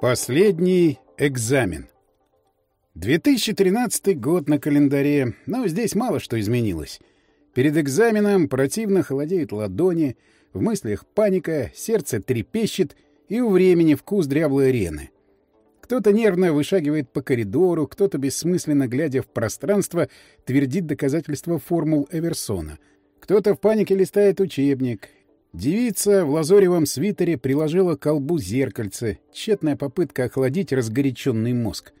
Последний экзамен. 2013 год на календаре, но здесь мало что изменилось. Перед экзаменом противно холодеют ладони, в мыслях паника, сердце трепещет, и у времени вкус дряблой арены. Кто-то нервно вышагивает по коридору, кто-то, бессмысленно глядя в пространство, твердит доказательства формул Эверсона. Кто-то в панике листает учебник, Девица в лазоревом свитере приложила к колбу зеркальце. Тщетная попытка охладить разгоряченный мозг.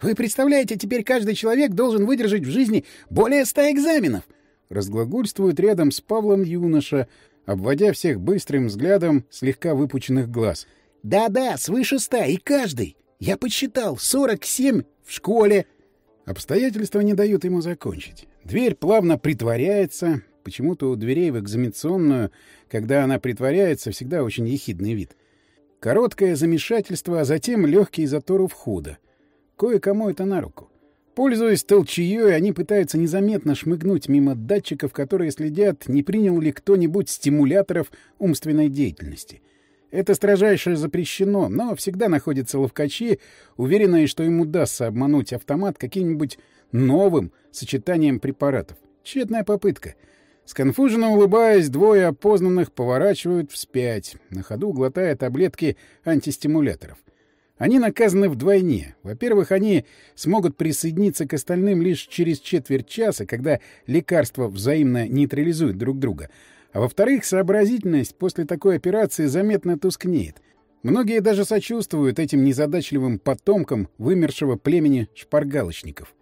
«Вы представляете, теперь каждый человек должен выдержать в жизни более ста экзаменов!» Разглагольствует рядом с Павлом юноша, обводя всех быстрым взглядом слегка выпученных глаз. «Да-да, свыше ста, и каждый! Я подсчитал, сорок семь в школе!» Обстоятельства не дают ему закончить. Дверь плавно притворяется, Почему-то у дверей в экзаменационную, когда она притворяется, всегда очень ехидный вид. Короткое замешательство, а затем легкий затор у входа. Кое-кому это на руку. Пользуясь толчаей, они пытаются незаметно шмыгнуть мимо датчиков, которые следят, не принял ли кто-нибудь стимуляторов умственной деятельности. Это строжайше запрещено, но всегда находятся ловкачи, уверенные, что им удастся обмануть автомат каким-нибудь новым сочетанием препаратов. Тщетная попытка — Сконфуженно улыбаясь, двое опознанных поворачивают вспять, на ходу глотая таблетки антистимуляторов. Они наказаны вдвойне. Во-первых, они смогут присоединиться к остальным лишь через четверть часа, когда лекарства взаимно нейтрализуют друг друга. А во-вторых, сообразительность после такой операции заметно тускнеет. Многие даже сочувствуют этим незадачливым потомкам вымершего племени шпаргалочников.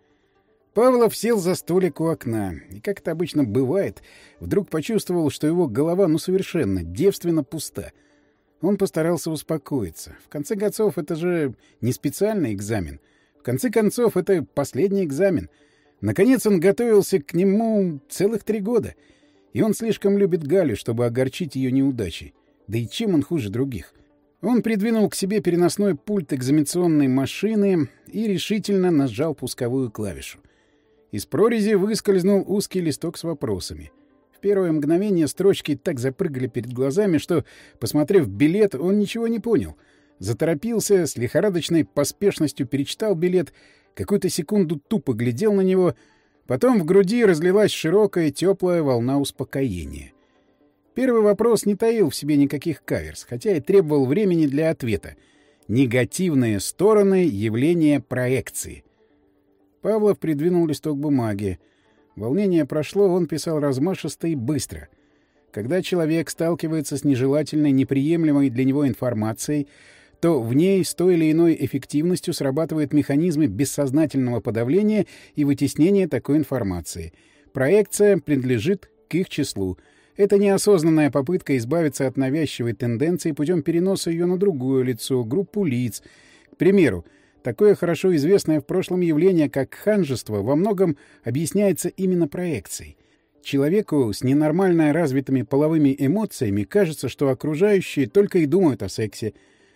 Павлов сел за столик у окна и, как это обычно бывает, вдруг почувствовал, что его голова ну совершенно девственно пуста. Он постарался успокоиться. В конце концов, это же не специальный экзамен. В конце концов, это последний экзамен. Наконец он готовился к нему целых три года. И он слишком любит Галю, чтобы огорчить ее неудачей. Да и чем он хуже других? Он придвинул к себе переносной пульт экзаменационной машины и решительно нажал пусковую клавишу. Из прорези выскользнул узкий листок с вопросами. В первое мгновение строчки так запрыгали перед глазами, что, посмотрев билет, он ничего не понял. Заторопился, с лихорадочной поспешностью перечитал билет, какую-то секунду тупо глядел на него, потом в груди разлилась широкая теплая волна успокоения. Первый вопрос не таил в себе никаких каверс, хотя и требовал времени для ответа. Негативные стороны явления проекции. Павлов придвинул листок бумаги. Волнение прошло, он писал размашисто и быстро. Когда человек сталкивается с нежелательной, неприемлемой для него информацией, то в ней с той или иной эффективностью срабатывают механизмы бессознательного подавления и вытеснения такой информации. Проекция принадлежит к их числу. Это неосознанная попытка избавиться от навязчивой тенденции путем переноса ее на другое лицо, группу лиц. К примеру, Такое хорошо известное в прошлом явление, как ханжество, во многом объясняется именно проекцией. Человеку с ненормально развитыми половыми эмоциями кажется, что окружающие только и думают о сексе.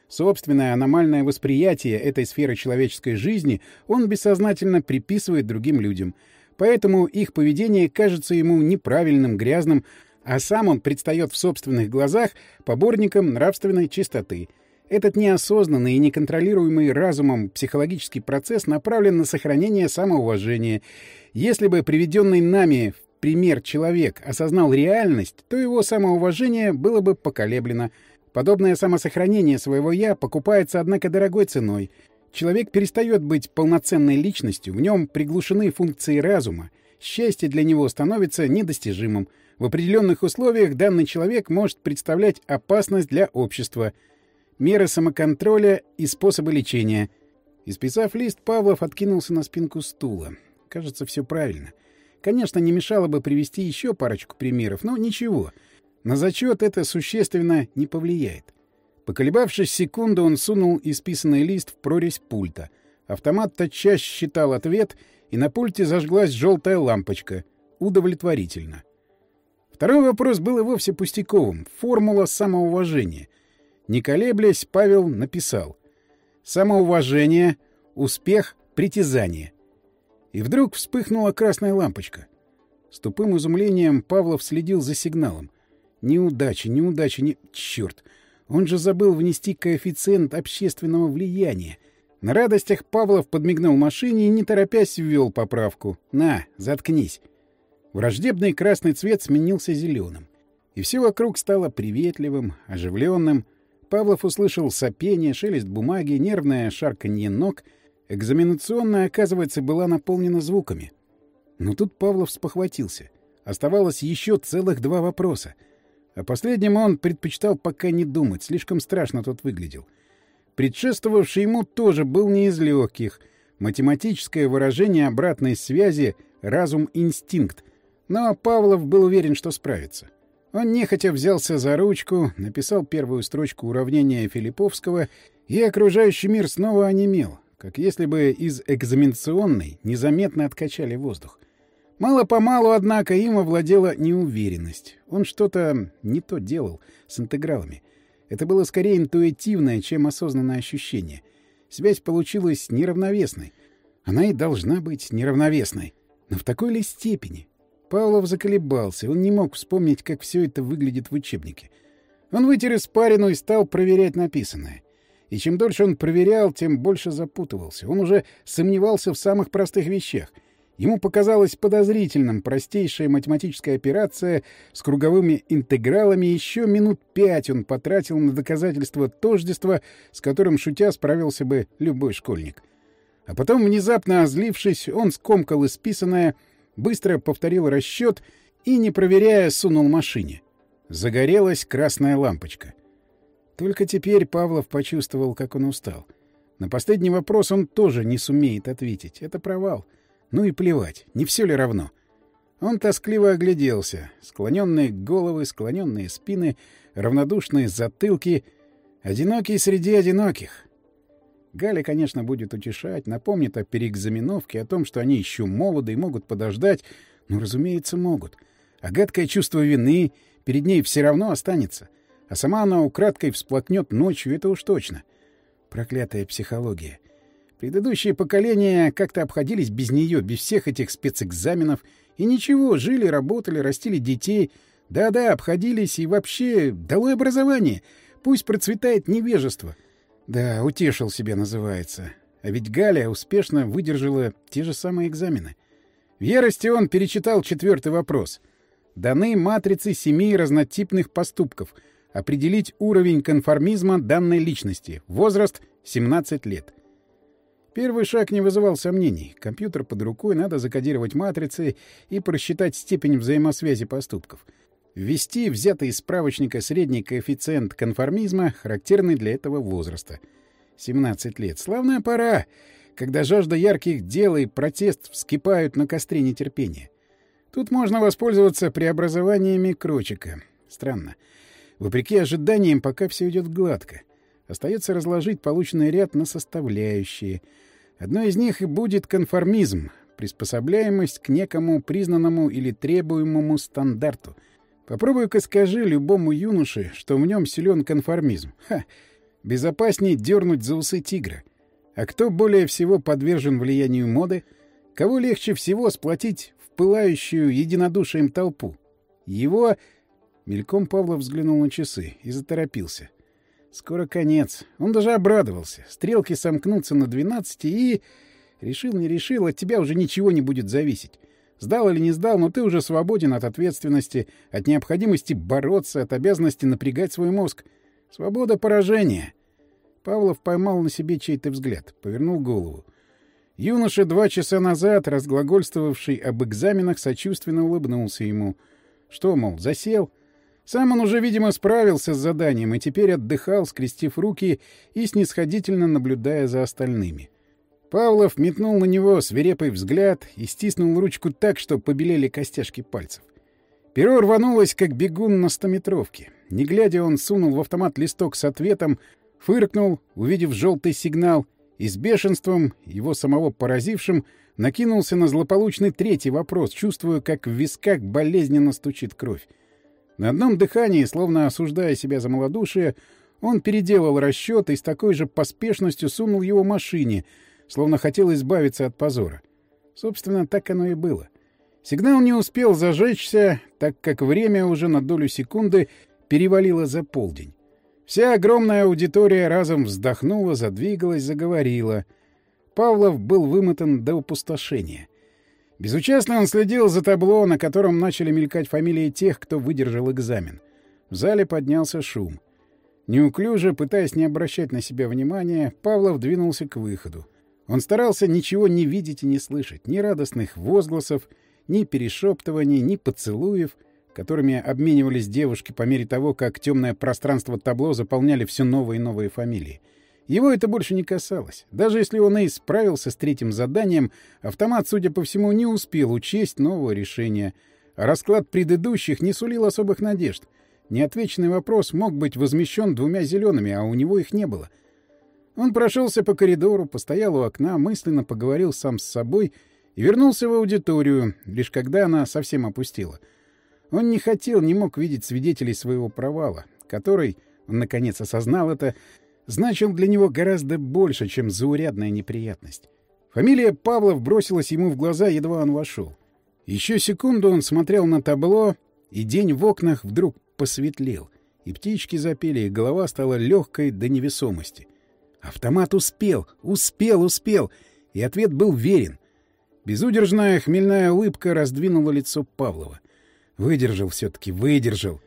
Собственное аномальное восприятие этой сферы человеческой жизни он бессознательно приписывает другим людям. Поэтому их поведение кажется ему неправильным, грязным, а сам он предстает в собственных глазах поборником нравственной чистоты — этот неосознанный и неконтролируемый разумом психологический процесс направлен на сохранение самоуважения. Если бы приведенный нами в пример человек осознал реальность, то его самоуважение было бы поколеблено. Подобное самосохранение своего «я» покупается, однако, дорогой ценой. Человек перестает быть полноценной личностью, в нем приглушены функции разума. Счастье для него становится недостижимым. В определенных условиях данный человек может представлять опасность для общества — меры самоконтроля и способы лечения. Исписав лист, Павлов откинулся на спинку стула. Кажется, все правильно. Конечно, не мешало бы привести еще парочку примеров, но ничего. На зачет это существенно не повлияет. Поколебавшись секунду, он сунул исписанный лист в прорезь пульта. Автомат тотчас считал ответ, и на пульте зажглась желтая лампочка. Удовлетворительно. Второй вопрос был и вовсе пустяковым. Формула самоуважения. Не колеблясь, Павел написал «Самоуважение, успех, притязание». И вдруг вспыхнула красная лампочка. С тупым изумлением Павлов следил за сигналом. Неудача, неудача, не... Черт! Он же забыл внести коэффициент общественного влияния. На радостях Павлов подмигнул машине и, не торопясь, ввел поправку. «На, заткнись». Враждебный красный цвет сменился зеленым. И все вокруг стало приветливым, оживленным. Павлов услышал сопение, шелест бумаги, нервное шарканье ног. Экзаменационная, оказывается, была наполнена звуками. Но тут Павлов спохватился. Оставалось еще целых два вопроса. О последнем он предпочитал пока не думать, слишком страшно тот выглядел. Предшествовавший ему тоже был не из легких. Математическое выражение обратной связи «разум-инстинкт». Но Павлов был уверен, что справится. Он нехотя взялся за ручку, написал первую строчку уравнения Филипповского, и окружающий мир снова онемел, как если бы из экзаменационной незаметно откачали воздух. Мало-помалу, однако, им овладела неуверенность. Он что-то не то делал с интегралами. Это было скорее интуитивное, чем осознанное ощущение. Связь получилась неравновесной. Она и должна быть неравновесной. Но в такой ли степени? Павлов заколебался. Он не мог вспомнить, как все это выглядит в учебнике. Он вытер испарину и стал проверять написанное. И чем дольше он проверял, тем больше запутывался. Он уже сомневался в самых простых вещах. Ему показалось подозрительным простейшая математическая операция с круговыми интегралами. Еще минут пять он потратил на доказательство тождества, с которым, шутя, справился бы любой школьник. А потом, внезапно озлившись, он скомкал исписанное — быстро повторил расчет и, не проверяя, сунул машине. Загорелась красная лампочка. Только теперь Павлов почувствовал, как он устал. На последний вопрос он тоже не сумеет ответить. Это провал. Ну и плевать, не все ли равно? Он тоскливо огляделся. Склоненные головы, склоненные спины, равнодушные затылки. Одинокий среди одиноких. Галя, конечно, будет утешать, напомнит о переэкзаменовке, о том, что они еще молоды и могут подождать. Ну, разумеется, могут. А гадкое чувство вины перед ней все равно останется. А сама она украдкой всплакнет ночью, это уж точно. Проклятая психология. Предыдущие поколения как-то обходились без нее, без всех этих спецэкзаменов. И ничего, жили, работали, растили детей. Да-да, обходились и вообще долой образование. Пусть процветает невежество. Да, утешил себя называется. А ведь Галя успешно выдержала те же самые экзамены. В ярости он перечитал четвертый вопрос. Даны матрицы семи разнотипных поступков. Определить уровень конформизма данной личности. Возраст — 17 лет. Первый шаг не вызывал сомнений. Компьютер под рукой, надо закодировать матрицы и просчитать степень взаимосвязи поступков — Ввести взятый из справочника средний коэффициент конформизма, характерный для этого возраста. 17 лет. Славная пора, когда жажда ярких дел и протест вскипают на костре нетерпения. Тут можно воспользоваться преобразованиями Крочика. Странно. Вопреки ожиданиям, пока все идет гладко. Остается разложить полученный ряд на составляющие. Одной из них и будет конформизм, приспособляемость к некому признанному или требуемому стандарту — Попробуй-ка скажи любому юноше, что в нем силен конформизм. Ха! Безопасней дернуть за усы тигра. А кто более всего подвержен влиянию моды? Кого легче всего сплотить в пылающую единодушием толпу? Его... Мельком Павлов взглянул на часы и заторопился. Скоро конец. Он даже обрадовался. Стрелки сомкнутся на двенадцати и... Решил, не решил, от тебя уже ничего не будет зависеть. Сдал или не сдал, но ты уже свободен от ответственности, от необходимости бороться, от обязанности напрягать свой мозг. Свобода поражения. Павлов поймал на себе чей-то взгляд, повернул голову. Юноша два часа назад, разглагольствовавший об экзаменах, сочувственно улыбнулся ему. Что, мол, засел? Сам он уже, видимо, справился с заданием и теперь отдыхал, скрестив руки и снисходительно наблюдая за остальными. Павлов метнул на него свирепый взгляд и стиснул ручку так, что побелели костяшки пальцев. Перо рванулось, как бегун на стометровке. Не глядя, он сунул в автомат листок с ответом, фыркнул, увидев желтый сигнал, и с бешенством, его самого поразившим, накинулся на злополучный третий вопрос, чувствуя, как в висках болезненно стучит кровь. На одном дыхании, словно осуждая себя за малодушие, он переделал расчет и с такой же поспешностью сунул его машине — словно хотел избавиться от позора. Собственно, так оно и было. Сигнал не успел зажечься, так как время уже на долю секунды перевалило за полдень. Вся огромная аудитория разом вздохнула, задвигалась, заговорила. Павлов был вымотан до опустошения. Безучастно он следил за табло, на котором начали мелькать фамилии тех, кто выдержал экзамен. В зале поднялся шум. Неуклюже, пытаясь не обращать на себя внимания, Павлов двинулся к выходу. Он старался ничего не видеть и не слышать, ни радостных возгласов, ни перешептываний, ни поцелуев, которыми обменивались девушки по мере того, как темное пространство табло заполняли все новые и новые фамилии. Его это больше не касалось. Даже если он и справился с третьим заданием, автомат, судя по всему, не успел учесть нового решения. Расклад предыдущих не сулил особых надежд. Неотвеченный вопрос мог быть возмещен двумя зелеными, а у него их не было. Он прошелся по коридору, постоял у окна, мысленно поговорил сам с собой и вернулся в аудиторию, лишь когда она совсем опустила. Он не хотел, не мог видеть свидетелей своего провала, который, он наконец осознал это, значил для него гораздо больше, чем заурядная неприятность. Фамилия Павлов бросилась ему в глаза, едва он вошел. Еще секунду он смотрел на табло, и день в окнах вдруг посветлел, и птички запели, и голова стала легкой до невесомости. Автомат успел, успел, успел, и ответ был верен. Безудержная хмельная улыбка раздвинула лицо Павлова. Выдержал все-таки, выдержал.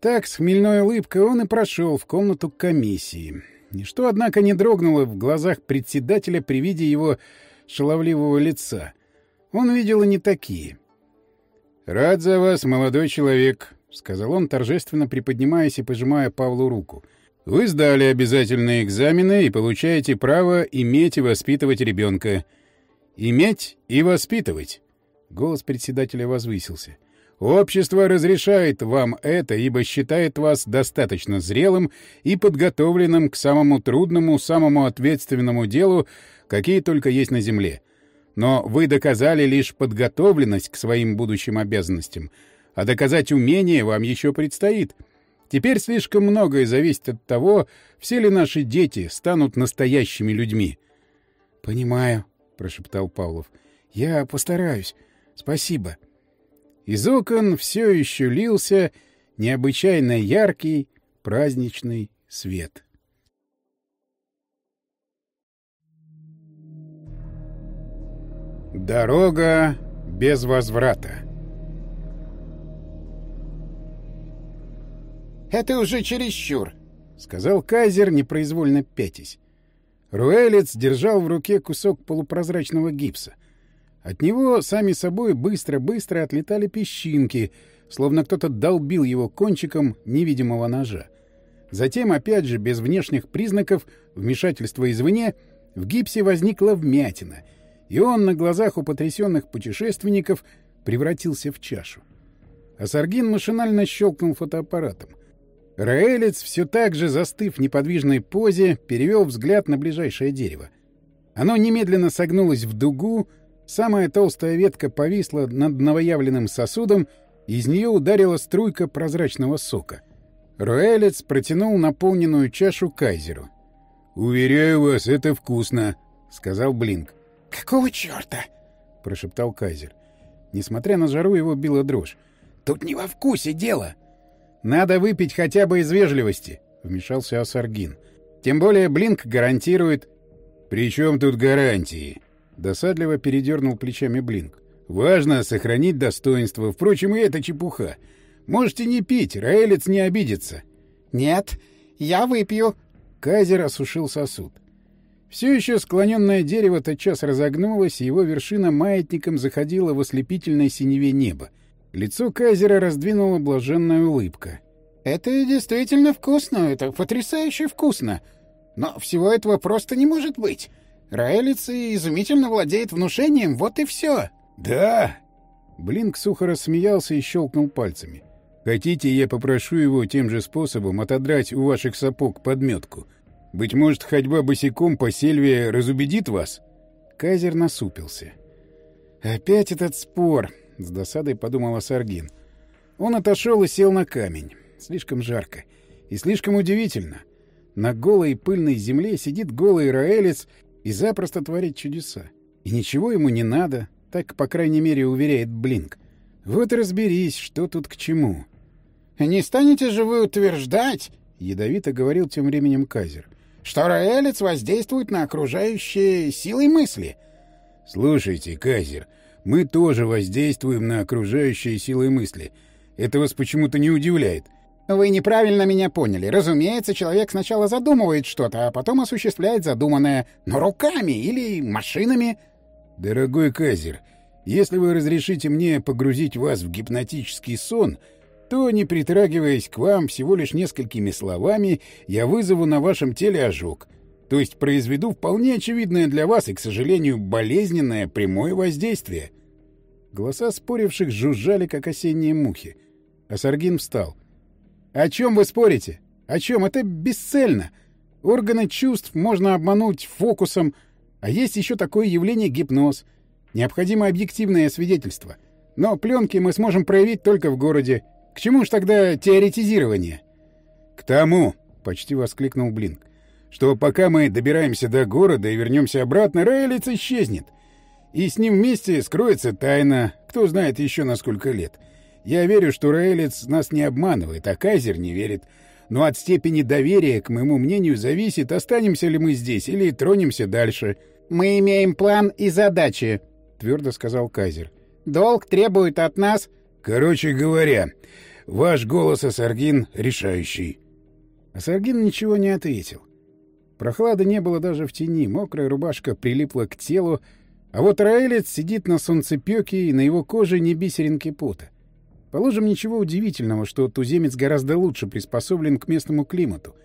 Так, с хмельной улыбкой он и прошел в комнату комиссии. Ничто, однако, не дрогнуло в глазах председателя при виде его шаловливого лица. Он видел и не такие. «Рад за вас, молодой человек», — сказал он, торжественно приподнимаясь и пожимая Павлу руку. «Вы сдали обязательные экзамены и получаете право иметь и воспитывать ребенка. Иметь и воспитывать». Голос председателя возвысился. Общество разрешает вам это, ибо считает вас достаточно зрелым и подготовленным к самому трудному, самому ответственному делу, какие только есть на Земле. Но вы доказали лишь подготовленность к своим будущим обязанностям, а доказать умение вам еще предстоит. Теперь слишком многое зависит от того, все ли наши дети станут настоящими людьми. — Понимаю, — прошептал Павлов. — Я постараюсь. Спасибо. — из окон все еще лился необычайно яркий праздничный свет. Дорога без возврата «Это уже чересчур», — сказал Кайзер, непроизвольно пятясь. Руэлец держал в руке кусок полупрозрачного гипса. От него сами собой быстро-быстро отлетали песчинки, словно кто-то долбил его кончиком невидимого ножа. Затем, опять же, без внешних признаков вмешательства извне, в гипсе возникла вмятина, и он на глазах у потрясенных путешественников превратился в чашу. А Саргин машинально щелкнул фотоаппаратом. Раэлец, все так же застыв в неподвижной позе, перевел взгляд на ближайшее дерево. Оно немедленно согнулось в дугу, Самая толстая ветка повисла над новоявленным сосудом, и из нее ударила струйка прозрачного сока. Руэлец протянул наполненную чашу кайзеру. «Уверяю вас, это вкусно», — сказал Блинк. «Какого черта?» — прошептал кайзер. Несмотря на жару, его била дрожь. «Тут не во вкусе дело!» «Надо выпить хотя бы из вежливости», — вмешался Асаргин. «Тем более Блинк гарантирует...» «При чем тут гарантии?» Досадливо передернул плечами Блинк. «Важно сохранить достоинство. Впрочем, и это чепуха. Можете не пить, Раэлец не обидится». «Нет, я выпью». Кайзер осушил сосуд. Все еще склоненное дерево тотчас разогнулось, и его вершина маятником заходила в ослепительной синеве неба. Лицо Кайзера раздвинула блаженная улыбка. «Это действительно вкусно, это потрясающе вкусно. Но всего этого просто не может быть. Раэлиц изумительно владеет внушением, вот и все. Да. Блинк сухо рассмеялся и щелкнул пальцами. Хотите, я попрошу его тем же способом отодрать у ваших сапог подметку? Быть может, ходьба босиком по сельве разубедит вас? Казер насупился. Опять этот спор, с досадой подумала Саргин. Он отошел и сел на камень. Слишком жарко. И слишком удивительно. На голой пыльной земле сидит голый раэлец и запросто творит чудеса. И ничего ему не надо, так, по крайней мере, уверяет Блинк. Вот и разберись, что тут к чему. — Не станете же вы утверждать, — ядовито говорил тем временем Казер. «Что Раэлец воздействует на окружающие силой мысли». «Слушайте, Казер, мы тоже воздействуем на окружающие силой мысли. Это вас почему-то не удивляет». «Вы неправильно меня поняли. Разумеется, человек сначала задумывает что-то, а потом осуществляет задуманное, но руками или машинами». «Дорогой Казер, если вы разрешите мне погрузить вас в гипнотический сон, то, не притрагиваясь к вам всего лишь несколькими словами, я вызову на вашем теле ожог, то есть произведу вполне очевидное для вас и, к сожалению, болезненное прямое воздействие». Голоса споривших жужжали, как осенние мухи. А Саргин встал. «О чем вы спорите? О чем? Это бесцельно. Органы чувств можно обмануть фокусом, а есть еще такое явление гипноз. Необходимо объективное свидетельство. Но пленки мы сможем проявить только в городе. К чему ж тогда теоретизирование? — К тому, — почти воскликнул Блинк, — что пока мы добираемся до города и вернемся обратно, Рейлиц исчезнет. И с ним вместе скроется тайна, кто знает еще на сколько лет. Я верю, что Рейлиц нас не обманывает, а Кайзер не верит. Но от степени доверия, к моему мнению, зависит, останемся ли мы здесь или тронемся дальше. — Мы имеем план и задачи, — твердо сказал Кайзер. — Долг требует от нас... — Короче говоря, ваш голос, Асаргин, решающий. Асаргин ничего не ответил. Прохлады не было даже в тени, мокрая рубашка прилипла к телу, а вот Раэлец сидит на солнцепёке, и на его коже не бисеринки пота. Положим, ничего удивительного, что туземец гораздо лучше приспособлен к местному климату.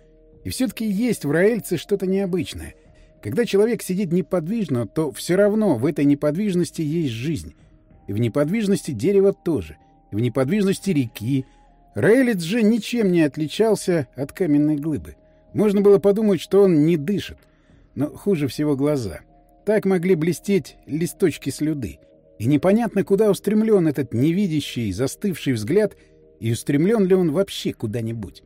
И все-таки есть в Раэльце что-то необычное. Когда человек сидит неподвижно, то все равно в этой неподвижности есть жизнь. И в неподвижности дерева тоже. И в неподвижности реки. Раэлец же ничем не отличался от каменной глыбы. Можно было подумать, что он не дышит. Но хуже всего глаза. Так могли блестеть листочки слюды. И непонятно, куда устремлен этот невидящий, застывший взгляд, и устремлен ли он вообще куда-нибудь.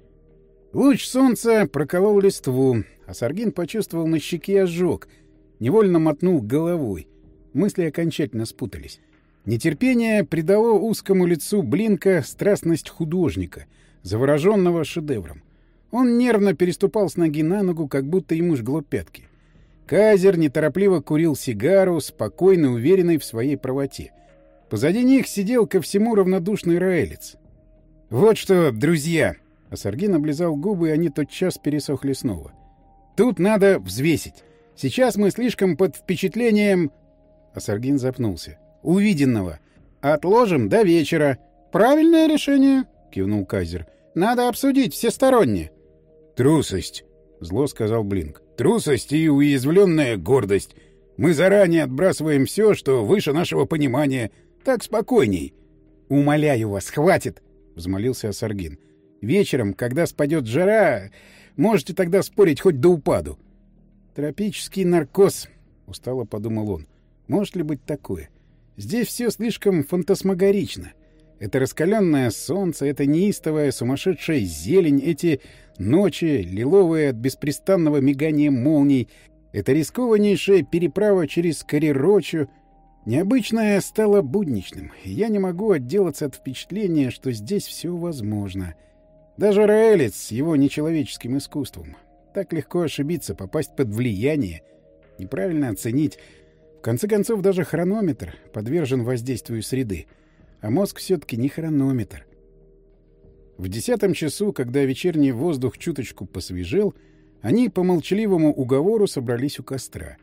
Луч солнца проколол листву, а Саргин почувствовал на щеке ожог, невольно мотнул головой. Мысли окончательно спутались. Нетерпение придало узкому лицу Блинка страстность художника, завороженного шедевром. Он нервно переступал с ноги на ногу, как будто ему жгло пятки. Казер неторопливо курил сигару, спокойно уверенный в своей правоте. Позади них сидел ко всему равнодушный раэлец. «Вот что, друзья!» А Саргин облизал губы, и они тотчас пересохли снова. «Тут надо взвесить. Сейчас мы слишком под впечатлением...» А Саргин запнулся. «Увиденного. Отложим до вечера». «Правильное решение», — кивнул Казер. «Надо обсудить всесторонне». «Трусость», — зло сказал Блинк. Трусость и уязвленная гордость. Мы заранее отбрасываем все, что выше нашего понимания. Так спокойней. — Умоляю вас, хватит! — взмолился Асаргин. — Вечером, когда спадет жара, можете тогда спорить хоть до упаду. — Тропический наркоз, — устало подумал он. — Может ли быть такое? Здесь все слишком фантасмагорично. Это раскаленное солнце, это неистовая сумасшедшая зелень, эти Ночи, лиловые от беспрестанного мигания молний, это рискованнейшая переправа через Корирочу, необычное стало будничным, и я не могу отделаться от впечатления, что здесь все возможно. Даже Раэлец с его нечеловеческим искусством. Так легко ошибиться, попасть под влияние, неправильно оценить. В конце концов, даже хронометр подвержен воздействию среды. А мозг все-таки не хронометр. В десятом часу, когда вечерний воздух чуточку посвежел, они по молчаливому уговору собрались у костра.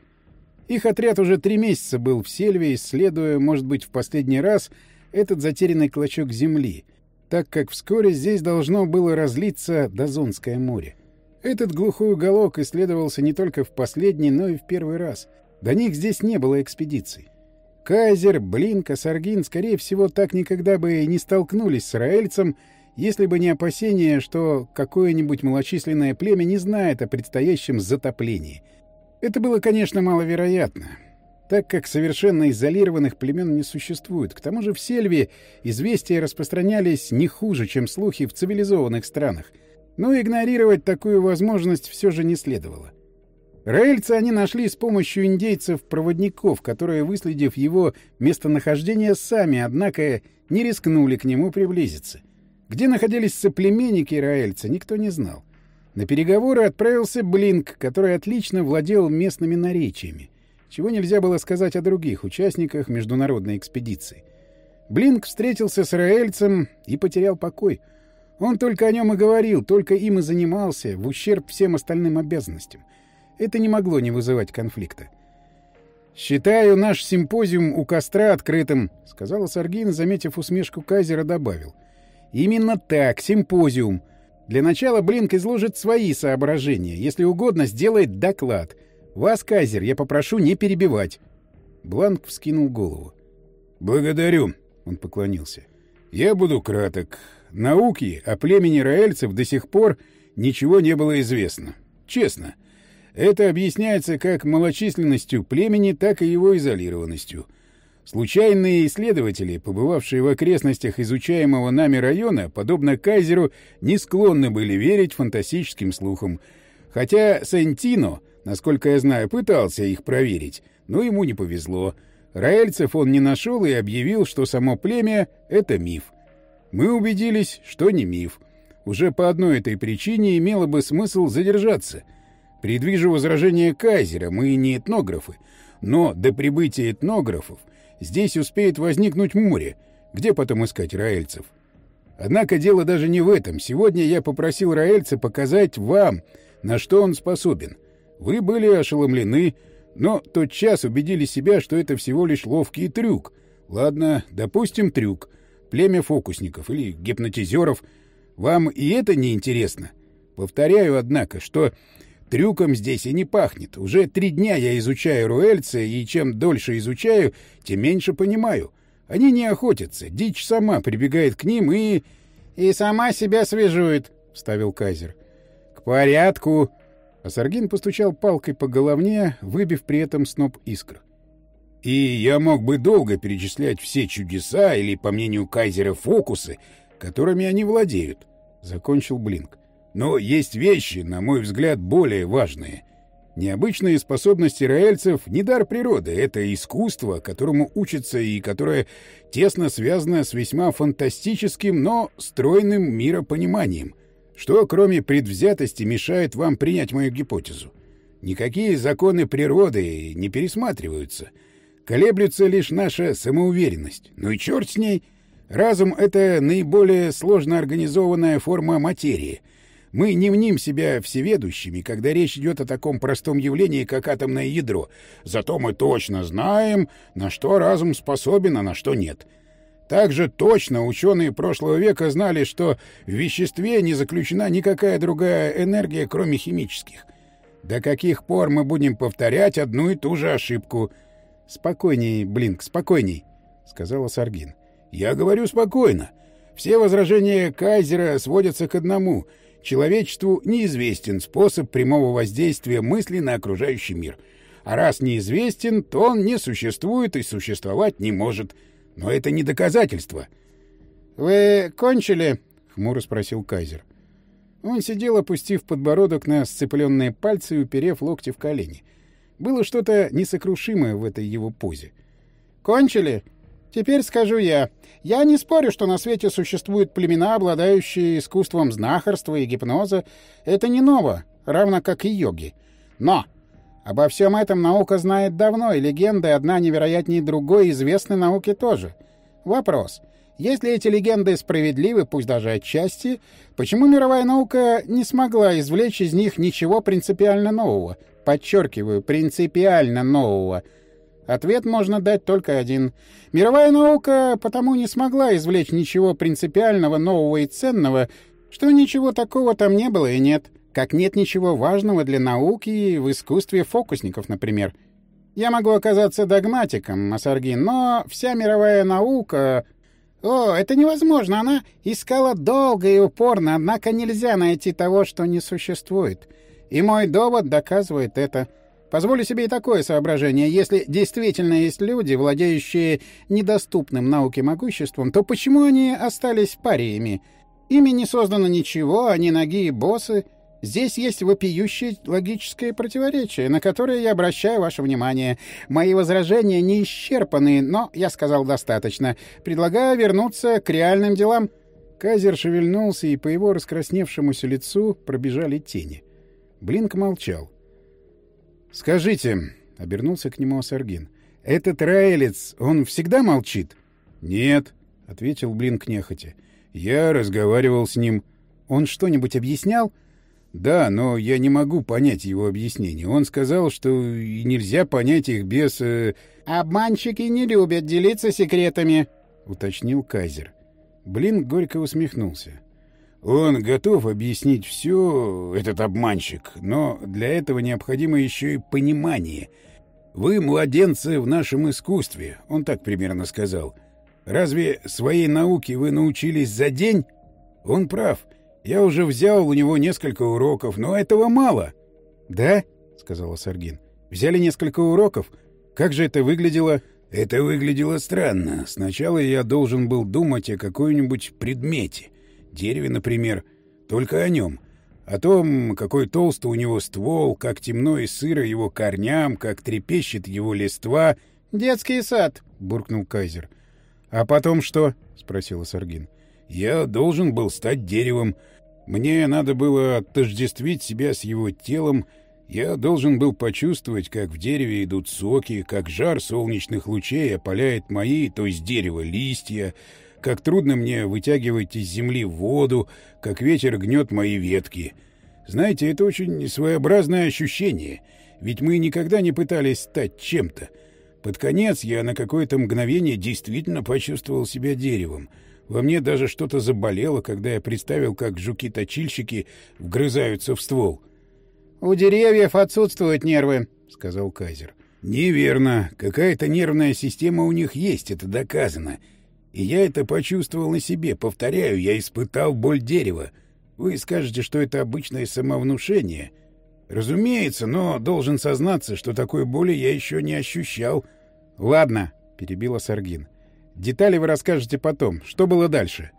Их отряд уже три месяца был в сельве, исследуя, может быть, в последний раз этот затерянный клочок земли, так как вскоре здесь должно было разлиться Дозонское море. Этот глухой уголок исследовался не только в последний, но и в первый раз. До них здесь не было экспедиций. Кайзер, Блинка, Саргин, скорее всего, так никогда бы и не столкнулись с раэльцем, если бы не опасение, что какое-нибудь малочисленное племя не знает о предстоящем затоплении. Это было, конечно, маловероятно, так как совершенно изолированных племен не существует. К тому же в Сельве известия распространялись не хуже, чем слухи в цивилизованных странах. Но игнорировать такую возможность все же не следовало. Раэльца они нашли с помощью индейцев-проводников, которые, выследив его местонахождение, сами, однако, не рискнули к нему приблизиться. Где находились соплеменники раэльца, никто не знал. На переговоры отправился Блинк, который отлично владел местными наречиями, чего нельзя было сказать о других участниках международной экспедиции. Блинк встретился с Раэльцем и потерял покой. Он только о нем и говорил, только им и занимался, в ущерб всем остальным обязанностям. Это не могло не вызывать конфликта. «Считаю наш симпозиум у костра открытым», — сказала Саргин, заметив усмешку Кайзера, добавил. «Именно так, симпозиум. Для начала Блинк изложит свои соображения. Если угодно, сделает доклад. Вас, Кайзер, я попрошу не перебивать». Бланк вскинул голову. «Благодарю», — он поклонился. «Я буду краток. Науки о племени раэльцев до сих пор ничего не было известно. Честно. Это объясняется как малочисленностью племени, так и его изолированностью — Случайные исследователи, побывавшие в окрестностях изучаемого нами района, подобно Кайзеру, не склонны были верить фантастическим слухам. Хотя Сентино, насколько я знаю, пытался их проверить, но ему не повезло. Раэльцев он не нашел и объявил, что само племя — это миф. Мы убедились, что не миф. Уже по одной этой причине имело бы смысл задержаться. Предвижу возражение Кайзера, мы не этнографы. Но до прибытия этнографов Здесь успеет возникнуть море. Где потом искать раэльцев? Однако дело даже не в этом. Сегодня я попросил раэльца показать вам, на что он способен. Вы были ошеломлены, но тот час убедили себя, что это всего лишь ловкий трюк. Ладно, допустим, трюк. Племя фокусников или гипнотизеров. Вам и это не интересно? Повторяю, однако, что Трюком здесь и не пахнет. Уже три дня я изучаю руэльца, и чем дольше изучаю, тем меньше понимаю. Они не охотятся, дичь сама прибегает к ним и... — И сама себя свежует, — вставил Казер. — К порядку. А Саргин постучал палкой по головне, выбив при этом сноп искр. — И я мог бы долго перечислять все чудеса или, по мнению Кайзера, фокусы, которыми они владеют, — закончил Блинк. Но есть вещи, на мой взгляд, более важные. Необычные способности раэльцев — не дар природы, это искусство, которому учатся и которое тесно связано с весьма фантастическим, но стройным миропониманием. Что, кроме предвзятости, мешает вам принять мою гипотезу? Никакие законы природы не пересматриваются. Колеблется лишь наша самоуверенность. Ну и черт с ней! Разум — это наиболее сложно организованная форма материи — мы не мним себя всеведущими, когда речь идет о таком простом явлении, как атомное ядро. Зато мы точно знаем, на что разум способен, а на что нет. Также точно ученые прошлого века знали, что в веществе не заключена никакая другая энергия, кроме химических. До каких пор мы будем повторять одну и ту же ошибку? — Спокойней, Блинк, спокойней, — сказала Саргин. — Я говорю спокойно. Все возражения Кайзера сводятся к одному — Человечеству неизвестен способ прямого воздействия мысли на окружающий мир. А раз неизвестен, то он не существует и существовать не может. Но это не доказательство. — Вы кончили? — хмуро спросил Кайзер. Он сидел, опустив подбородок на сцепленные пальцы и уперев локти в колени. Было что-то несокрушимое в этой его позе. «Кончили? Теперь скажу я. Я не спорю, что на свете существуют племена, обладающие искусством знахарства и гипноза. Это не ново, равно как и йоги. Но обо всем этом наука знает давно, и легенды одна невероятнее другой известны науке тоже. Вопрос. Если эти легенды справедливы, пусть даже отчасти, почему мировая наука не смогла извлечь из них ничего принципиально нового? Подчеркиваю, принципиально нового — Ответ можно дать только один. Мировая наука потому не смогла извлечь ничего принципиального, нового и ценного, что ничего такого там не было и нет. Как нет ничего важного для науки в искусстве фокусников, например. Я могу оказаться догматиком, Масаргин, но вся мировая наука... О, это невозможно. Она искала долго и упорно, однако нельзя найти того, что не существует. И мой довод доказывает это. Позволю себе и такое соображение. Если действительно есть люди, владеющие недоступным науке могуществом, то почему они остались париями? Ими не создано ничего, они ноги и боссы. Здесь есть вопиющее логическое противоречие, на которое я обращаю ваше внимание. Мои возражения не исчерпаны, но я сказал достаточно. Предлагаю вернуться к реальным делам. Казер шевельнулся, и по его раскрасневшемуся лицу пробежали тени. Блинк молчал. «Скажите», — обернулся к нему Саргин, — «этот раэлец, он всегда молчит?» «Нет», — ответил Блинк нехотя. «Я разговаривал с ним». «Он что-нибудь объяснял?» «Да, но я не могу понять его объяснение. Он сказал, что нельзя понять их без...» э... «Обманщики не любят делиться секретами», — уточнил Кайзер. Блин горько усмехнулся. Он готов объяснить все, этот обманщик, но для этого необходимо еще и понимание. Вы младенцы в нашем искусстве, он так примерно сказал. Разве своей науке вы научились за день? Он прав. Я уже взял у него несколько уроков, но этого мало. — Да? — сказала Саргин. — Взяли несколько уроков? Как же это выглядело? Это выглядело странно. Сначала я должен был думать о какой-нибудь предмете. Дереве, например. Только о нем. О том, какой толстый у него ствол, как темно и сыро его корням, как трепещет его листва. «Детский сад», — буркнул Кайзер. «А потом что?» — спросила Саргин. «Я должен был стать деревом. Мне надо было отождествить себя с его телом я должен был почувствовать, как в дереве идут соки, как жар солнечных лучей опаляет мои, то есть дерево, листья, как трудно мне вытягивать из земли воду, как ветер гнет мои ветки. Знаете, это очень своеобразное ощущение, ведь мы никогда не пытались стать чем-то. Под конец я на какое-то мгновение действительно почувствовал себя деревом. Во мне даже что-то заболело, когда я представил, как жуки-точильщики вгрызаются в ствол. «У деревьев отсутствуют нервы», — сказал Казер. «Неверно. Какая-то нервная система у них есть, это доказано. И я это почувствовал на себе. Повторяю, я испытал боль дерева. Вы скажете, что это обычное самовнушение. Разумеется, но должен сознаться, что такой боли я еще не ощущал». «Ладно», — перебила Саргин. «Детали вы расскажете потом. Что было дальше?»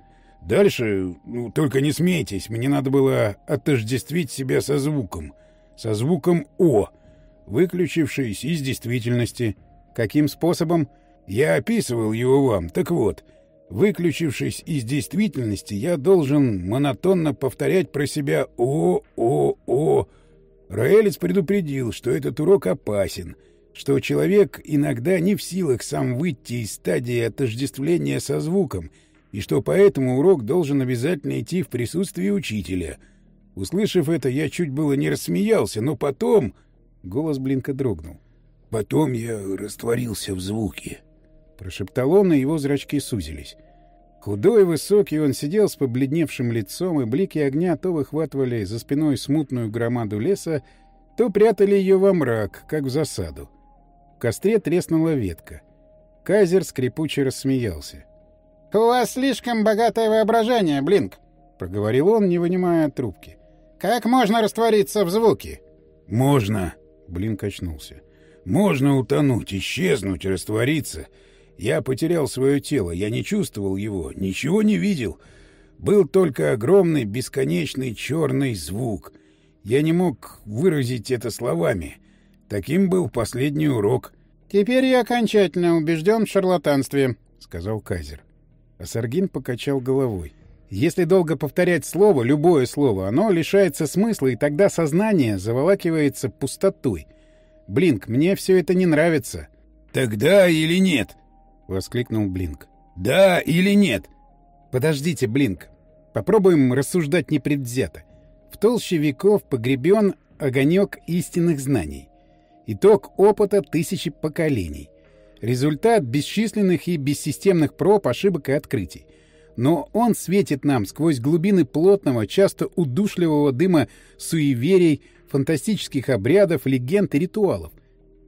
«Дальше... Ну, только не смейтесь. Мне надо было отождествить себя со звуком» со звуком «О», выключившись из действительности. Каким способом? Я описывал его вам. Так вот, выключившись из действительности, я должен монотонно повторять про себя «О, О, О». Раэлец предупредил, что этот урок опасен, что человек иногда не в силах сам выйти из стадии отождествления со звуком, и что поэтому урок должен обязательно идти в присутствии учителя — Услышав это, я чуть было не рассмеялся, но потом... Голос Блинка дрогнул. Потом я растворился в звуке. Прошептал он, и его зрачки сузились. Худой высокий он сидел с побледневшим лицом, и блики огня то выхватывали за спиной смутную громаду леса, то прятали ее во мрак, как в засаду. В костре треснула ветка. Казер скрипуче рассмеялся. — У вас слишком богатое воображение, Блинк, — проговорил он, не вынимая трубки. Как можно раствориться в звуке? Можно, Блин качнулся. Можно утонуть, исчезнуть, раствориться. Я потерял свое тело, я не чувствовал его, ничего не видел. Был только огромный, бесконечный черный звук. Я не мог выразить это словами. Таким был последний урок. «Теперь я окончательно убежден в шарлатанстве», — сказал Казер. А Саргин покачал головой. Если долго повторять слово, любое слово, оно лишается смысла, и тогда сознание заволакивается пустотой. Блинк, мне все это не нравится. «Тогда или нет?» — воскликнул Блинк. «Да или нет?» «Подождите, Блинк. Попробуем рассуждать непредвзято. В толще веков погребен огонек истинных знаний. Итог опыта тысячи поколений. Результат бесчисленных и бессистемных проб, ошибок и открытий но он светит нам сквозь глубины плотного, часто удушливого дыма суеверий, фантастических обрядов, легенд и ритуалов.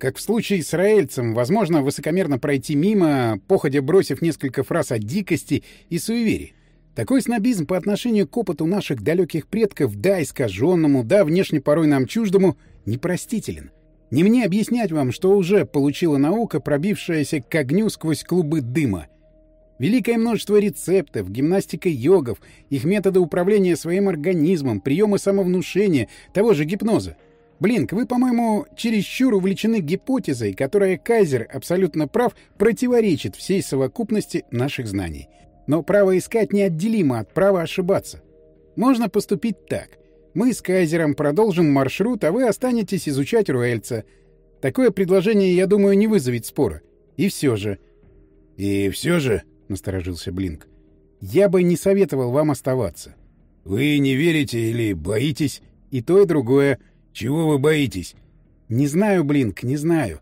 Как в случае с Раэльцем, возможно высокомерно пройти мимо, походя бросив несколько фраз о дикости и суеверии. Такой снобизм по отношению к опыту наших далеких предков, да искаженному, да внешне порой нам чуждому, непростителен. Не мне объяснять вам, что уже получила наука, пробившаяся к огню сквозь клубы дыма, Великое множество рецептов, гимнастика йогов, их методы управления своим организмом, приемы самовнушения, того же гипноза. Блинк, вы, по-моему, чересчур увлечены гипотезой, которая, Кайзер абсолютно прав, противоречит всей совокупности наших знаний. Но право искать неотделимо от права ошибаться. Можно поступить так. Мы с Кайзером продолжим маршрут, а вы останетесь изучать Руэльца. Такое предложение, я думаю, не вызовет спора. И все же... — И все же, — насторожился Блинк, — я бы не советовал вам оставаться. — Вы не верите или боитесь? — И то, и другое. — Чего вы боитесь? — Не знаю, Блинк, не знаю.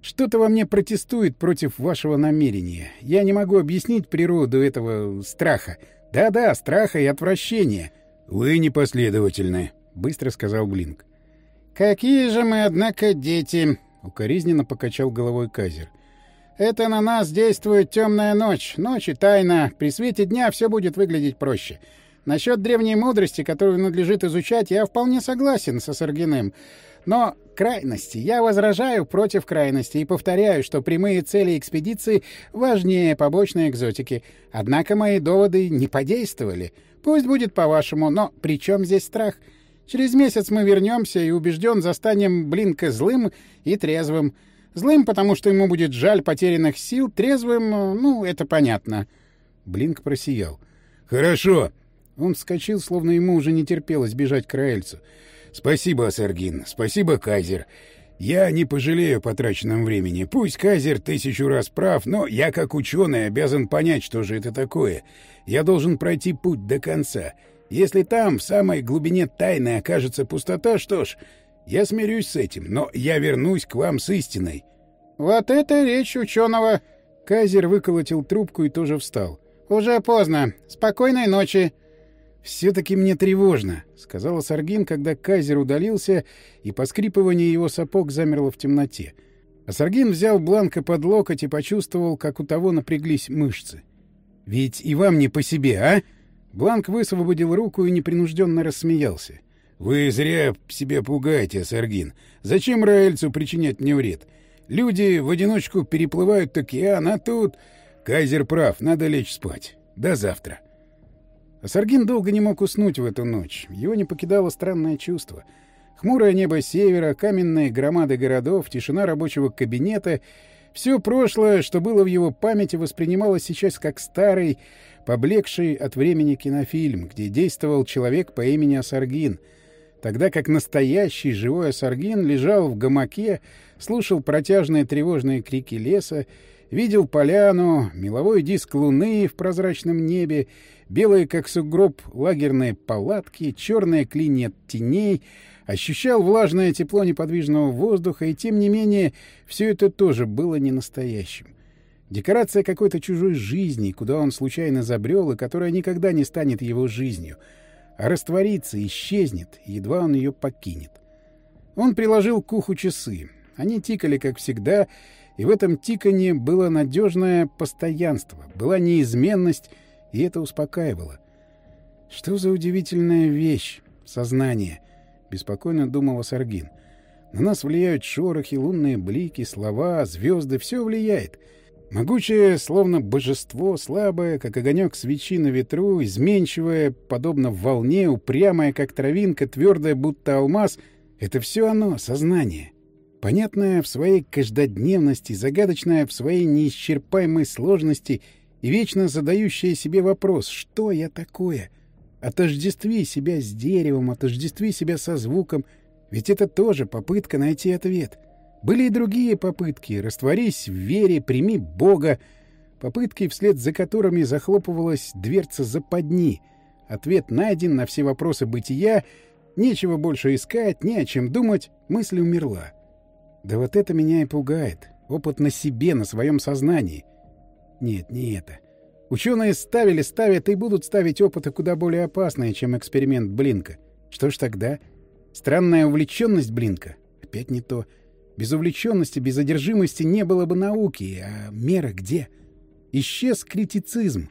Что-то во мне протестует против вашего намерения. Я не могу объяснить природу этого страха. Да-да, страха и отвращения. — Вы непоследовательны, — быстро сказал Блинк. — Какие же мы, однако, дети! — укоризненно покачал головой Казер. — Это на нас действует темная ночь. Ночь и тайна. При свете дня все будет выглядеть проще. Насчет древней мудрости, которую надлежит изучать, я вполне согласен со Саргиным. Но крайности. Я возражаю против крайности и повторяю, что прямые цели экспедиции важнее побочной экзотики. Однако мои доводы не подействовали. Пусть будет по-вашему, но при чем здесь страх? Через месяц мы вернемся и убежден застанем Блинка злым и трезвым. Злым, потому что ему будет жаль потерянных сил, трезвым, ну, это понятно. Блинк просиял. «Хорошо!» Он вскочил, словно ему уже не терпелось бежать к Раэльцу. Спасибо, Сергин. Спасибо, Кайзер. Я не пожалею потраченном времени. Пусть Кайзер тысячу раз прав, но я, как ученый, обязан понять, что же это такое. Я должен пройти путь до конца. Если там, в самой глубине тайны, окажется пустота, что ж, я смирюсь с этим, но я вернусь к вам с истиной. — Вот это речь ученого! Кайзер выколотил трубку и тоже встал. — Уже поздно. Спокойной ночи. «Все-таки мне тревожно», — сказала Саргин, когда Кайзер удалился, и поскрипывание его сапог замерло в темноте. А Саргин взял Бланка под локоть и почувствовал, как у того напряглись мышцы. «Ведь и вам не по себе, а?» Бланк высвободил руку и непринужденно рассмеялся. «Вы зря себя пугаете, Саргин. Зачем Раэльцу причинять мне вред? Люди в одиночку переплывают океан, а тут... Кайзер прав, надо лечь спать. До завтра». А Саргин долго не мог уснуть в эту ночь. Его не покидало странное чувство. Хмурое небо севера, каменные громады городов, тишина рабочего кабинета — все прошлое, что было в его памяти, воспринималось сейчас как старый, поблекший от времени кинофильм, где действовал человек по имени Асаргин, тогда как настоящий живой Асаргин лежал в гамаке, слушал протяжные тревожные крики леса, видел поляну, меловой диск луны в прозрачном небе белые, как сугроб, лагерные палатки, черные клинья теней, ощущал влажное тепло неподвижного воздуха, и тем не менее все это тоже было не настоящим. Декорация какой-то чужой жизни, куда он случайно забрел, и которая никогда не станет его жизнью, а растворится, исчезнет, едва он ее покинет. Он приложил к уху часы. Они тикали, как всегда, и в этом тиканье было надежное постоянство, была неизменность и это успокаивало. «Что за удивительная вещь — сознание?» — беспокойно думала Саргин. «На нас влияют шорохи, лунные блики, слова, звезды — все влияет». Могучее, словно божество, слабое, как огонек свечи на ветру, изменчивое, подобно волне, упрямое, как травинка, твердое, будто алмаз — это все оно, сознание. Понятное в своей каждодневности, загадочное в своей неисчерпаемой сложности — и вечно задающая себе вопрос «Что я такое?» Отождестви себя с деревом, отождестви себя со звуком, ведь это тоже попытка найти ответ. Были и другие попытки «Растворись в вере, прими Бога», попытки, вслед за которыми захлопывалась дверца западни. Ответ найден на все вопросы бытия, нечего больше искать, не о чем думать, мысль умерла. Да вот это меня и пугает. Опыт на себе, на своем сознании. Нет, не это. Ученые ставили, ставят и будут ставить опыты куда более опасные, чем эксперимент Блинка. Что ж тогда? Странная увлеченность Блинка? Опять не то. Без увлеченности, без одержимости не было бы науки. А мера где? Исчез критицизм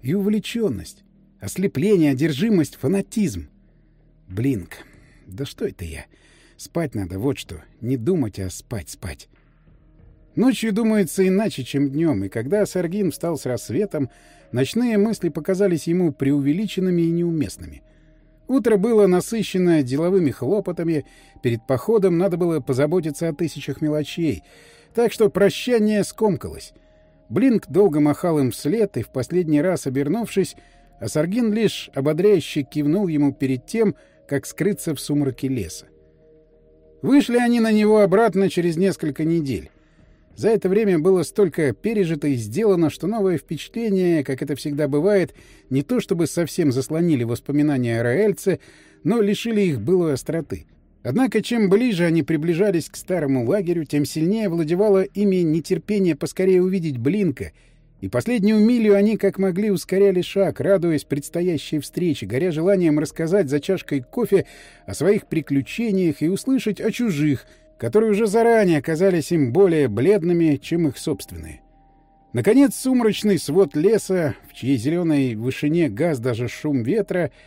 и увлеченность. Ослепление, одержимость, фанатизм. Блинк. Да что это я? Спать надо, вот что. Не думать, а спать, спать. Ночью думается иначе, чем днем, и когда Саргин встал с рассветом, ночные мысли показались ему преувеличенными и неуместными. Утро было насыщено деловыми хлопотами, перед походом надо было позаботиться о тысячах мелочей, так что прощание скомкалось. Блинк долго махал им вслед, и в последний раз, обернувшись, Асаргин лишь ободряюще кивнул ему перед тем, как скрыться в сумраке леса. Вышли они на него обратно через несколько недель. За это время было столько пережито и сделано, что новое впечатление, как это всегда бывает, не то чтобы совсем заслонили воспоминания о Раэльце, но лишили их былой остроты. Однако, чем ближе они приближались к старому лагерю, тем сильнее владевало ими нетерпение поскорее увидеть Блинка, и последнюю милю они как могли ускоряли шаг, радуясь предстоящей встрече, горя желанием рассказать за чашкой кофе о своих приключениях и услышать о чужих, которые уже заранее оказались им более бледными, чем их собственные. Наконец, сумрачный свод леса, в чьей зеленой вышине газ даже шум ветра —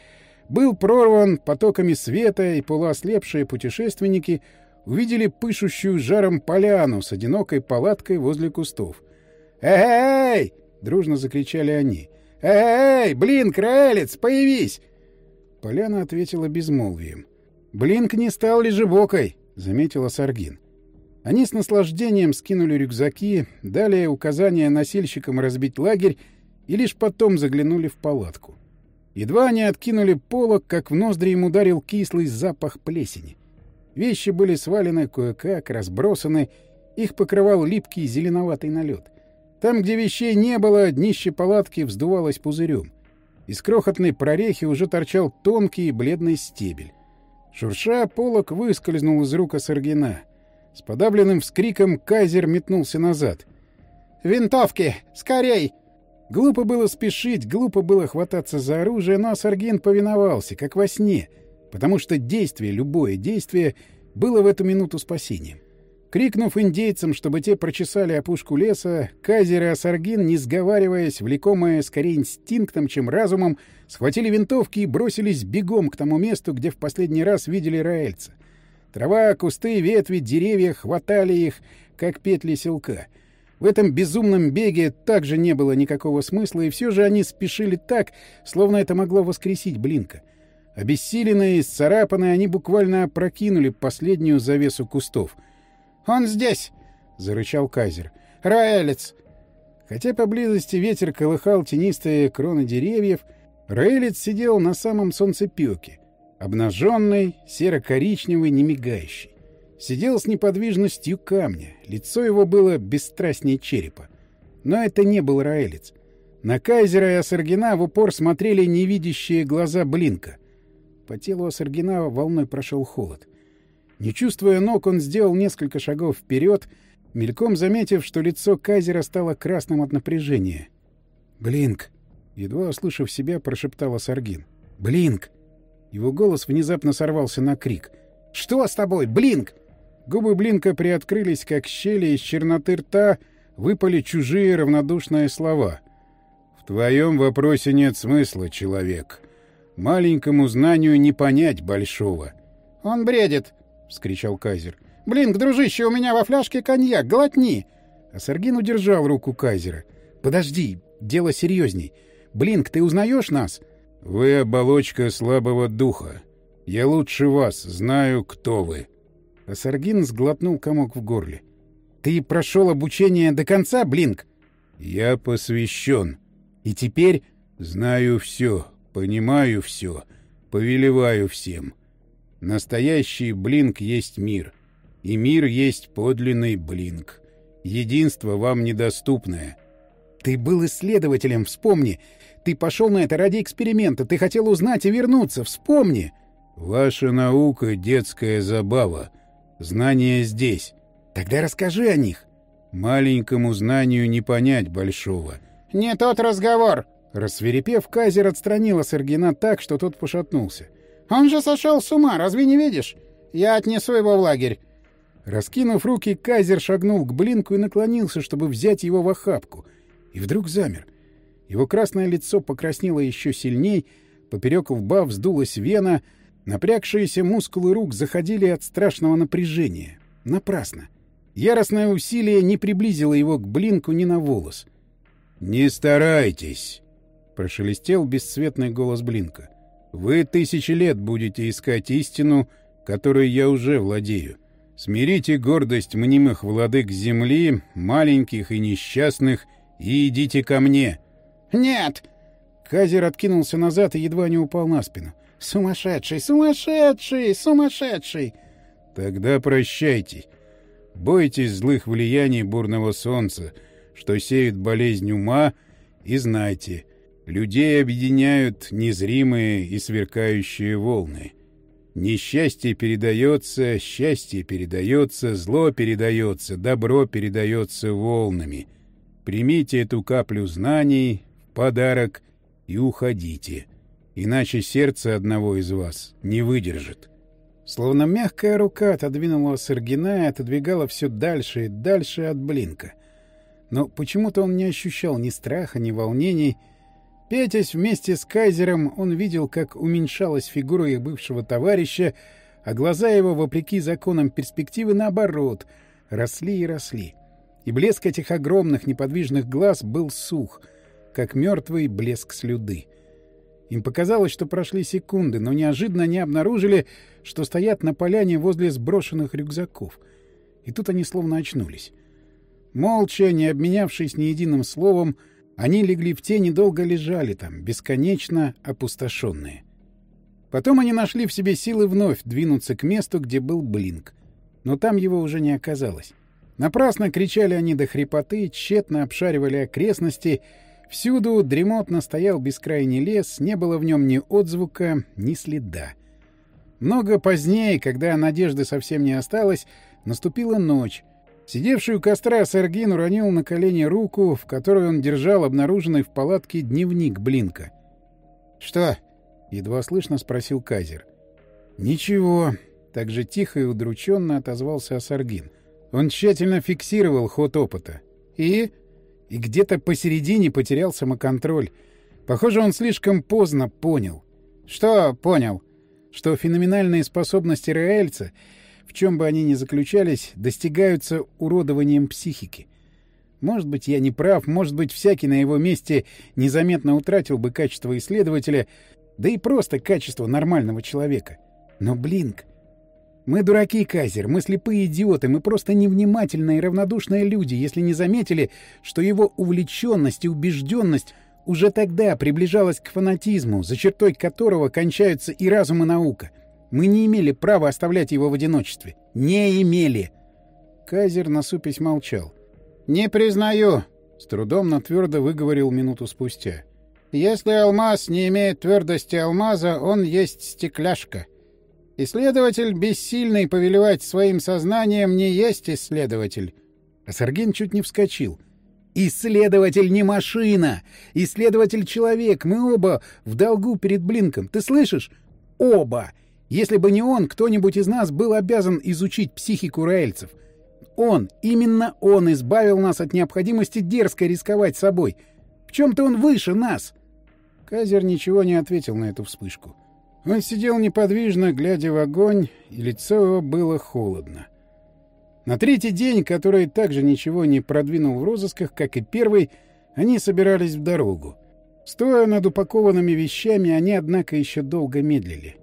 был прорван потоками света, и полуослепшие путешественники увидели пышущую жаром поляну с одинокой палаткой возле кустов. «Эй!» — дружно закричали они. «Эй! Блин, краэлец, появись!» Поляна ответила безмолвием. «Блинк не стал лежебокой», — заметила Саргин. Они с наслаждением скинули рюкзаки, дали указания носильщикам разбить лагерь и лишь потом заглянули в палатку. Едва они откинули полок, как в ноздри им ударил кислый запах плесени. Вещи были свалены кое-как, разбросаны, их покрывал липкий зеленоватый налет. Там, где вещей не было, днище палатки вздувалось пузырем. Из крохотной прорехи уже торчал тонкий и бледный стебель. Шурша, полок выскользнул из рук Саргина. С подавленным вскриком Кайзер метнулся назад. «Винтовки! Скорей! Глупо было спешить, глупо было хвататься за оружие, но Сарген повиновался, как во сне, потому что действие, любое действие, было в эту минуту спасением. Крикнув индейцам, чтобы те прочесали опушку леса, Казер и Асаргин, не сговариваясь, влекомые скорее инстинктом, чем разумом, схватили винтовки и бросились бегом к тому месту, где в последний раз видели Раэльца. Трава, кусты, ветви, деревья хватали их, как петли селка — в этом безумном беге также не было никакого смысла, и все же они спешили так, словно это могло воскресить Блинка. Обессиленные и сцарапанные, они буквально опрокинули последнюю завесу кустов. «Он здесь!» — зарычал Кайзер. «Раэлец!» Хотя поблизости ветер колыхал тенистые кроны деревьев, Раэлец сидел на самом солнцепёке, обнаженный, серо-коричневый, не мигающий сидел с неподвижностью камня. Лицо его было бесстрастнее черепа. Но это не был Раэлец. На Кайзера и Асаргина в упор смотрели невидящие глаза Блинка. По телу Асаргина волной прошел холод. Не чувствуя ног, он сделал несколько шагов вперед, мельком заметив, что лицо Кайзера стало красным от напряжения. «Блинк!» — едва услышав себя, прошептал Асаргин. «Блинк!» Его голос внезапно сорвался на крик. «Что с тобой, Блинк?» Губы Блинка приоткрылись, как щели, из черноты рта выпали чужие равнодушные слова. «В твоем вопросе нет смысла, человек. Маленькому знанию не понять большого». «Он бредит!» — вскричал Кайзер. «Блинк, дружище, у меня во фляжке коньяк, глотни!» А Саргин удержал руку Кайзера. «Подожди, дело серьезней. Блинк, ты узнаешь нас?» «Вы оболочка слабого духа. Я лучше вас знаю, кто вы». А Саргин сглотнул комок в горле. «Ты прошел обучение до конца, Блинк?» «Я посвящен. И теперь...» «Знаю все, понимаю все, повелеваю всем. Настоящий Блинк есть мир, и мир есть подлинный Блинк. Единство вам недоступное». «Ты был исследователем, вспомни. Ты пошел на это ради эксперимента, ты хотел узнать и вернуться, вспомни». «Ваша наука — детская забава». Знания здесь. Тогда расскажи о них. Маленькому знанию не понять большого. Не тот разговор. Рассверепев, Казер отстранила Сергина так, что тот пошатнулся. Он же сошел с ума, разве не видишь? Я отнесу его в лагерь. Раскинув руки, Казер шагнул к Блинку и наклонился, чтобы взять его в охапку. И вдруг замер. Его красное лицо покраснело еще сильней, поперек лба вздулась вена — Напрягшиеся мускулы рук заходили от страшного напряжения. Напрасно. Яростное усилие не приблизило его к блинку ни на волос. «Не старайтесь!» — прошелестел бесцветный голос Блинка. «Вы тысячи лет будете искать истину, которой я уже владею. Смирите гордость мнимых владык земли, маленьких и несчастных, И идите ко мне. Нет. Казер откинулся назад и едва не упал на спину. Сумасшедший, сумасшедший, сумасшедший. Тогда прощайте. Бойтесь злых влияний бурного солнца, что сеют болезнь ума, и знайте, людей объединяют незримые и сверкающие волны. Несчастье передается, счастье передается, зло передается, добро передается волнами. Примите эту каплю знаний, подарок и уходите, иначе сердце одного из вас не выдержит. Словно мягкая рука отодвинула Саргина и отодвигала все дальше и дальше от Блинка. Но почему-то он не ощущал ни страха, ни волнений. Петясь вместе с Кайзером, он видел, как уменьшалась фигура их бывшего товарища, а глаза его, вопреки законам перспективы, наоборот, росли и росли. И блеск этих огромных неподвижных глаз был сух, как мертвый блеск слюды. Им показалось, что прошли секунды, но неожиданно они обнаружили, что стоят на поляне возле сброшенных рюкзаков. И тут они словно очнулись. Молча, не обменявшись ни единым словом, они легли в тень и долго лежали там, бесконечно опустошенные. Потом они нашли в себе силы вновь двинуться к месту, где был Блинк. Но там его уже не оказалось. Напрасно кричали они до хрипоты, тщетно обшаривали окрестности — Всюду дремотно стоял бескрайний лес, не было в нем ни отзвука, ни следа. Много позднее, когда надежды совсем не осталось, наступила ночь. Сидевший у костра Сергин уронил на колени руку, в которой он держал обнаруженный в палатке дневник Блинка. «Что?» — едва слышно спросил Казер. «Ничего», — так же тихо и удрученно отозвался Асаргин. Он тщательно фиксировал ход опыта. «И?» и где-то посередине потерял самоконтроль. Похоже, он слишком поздно понял. Что понял? Что феноменальные способности Раэльца, в чем бы они ни заключались, достигаются уродованием психики. Может быть, я не прав, может быть, всякий на его месте незаметно утратил бы качество исследователя, да и просто качество нормального человека. Но Блинк мы дураки, Кайзер, мы слепые идиоты, мы просто невнимательные и равнодушные люди, если не заметили, что его увлеченность и убежденность уже тогда приближалась к фанатизму, за чертой которого кончаются и разум, и наука. Мы не имели права оставлять его в одиночестве. Не имели. Кайзер насупясь молчал. «Не признаю», — с трудом, но твердо выговорил минуту спустя. «Если алмаз не имеет твердости алмаза, он есть стекляшка. Исследователь, бессильный повелевать своим сознанием, не есть исследователь. А Сарген чуть не вскочил. «Исследователь не машина! Исследователь — человек! Мы оба в долгу перед Блинком! Ты слышишь? Оба! Если бы не он, кто-нибудь из нас был обязан изучить психику раэльцев. Он, именно он избавил нас от необходимости дерзко рисковать собой. В чем-то он выше нас!» Казер ничего не ответил на эту вспышку. Он сидел неподвижно, глядя в огонь, и лицо его было холодно. На третий день, который также ничего не продвинул в розысках, как и первый, они собирались в дорогу. Стоя над упакованными вещами, они, однако, еще долго медлили.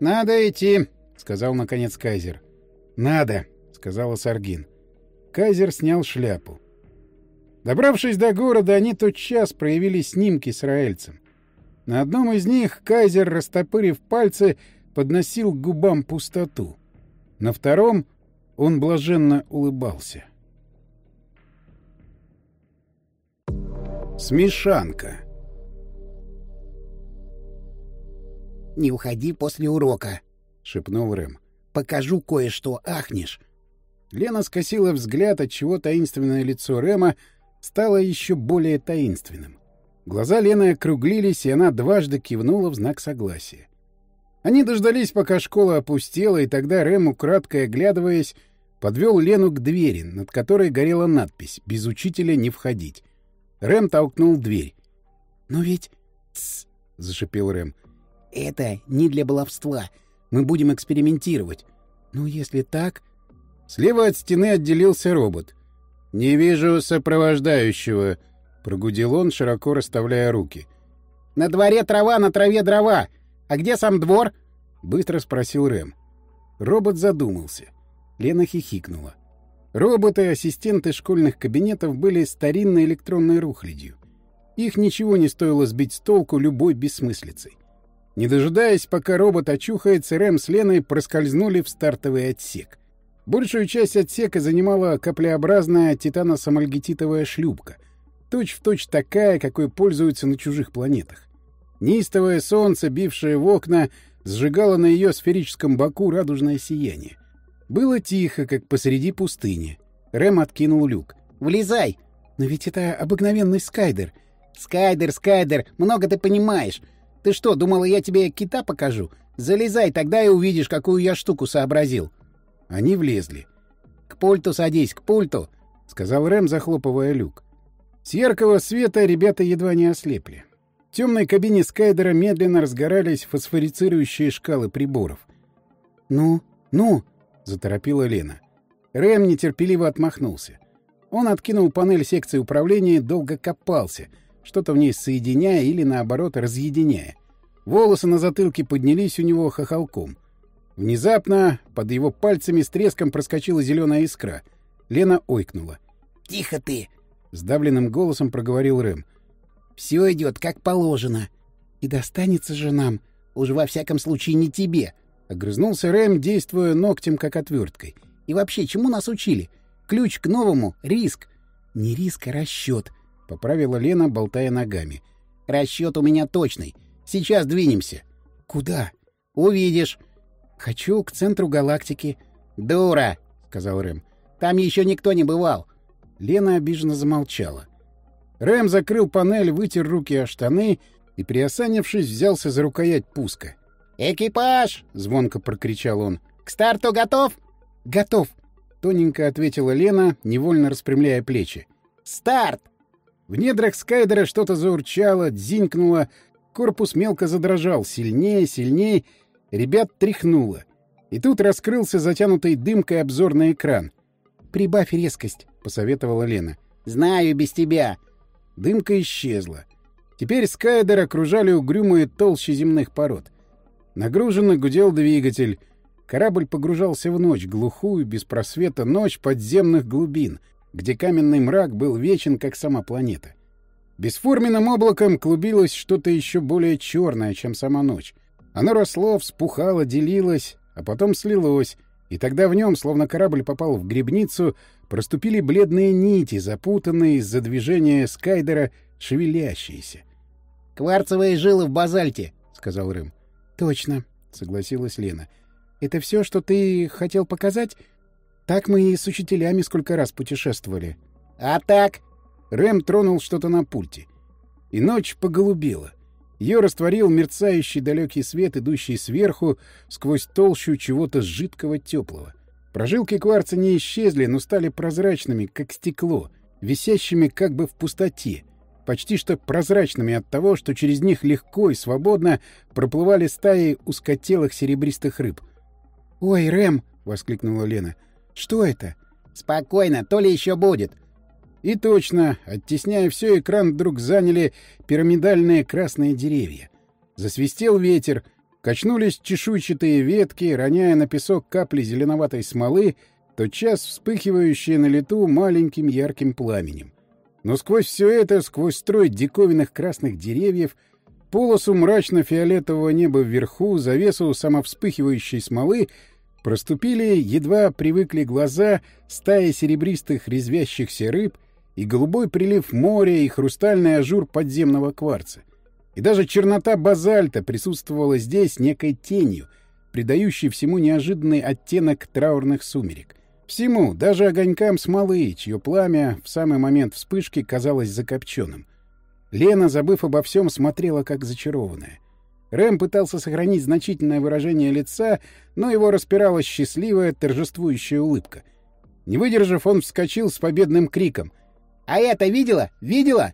«Надо идти», — сказал, наконец, Кайзер. «Надо», — сказала Саргин. Кайзер снял шляпу. Добравшись до города, они тотчас проявили снимки с раэльцем. На одном из них кайзер, растопырив пальцы, подносил к губам пустоту. На втором он блаженно улыбался. Смешанка «Не уходи после урока», — шепнул Рэм. «Покажу кое-что, ахнешь». Лена скосила взгляд, отчего таинственное лицо Рэма стало еще более таинственным. Глаза Лены округлились, и она дважды кивнула в знак согласия. Они дождались, пока школа опустела, и тогда Рэм, украдкой оглядываясь, подвел Лену к двери, над которой горела надпись «Без учителя не входить». Рэм толкнул дверь. «Но ведь...» Зашипел Рэм. «Это не для баловства. Мы будем экспериментировать. Ну, если так...» Слева от стены отделился робот. «Не вижу сопровождающего», Прогудел он, широко расставляя руки. «На дворе трава, на траве дрова! А где сам двор?» — быстро спросил Рэм. Робот задумался. Лена хихикнула. Роботы, ассистенты школьных кабинетов были старинной электронной рухлядью. Их ничего не стоило сбить с толку любой бессмыслицей. Не дожидаясь, пока робот очухается, Рэм с Леной проскользнули в стартовый отсек. Большую часть отсека занимала каплеобразная титано-самальгетитовая шлюпка, точь-в-точь точь такая, какой пользуются на чужих планетах. Неистовое солнце, бившее в окна, сжигало на ее сферическом боку радужное сияние. Было тихо, как посреди пустыни. Рэм откинул люк. «Влезай!» «Но ведь это обыкновенный скайдер». «Скайдер, скайдер, много ты понимаешь. Ты что, думала, я тебе кита покажу? Залезай, тогда и увидишь, какую я штуку сообразил». Они влезли. «К пульту садись, к пульту», — сказал Рэм, захлопывая люк. С яркого света ребята едва не ослепли. В темной кабине Скайдера медленно разгорались фосфорицирующие шкалы приборов. «Ну, ну!» — заторопила Лена. Рэм нетерпеливо отмахнулся. Он откинул панель секции управления и долго копался, что-то в ней соединяя или, наоборот, разъединяя. Волосы на затылке поднялись у него хохолком. Внезапно под его пальцами с треском проскочила зеленая искра. Лена ойкнула. «Тихо ты!» — сдавленным голосом проговорил Рэм. Все идет как положено. И достанется же нам. Уж во всяком случае не тебе. Огрызнулся Рэм, действуя ногтем как отверткой. И вообще, чему нас учили? Ключ к новому — риск. Не риск, а расчет, — поправила Лена, болтая ногами. Расчет у меня точный. Сейчас двинемся. Куда? Увидишь. Хочу к центру галактики. Дура, — сказал Рэм. Там еще никто не бывал. Лена обиженно замолчала. Рэм закрыл панель, вытер руки о штаны и, приосанившись, взялся за рукоять пуска. «Экипаж!» — звонко прокричал он. «К старту готов?» «Готов!» — тоненько ответила Лена, невольно распрямляя плечи. «Старт!» В недрах Скайдера что-то заурчало, дзинькнуло, корпус мелко задрожал, сильнее, сильнее, ребят тряхнуло. И тут раскрылся затянутый дымкой обзорный экран. «Прибавь резкость», — посоветовала Лена. «Знаю без тебя», Дымка исчезла. Теперь Скайдер окружали угрюмые толщи земных пород. Нагруженно гудел двигатель. Корабль погружался в ночь, глухую, без просвета ночь подземных глубин, где каменный мрак был вечен, как сама планета. Бесформенным облаком клубилось что-то еще более черное, чем сама ночь. Оно росло, вспухало, делилось, а потом слилось, и тогда в нем, словно корабль попал в грибницу, проступили бледные нити, запутанные из-за движения Скайдера, шевелящиеся. — Кварцевые жилы в базальте, — сказал Рым. — Точно, — согласилась Лена. — Это все, что ты хотел показать? Так мы и с учителями сколько раз путешествовали. — А так? Рэм тронул что-то на пульте. И ночь поголубела. Ее растворил мерцающий далекий свет, идущий сверху сквозь толщу чего-то жидкого теплого. Прожилки кварца не исчезли, но стали прозрачными, как стекло, висящими как бы в пустоте, почти что прозрачными от того, что через них легко и свободно проплывали стаи узкотелых серебристых рыб. «Ой, Рэм!» — воскликнула Лена. «Что это?» «Спокойно, то ли еще будет!» И точно, оттесняя все, экран вдруг заняли пирамидальные красные деревья. Засвистел ветер — Качнулись чешуйчатые ветки, роняя на песок капли зеленоватой смолы, тотчас вспыхивающие на лету маленьким ярким пламенем. Но сквозь все это, сквозь строй диковинных красных деревьев, полосу мрачно-фиолетового неба вверху, завесу самовспыхивающей смолы, проступили, едва привыкли глаза, стаи серебристых резвящихся рыб и голубой прилив моря и хрустальный ажур подземного кварца. И даже чернота базальта присутствовала здесь некой тенью, придающей всему неожиданный оттенок траурных сумерек. Всему, даже огонькам смолы, чье пламя в самый момент вспышки казалось закопченным. Лена, забыв обо всем, смотрела как зачарованная. Рэм пытался сохранить значительное выражение лица, но его распирала счастливая, торжествующая улыбка. Не выдержав, он вскочил с победным криком. «А это видела? Видела?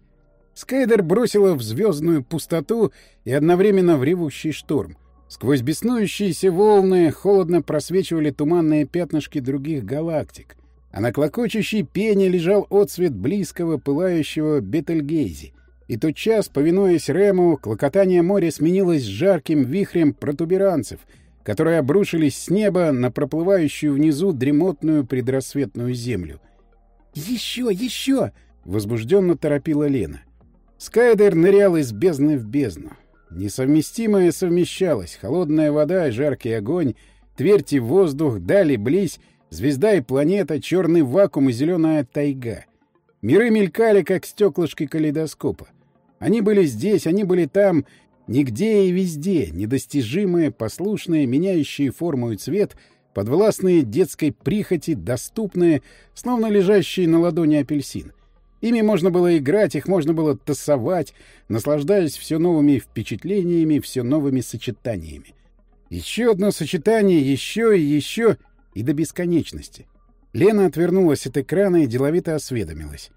Скайдер бросила в звездную пустоту и одновременно в ревущий шторм. Сквозь беснующиеся волны холодно просвечивали туманные пятнышки других галактик, а на клокочущей пене лежал отсвет близкого пылающего Бетельгейзи. И тот час, повинуясь Рему, клокотание моря сменилось жарким вихрем протуберанцев, которые обрушились с неба на проплывающую внизу дремотную предрассветную землю. «Еще, еще!» — возбужденно торопила Лена. Скайдер нырял из бездны в бездну. Несовместимое совмещалось. Холодная вода и жаркий огонь, твердь и воздух, дали близь, звезда и планета, черный вакуум и зеленая тайга. Миры мелькали, как стеклышки калейдоскопа. Они были здесь, они были там, нигде и везде, недостижимые, послушные, меняющие форму и цвет, подвластные детской прихоти, доступные, словно лежащие на ладони апельсин — Ими можно было играть, их можно было тасовать, наслаждаясь все новыми впечатлениями, все новыми сочетаниями. Еще одно сочетание, еще и еще, и до бесконечности. Лена отвернулась от экрана и деловито осведомилась.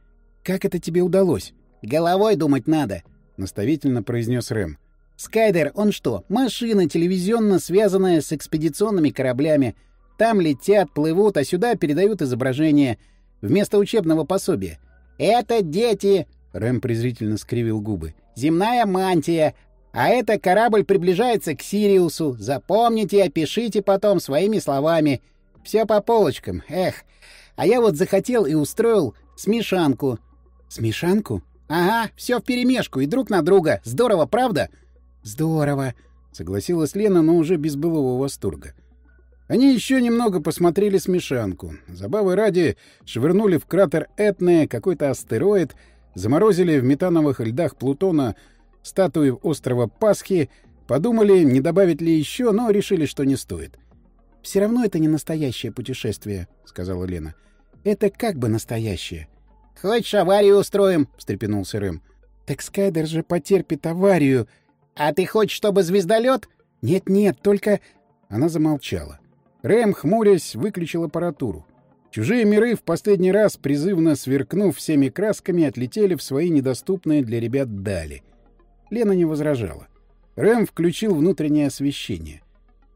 «Как это тебе удалось?» «Головой думать надо», — наставительно произнес Рэм. «Скайдер, он что, машина телевизионно связанная с экспедиционными кораблями. Там летят, плывут, а сюда передают изображение вместо учебного пособия. «Это дети!» — Рэм презрительно скривил губы. «Земная мантия! А это корабль приближается к Сириусу. Запомните опишите потом своими словами. Все по полочкам. Эх! А я вот захотел и устроил смешанку». «Смешанку?» «Ага, все вперемешку и друг на друга. Здорово, правда?» «Здорово», — согласилась Лена, но уже без былого восторга. Они еще немного посмотрели смешанку. Забавы ради швырнули в кратер Этне какой-то астероид, заморозили в метановых льдах Плутона статуи острова Пасхи, подумали, не добавить ли еще, но решили, что не стоит. — Все равно это не настоящее путешествие, — сказала Лена. — Это как бы настоящее. — Хочешь, аварию устроим? — встрепенулся Рэм. — Так Скайдер же потерпит аварию. — А ты хочешь, чтобы звездолет? Нет-нет, только... Она замолчала. Рэм, хмурясь, выключил аппаратуру. Чужие миры, в последний раз призывно сверкнув всеми красками, отлетели в свои недоступные для ребят дали. Лена не возражала. Рэм включил внутреннее освещение.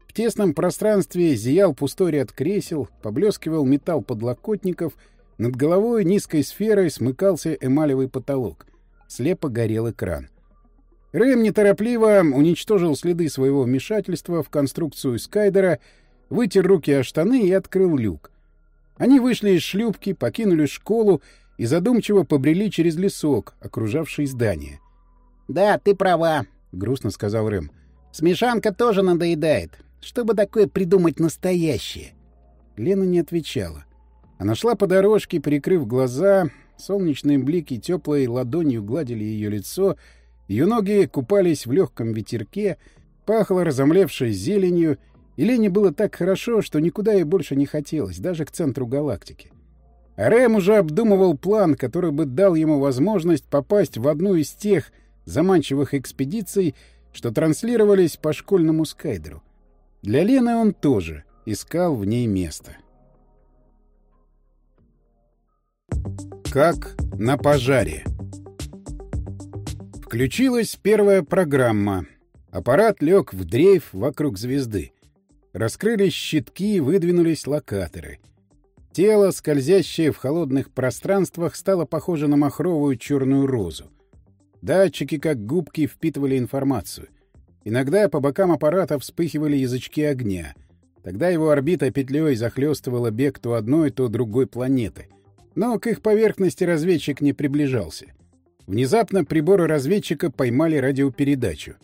В тесном пространстве зиял пустой ряд кресел, поблескивал металл подлокотников, над головой низкой сферой смыкался эмалевый потолок. Слепо горел экран. Рэм неторопливо уничтожил следы своего вмешательства в конструкцию Скайдера — вытер руки о штаны и открыл люк. Они вышли из шлюпки, покинули школу и задумчиво побрели через лесок, окружавший здание. — Да, ты права, — грустно сказал Рэм. — Смешанка тоже надоедает. Чтобы такое придумать настоящее? Лена не отвечала. Она шла по дорожке, прикрыв глаза, солнечные блики теплой ладонью гладили ее лицо, ее ноги купались в легком ветерке, пахло разомлевшей зеленью — и Лене было так хорошо, что никуда ей больше не хотелось, даже к центру галактики. А Рэм уже обдумывал план, который бы дал ему возможность попасть в одну из тех заманчивых экспедиций, что транслировались по школьному скайдеру. Для Лены он тоже искал в ней место. Как на пожаре. Включилась первая программа. Аппарат лег в дрейф вокруг звезды. Раскрылись щитки, выдвинулись локаторы. Тело, скользящее в холодных пространствах, стало похоже на махровую черную розу. Датчики, как губки, впитывали информацию. Иногда по бокам аппарата вспыхивали язычки огня. Тогда его орбита петлей захлестывала бег то одной, то другой планеты. Но к их поверхности разведчик не приближался. Внезапно приборы разведчика поймали радиопередачу.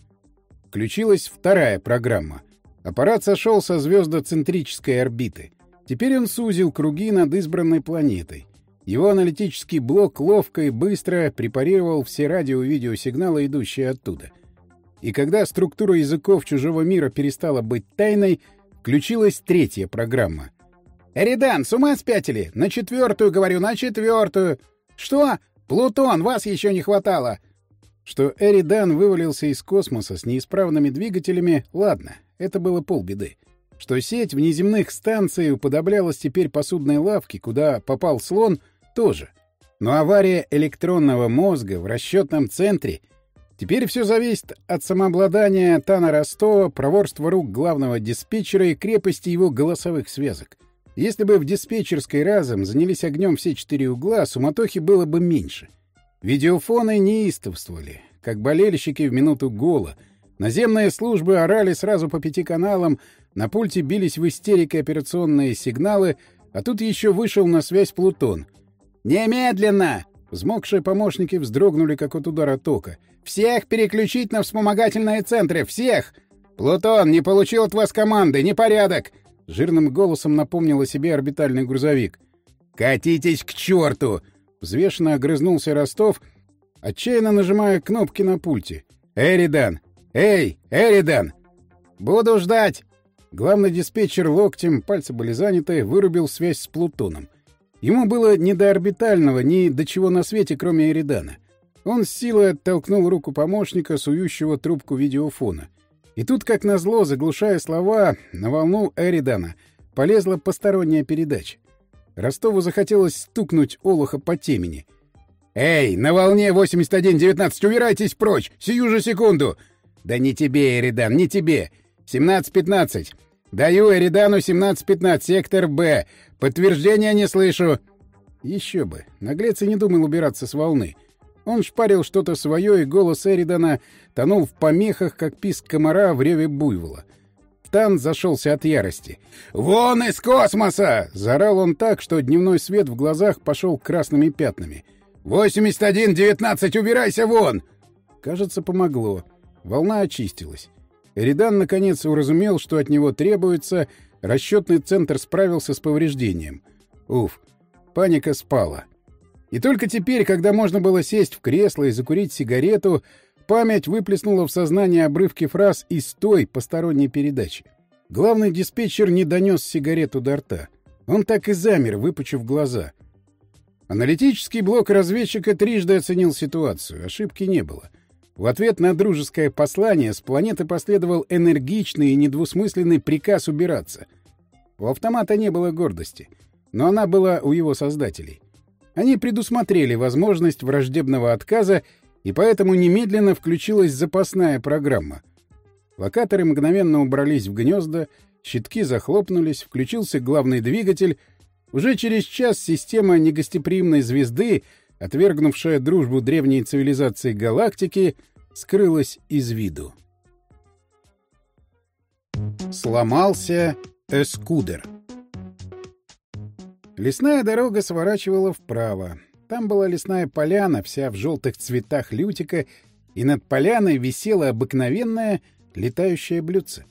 Включилась вторая программа. Аппарат сошел со звездоцентрической орбиты. Теперь он сузил круги над избранной планетой. Его аналитический блок ловко и быстро препарировал все радио- и видеосигналы, идущие оттуда. И когда структура языков чужого мира перестала быть тайной, включилась третья программа. «Эридан, с ума спятили? На четвертую, говорю, на четвертую! Что? Плутон, вас еще не хватало!» Что Эридан вывалился из космоса с неисправными двигателями, ладно, это было полбеды. Что сеть внеземных станций уподоблялась теперь посудной лавке, куда попал слон, тоже. Но авария электронного мозга в расчетном центре... Теперь все зависит от самообладания Тана Ростова, проворства рук главного диспетчера и крепости его голосовых связок. Если бы в диспетчерской разом занялись огнем все четыре угла, суматохи было бы меньше. Видеофоны неистовствовали, как болельщики в минуту гола — Наземные службы орали сразу по пяти каналам, на пульте бились в истерике операционные сигналы, а тут еще вышел на связь Плутон. «Немедленно!» Взмокшие помощники вздрогнули, как от удара тока. «Всех переключить на вспомогательные центры! Всех! Плутон, не получил от вас команды! Непорядок!» Жирным голосом напомнил о себе орбитальный грузовик. «Катитесь к черту!» Взвешенно огрызнулся Ростов, отчаянно нажимая кнопки на пульте. «Эридан! Эй, Эридан!» «Буду ждать!» Главный диспетчер локтем, пальцы были заняты, вырубил связь с Плутоном. Ему было не до орбитального, ни до чего на свете, кроме Эридана. Он с силой оттолкнул руку помощника, сующего трубку видеофона. И тут, как назло, заглушая слова, на волну Эридана полезла посторонняя передача. Ростову захотелось стукнуть Олуха по темени. «Эй, на волне 81-19, убирайтесь прочь! Сию же секунду!» «Да не тебе, Эридан, не тебе! 17-15! Даю Эридану 17-15, сектор Б! Подтверждения не слышу!» Еще бы. Наглец и не думал убираться с волны. Он шпарил что-то свое, и голос Эридана тонул в помехах, как писк комара в реве буйвола. Тан зашелся от ярости. «Вон из космоса!» — заорал он так, что дневной свет в глазах пошел красными пятнами. «Восемьдесят один девятнадцать, убирайся вон!» Кажется, помогло. Волна очистилась. Эридан наконец уразумел, что от него требуется, расчетный центр справился с повреждением. Уф, паника спала. И только теперь, когда можно было сесть в кресло и закурить сигарету, память выплеснула в сознание обрывки фраз из той посторонней передачи. Главный диспетчер не донес сигарету до рта. Он так и замер, выпучив глаза. Аналитический блок разведчика трижды оценил ситуацию. Ошибки не было. В ответ на дружеское послание с планеты последовал энергичный и недвусмысленный приказ убираться. У автомата не было гордости, но она была у его создателей. Они предусмотрели возможность враждебного отказа, и поэтому немедленно включилась запасная программа. Локаторы мгновенно убрались в гнезда, щитки захлопнулись, включился главный двигатель. Уже через час система негостеприимной звезды — отвергнувшая дружбу древней цивилизации галактики, скрылась из виду. Сломался эскудер. Лесная дорога сворачивала вправо. Там была лесная поляна, вся в желтых цветах лютика, и над поляной висело обыкновенное летающее блюдце.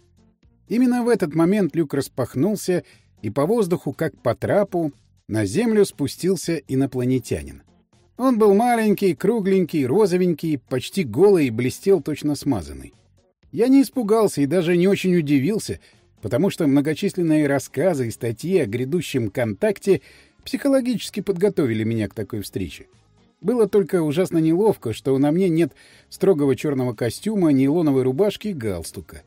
Именно в этот момент люк распахнулся, и по воздуху, как по трапу, на землю спустился инопланетянин. Он был маленький, кругленький, розовенький, почти голый и блестел точно смазанный. Я не испугался и даже не очень удивился, потому что многочисленные рассказы и статьи о грядущем контакте психологически подготовили меня к такой встрече. Было только ужасно неловко, что на мне нет строгого черного костюма, нейлоновой рубашки и галстука.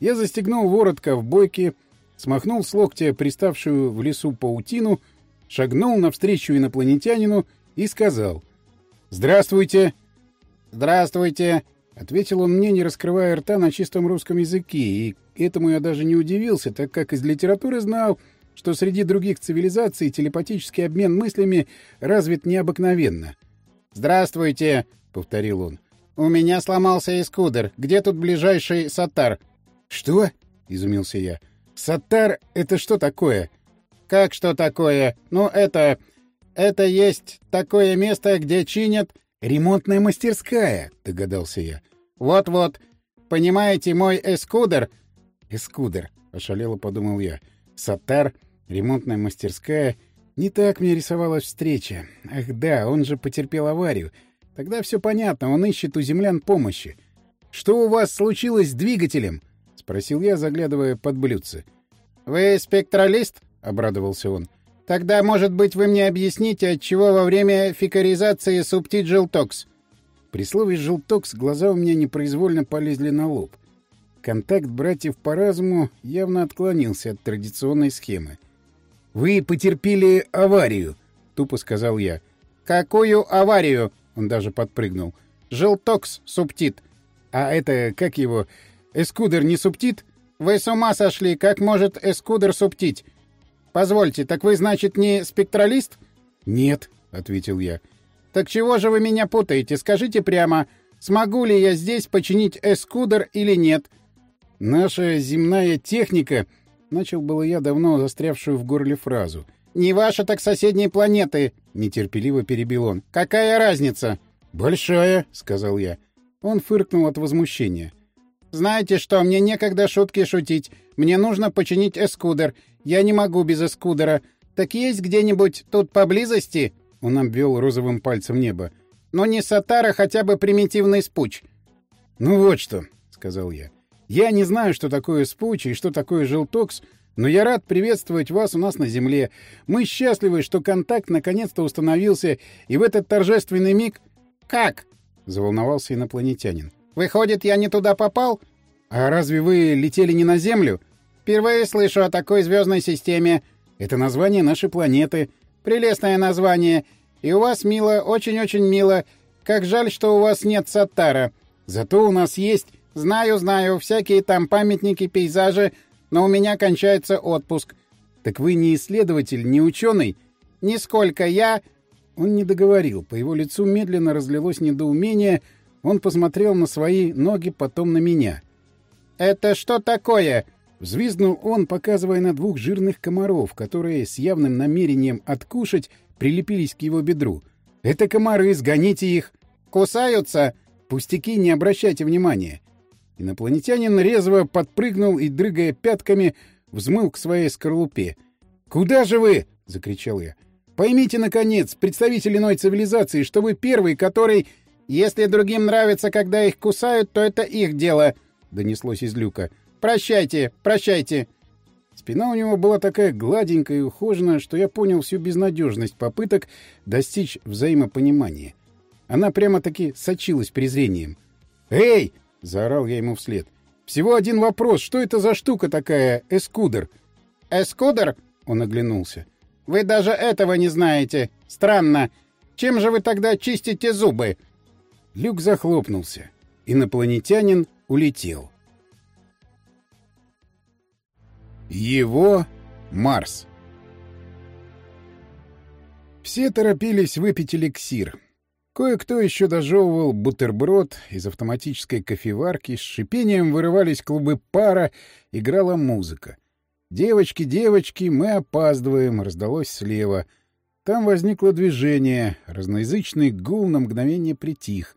Я застегнул ворот ковбойки, смахнул с локтя приставшую в лесу паутину, шагнул навстречу инопланетянину и сказал «Здравствуйте!» «Здравствуйте!» — ответил он мне, не раскрывая рта на чистом русском языке, и этому я даже не удивился, так как из литературы знал, что среди других цивилизаций телепатический обмен мыслями развит необыкновенно. «Здравствуйте!» — повторил он. «У меня сломался эскудер. Где тут ближайший сатар?» «Что?» — изумился я. «Сатар — это что такое?» «Как что такое? Ну, это... Это есть такое место, где чинят... — Ремонтная мастерская, — догадался я. Вот — Вот-вот. Понимаете, мой эскудер... — Эскудер, — ошалело подумал я. Сатар, ремонтная мастерская. Не так мне рисовалась встреча. Ах да, он же потерпел аварию. Тогда все понятно, он ищет у землян помощи. — Что у вас случилось с двигателем? — спросил я, заглядывая под блюдце. — Вы спектралист? — обрадовался он. Тогда, может быть, вы мне объясните, отчего во время фикаризации субтит желтокс? При слове «желтокс» глаза у меня непроизвольно полезли на лоб. Контакт братьев по разуму явно отклонился от традиционной схемы. «Вы потерпели аварию», — тупо сказал я. «Какую аварию?» — он даже подпрыгнул. «Желтокс субтит». «А это, как его, эскудер не субтит?» «Вы с ума сошли! Как может эскудер субтить?» Позвольте, так вы, значит, не спектралист? Нет, ответил я. Так чего же вы меня путаете? Скажите прямо. смогу ли я здесь починить эскудер или нет. Наша земная техника... Начал было я давно застрявшую в горле фразу. «Не ваша, так соседней планеты!» — нетерпеливо перебил он. «Какая разница?» «Большая», — сказал я. Он фыркнул от возмущения. «Знаете что, мне некогда шутки шутить. Мне нужно починить эскудер. Я не могу без эскудера. Так есть где-нибудь тут поблизости?» Он обвел розовым пальцем небо. «Ну не Сатара, хотя бы примитивный спуч». «Ну вот что», — сказал я. «Я не знаю, что такое спуч и что такое желтокс, но я рад приветствовать вас у нас на Земле. Мы счастливы, что контакт наконец-то установился, и в этот торжественный миг...» «Как?» — заволновался инопланетянин. «Выходит, я не туда попал?» «А разве вы летели не на Землю?» «Впервые слышу о такой звездной системе». «Это название нашей планеты». «Прелестное название. И у вас мило, очень-очень мило. Как жаль, что у вас нет Саттара. Зато у нас есть...» «Знаю, знаю, всякие там памятники, пейзажи, но у меня кончается отпуск». «Так вы не исследователь, не ученый?» «Нисколько. Я...» Он не договорил. По его лицу медленно разлилось недоумение. Он посмотрел на свои ноги, потом на меня. «Это что такое?» Взвизгнул он, показывая на двух жирных комаров, которые с явным намерением откушать прилепились к его бедру. «Это комары, сгоните их!» «Кусаются?» «Пустяки, не обращайте внимания!» Инопланетянин резво подпрыгнул и, дрыгая пятками, взмыл к своей скорлупе. «Куда же вы?» — закричал я. «Поймите, наконец, представитель иной цивилизации, что вы первый, который...» «Если другим нравится, когда их кусают, то это их дело», — донеслось из люка. «Прощайте, прощайте». Спина у него была такая гладенькая и ухоженная, что я понял всю безнадежность попыток достичь взаимопонимания. Она прямо-таки сочилась презрением. «Эй!» — заорал я ему вслед. «Всего один вопрос. Что это за штука такая, эскудер?» «Эскудер?» — он оглянулся. «Вы даже этого не знаете. Странно. Чем же вы тогда чистите зубы?» Люк захлопнулся. Инопланетянин улетел. Его Марс. Все торопились выпить эликсир. Кое-кто еще дожевывал бутерброд из автоматической кофеварки, с шипением вырывались клубы пара, играла музыка. «Девочки, девочки, мы опаздываем», — раздалось слева. Там возникло движение, разноязычный гул на мгновение притих.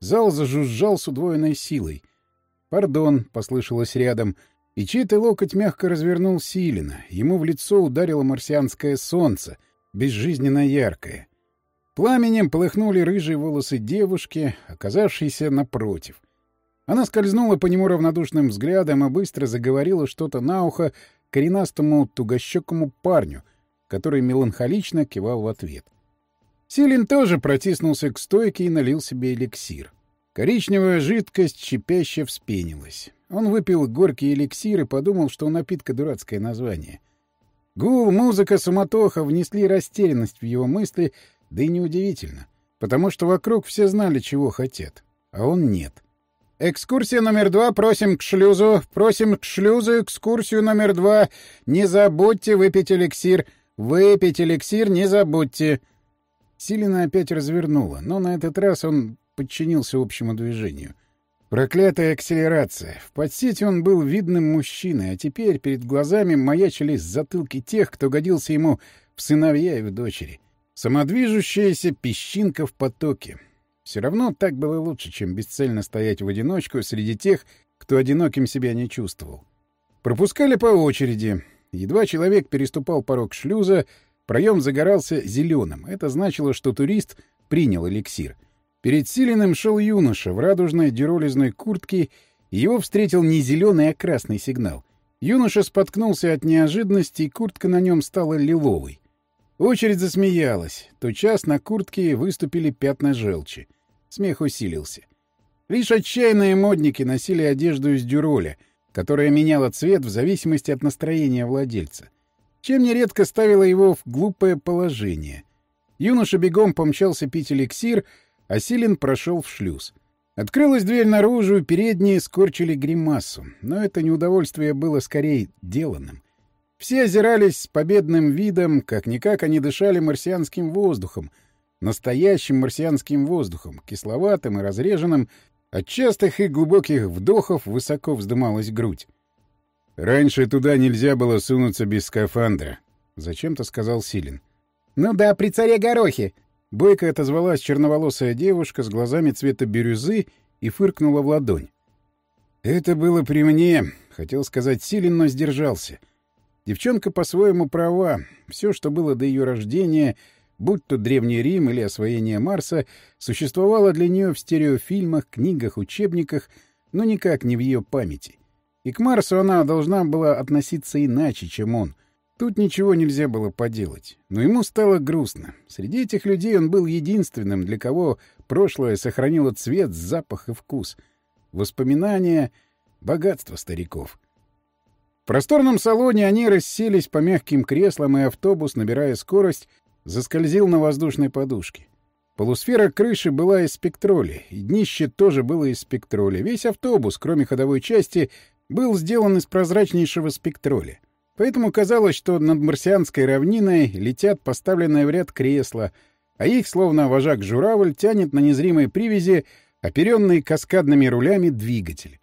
Зал зажужжал с удвоенной силой. «Пардон», — послышалось рядом, и чей-то локоть мягко развернул Силина. Ему в лицо ударило марсианское солнце, безжизненно яркое. Пламенем полыхнули рыжие волосы девушки, оказавшейся напротив. Она скользнула по нему равнодушным взглядом и быстро заговорила что-то на ухо коренастому тугощекому парню, который меланхолично кивал в ответ. Силин тоже протиснулся к стойке и налил себе эликсир. Коричневая жидкость щепяще вспенилась. Он выпил горький эликсир и подумал, что у напитка дурацкое название. Гул, музыка, суматоха внесли растерянность в его мысли — да и неудивительно, потому что вокруг все знали, чего хотят, а он нет. «Экскурсия номер два. Просим к шлюзу. Просим к шлюзу. Экскурсию номер два. Не забудьте выпить эликсир. Выпить эликсир не забудьте». Силина опять развернула, но на этот раз он подчинился общему движению. Проклятая акселерация. В подсете он был видным мужчиной, а теперь перед глазами маячили затылки тех, кто годился ему в сыновья и в дочери. Самодвижущаяся песчинка в потоке. Все равно так было лучше, чем бесцельно стоять в одиночку среди тех, кто одиноким себя не чувствовал. Пропускали по очереди. Едва человек переступал порог шлюза, проем загорался зеленым. Это значило, что турист принял эликсир. Перед Силиным шел юноша в радужной дюролизной куртке, и его встретил не зеленый, а красный сигнал. Юноша споткнулся от неожиданности, и куртка на нем стала лиловой. Очередь засмеялась. Тотчас на куртке выступили пятна желчи. Смех усилился. Лишь отчаянные модники носили одежду из дюроля, которая меняла цвет в зависимости от настроения владельца, чем нередко ставила его в глупое положение. Юноша бегом помчался пить эликсир, а прошел в шлюз. Открылась дверь наружу, передние скорчили гримасу, но это неудовольствие было скорее деланным. Все озирались с победным видом, как-никак они дышали марсианским воздухом, настоящим марсианским воздухом, кисловатым и разреженным, от частых и глубоких вдохов высоко вздымалась грудь. «Раньше туда нельзя было сунуться без скафандра», — зачем-то сказал Силин. «Ну да, при царе Горохе!» Бойко отозвалась черноволосая девушка с глазами цвета бирюзы и фыркнула в ладонь. «Это было при мне», — хотел сказать Силин, но сдержался. Девчонка по-своему права. Все, что было до ее рождения, будь то Древний Рим или освоение Марса, существовало для нее в стереофильмах, книгах, учебниках, но никак не в ее памяти. И к Марсу она должна была относиться иначе, чем он. Тут ничего нельзя было поделать. Но ему стало грустно. Среди этих людей он был единственным, для кого прошлое сохранило цвет, запах и вкус — воспоминания, богатство стариков. В просторном салоне они расселись по мягким креслам, и автобус, набирая скорость, заскользил на воздушной подушке. Полусфера крыши была из спектроли, и днище тоже было из спектроли. Весь автобус, кроме ходовой части, был сделан из прозрачнейшего спектроля. Поэтому казалось, что над марсианской равниной летят поставленные в ряд кресла, а их, словно вожак-журавль, тянет на незримой привязи оперенный каскадными рулями двигатель.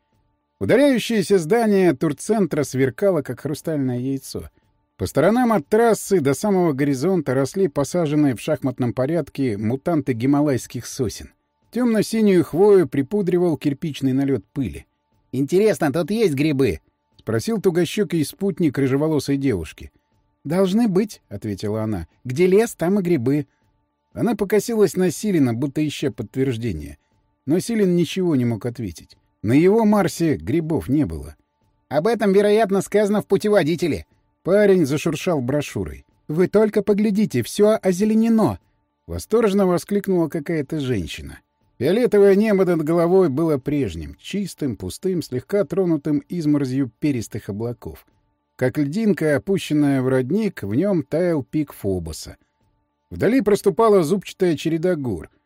Ударяющееся здание турцентра сверкало, как хрустальное яйцо. По сторонам от трассы до самого горизонта росли посаженные в шахматном порядке мутанты гималайских сосен. Темно-синюю хвою припудривал кирпичный налет пыли. «Интересно, тут есть грибы?» — спросил тугощекий спутник рыжеволосой девушки. «Должны быть», — ответила она. «Где лес, там и грибы». Она покосилась на Силина, будто ища подтверждение. Но Силин ничего не мог ответить. На его Марсе грибов не было. «Об этом, вероятно, сказано в путеводителе». Парень зашуршал брошюрой. «Вы только поглядите, все озеленено!» Восторженно воскликнула какая-то женщина. Фиолетовое небо над головой было прежним, чистым, пустым, слегка тронутым изморозью перистых облаков. Как льдинка, опущенная в родник, в нем таял пик Фобоса. Вдали проступала зубчатая череда гор —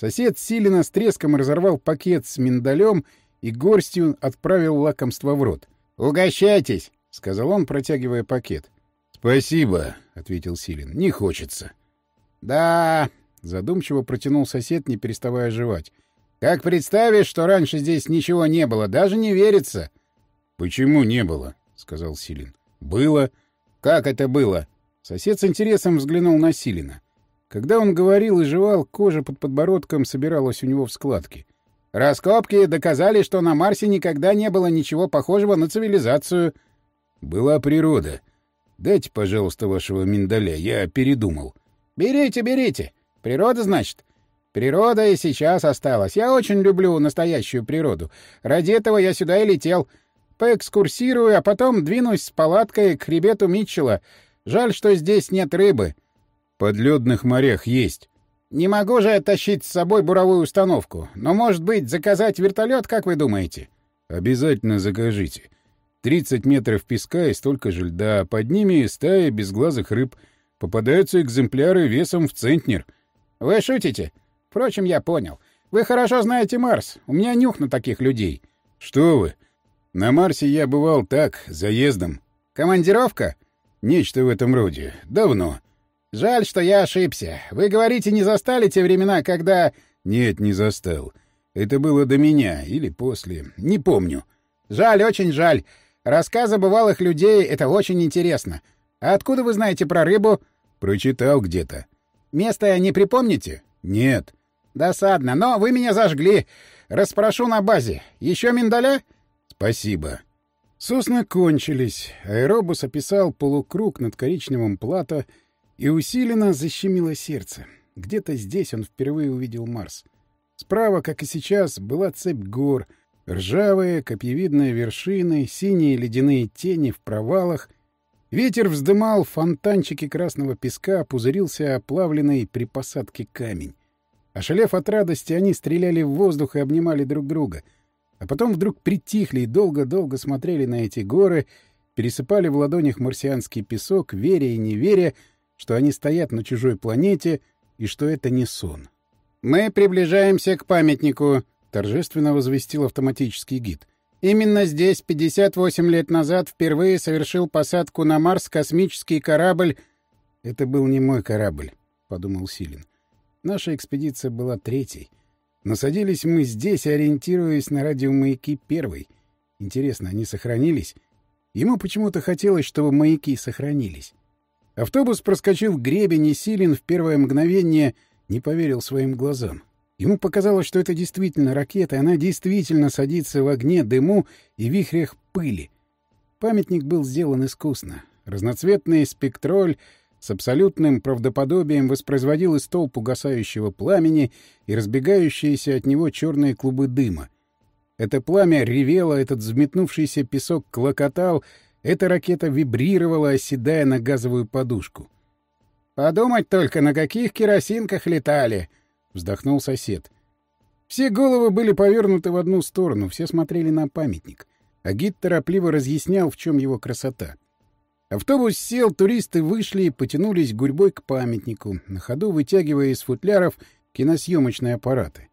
Сосед Силина с треском разорвал пакет с миндалем и горстью отправил лакомство в рот. «Угощайтесь!» — сказал он, протягивая пакет. «Спасибо», — ответил Силин. «Не хочется». «Да...» — задумчиво протянул сосед, не переставая жевать. «Как представишь, что раньше здесь ничего не было, даже не верится». «Почему не было?» — сказал Силин. «Было». «Как это было?» Сосед с интересом взглянул на Силина. Когда он говорил и жевал, кожа под подбородком собиралась у него в складки. «Раскопки доказали, что на Марсе никогда не было ничего похожего на цивилизацию». «Была природа. Дайте, пожалуйста, вашего миндаля, я передумал». «Берите, берите. Природа, значит?» «Природа и сейчас осталась. Я очень люблю настоящую природу. Ради этого я сюда и летел. Поэкскурсирую, а потом двинусь с палаткой к хребету Митчелла. Жаль, что здесь нет рыбы подледных морях есть. Не могу же я тащить с собой буровую установку. Но, может быть, заказать вертолет, как вы думаете? Обязательно закажите. 30 метров песка и столько же льда. Под ними стая безглазых рыб. Попадаются экземпляры весом в центнер. Вы шутите? Впрочем, я понял. Вы хорошо знаете Марс. У меня нюх на таких людей. Что вы? На Марсе я бывал так, заездом. Командировка? Нечто в этом роде. Давно. Жаль, что я ошибся. Вы говорите, не застали те времена, когда... Нет, не застал. Это было до меня или после. Не помню. Жаль, очень жаль. Рассказы бывалых людей — это очень интересно. А откуда вы знаете про рыбу? Прочитал где-то. Место не припомните? Нет. Досадно, но вы меня зажгли. Распрошу на базе. Еще миндаля? Спасибо. Сосны кончились. Аэробус описал полукруг над коричневым плато — и усиленно защемило сердце. Где-то здесь он впервые увидел Марс. Справа, как и сейчас, была цепь гор, ржавые, копьевидные вершины, синие ледяные тени в провалах. Ветер вздымал фонтанчики красного песка, пузырился оплавленный при посадке камень. Ошалев от радости, они стреляли в воздух и обнимали друг друга. А потом вдруг притихли и долго-долго смотрели на эти горы, пересыпали в ладонях марсианский песок, веря и не веря, что они стоят на чужой планете и что это не сон. «Мы приближаемся к памятнику», — торжественно возвестил автоматический гид. «Именно здесь 58 лет назад впервые совершил посадку на Марс космический корабль...» «Это был не мой корабль», — подумал Силин. Наша экспедиция была третьей. Но садились мы здесь, ориентируясь на радиомаяки первой. Интересно, они сохранились? Ему почему-то хотелось, чтобы маяки сохранились. Автобус проскочил гребень, и Силин в первое мгновение не поверил своим глазам. Ему показалось, что это действительно ракета, и она действительно садится в огне, дыму и вихрях пыли. Памятник был сделан искусно. Разноцветный спектроль с абсолютным правдоподобием воспроизводил из толп угасающего пламени и разбегающиеся от него черные клубы дыма. Это пламя ревело, этот взметнувшийся песок клокотал, эта ракета вибрировала, оседая на газовую подушку. «Подумать только, на каких керосинках летали!» — вздохнул сосед. Все головы были повернуты в одну сторону, все смотрели на памятник. А гид торопливо разъяснял, в чем его красота. Автобус сел, туристы вышли и потянулись гурьбой к памятнику, на ходу вытягивая из футляров киносъемочные аппараты.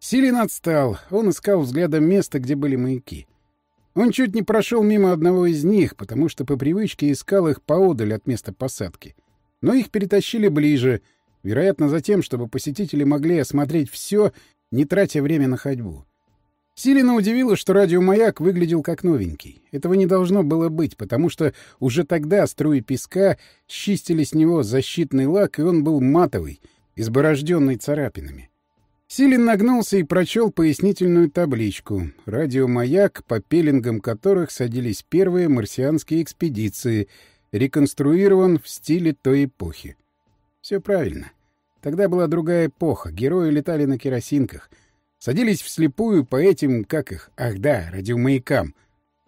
Силин отстал, он искал взглядом место, где были маяки. Он чуть не прошел мимо одного из них, потому что по привычке искал их поодаль от места посадки. Но их перетащили ближе, вероятно, за тем, чтобы посетители могли осмотреть все, не тратя время на ходьбу. Силина удивило, что радиомаяк выглядел как новенький. Этого не должно было быть, потому что уже тогда струи песка счистили с него защитный лак, и он был матовый, изборожденный царапинами. Силин нагнулся и прочел пояснительную табличку «Радиомаяк, по пеленгам которых садились первые марсианские экспедиции, реконструирован в стиле той эпохи». Все правильно. Тогда была другая эпоха, герои летали на керосинках, садились вслепую по этим, как их, ах да, радиомаякам,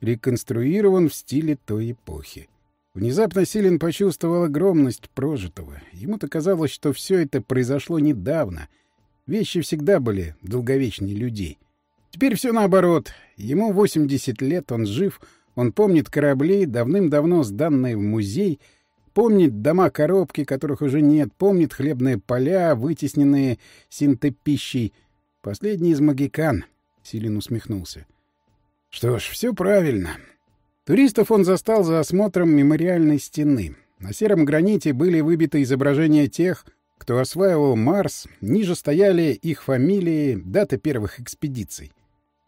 реконструирован в стиле той эпохи. Внезапно Силин почувствовал огромность прожитого. Ему-то казалось, что все это произошло недавно — Вещи всегда были долговечнее людей. Теперь все наоборот. Ему 80 лет, он жив, он помнит корабли, давным-давно сданные в музей, помнит дома-коробки, которых уже нет, помнит хлебные поля, вытесненные синтепищей. Последний из магикан, — Силин усмехнулся. Что ж, все правильно. Туристов он застал за осмотром мемориальной стены. На сером граните были выбиты изображения тех, кто осваивал Марс, ниже стояли их фамилии, дата первых экспедиций.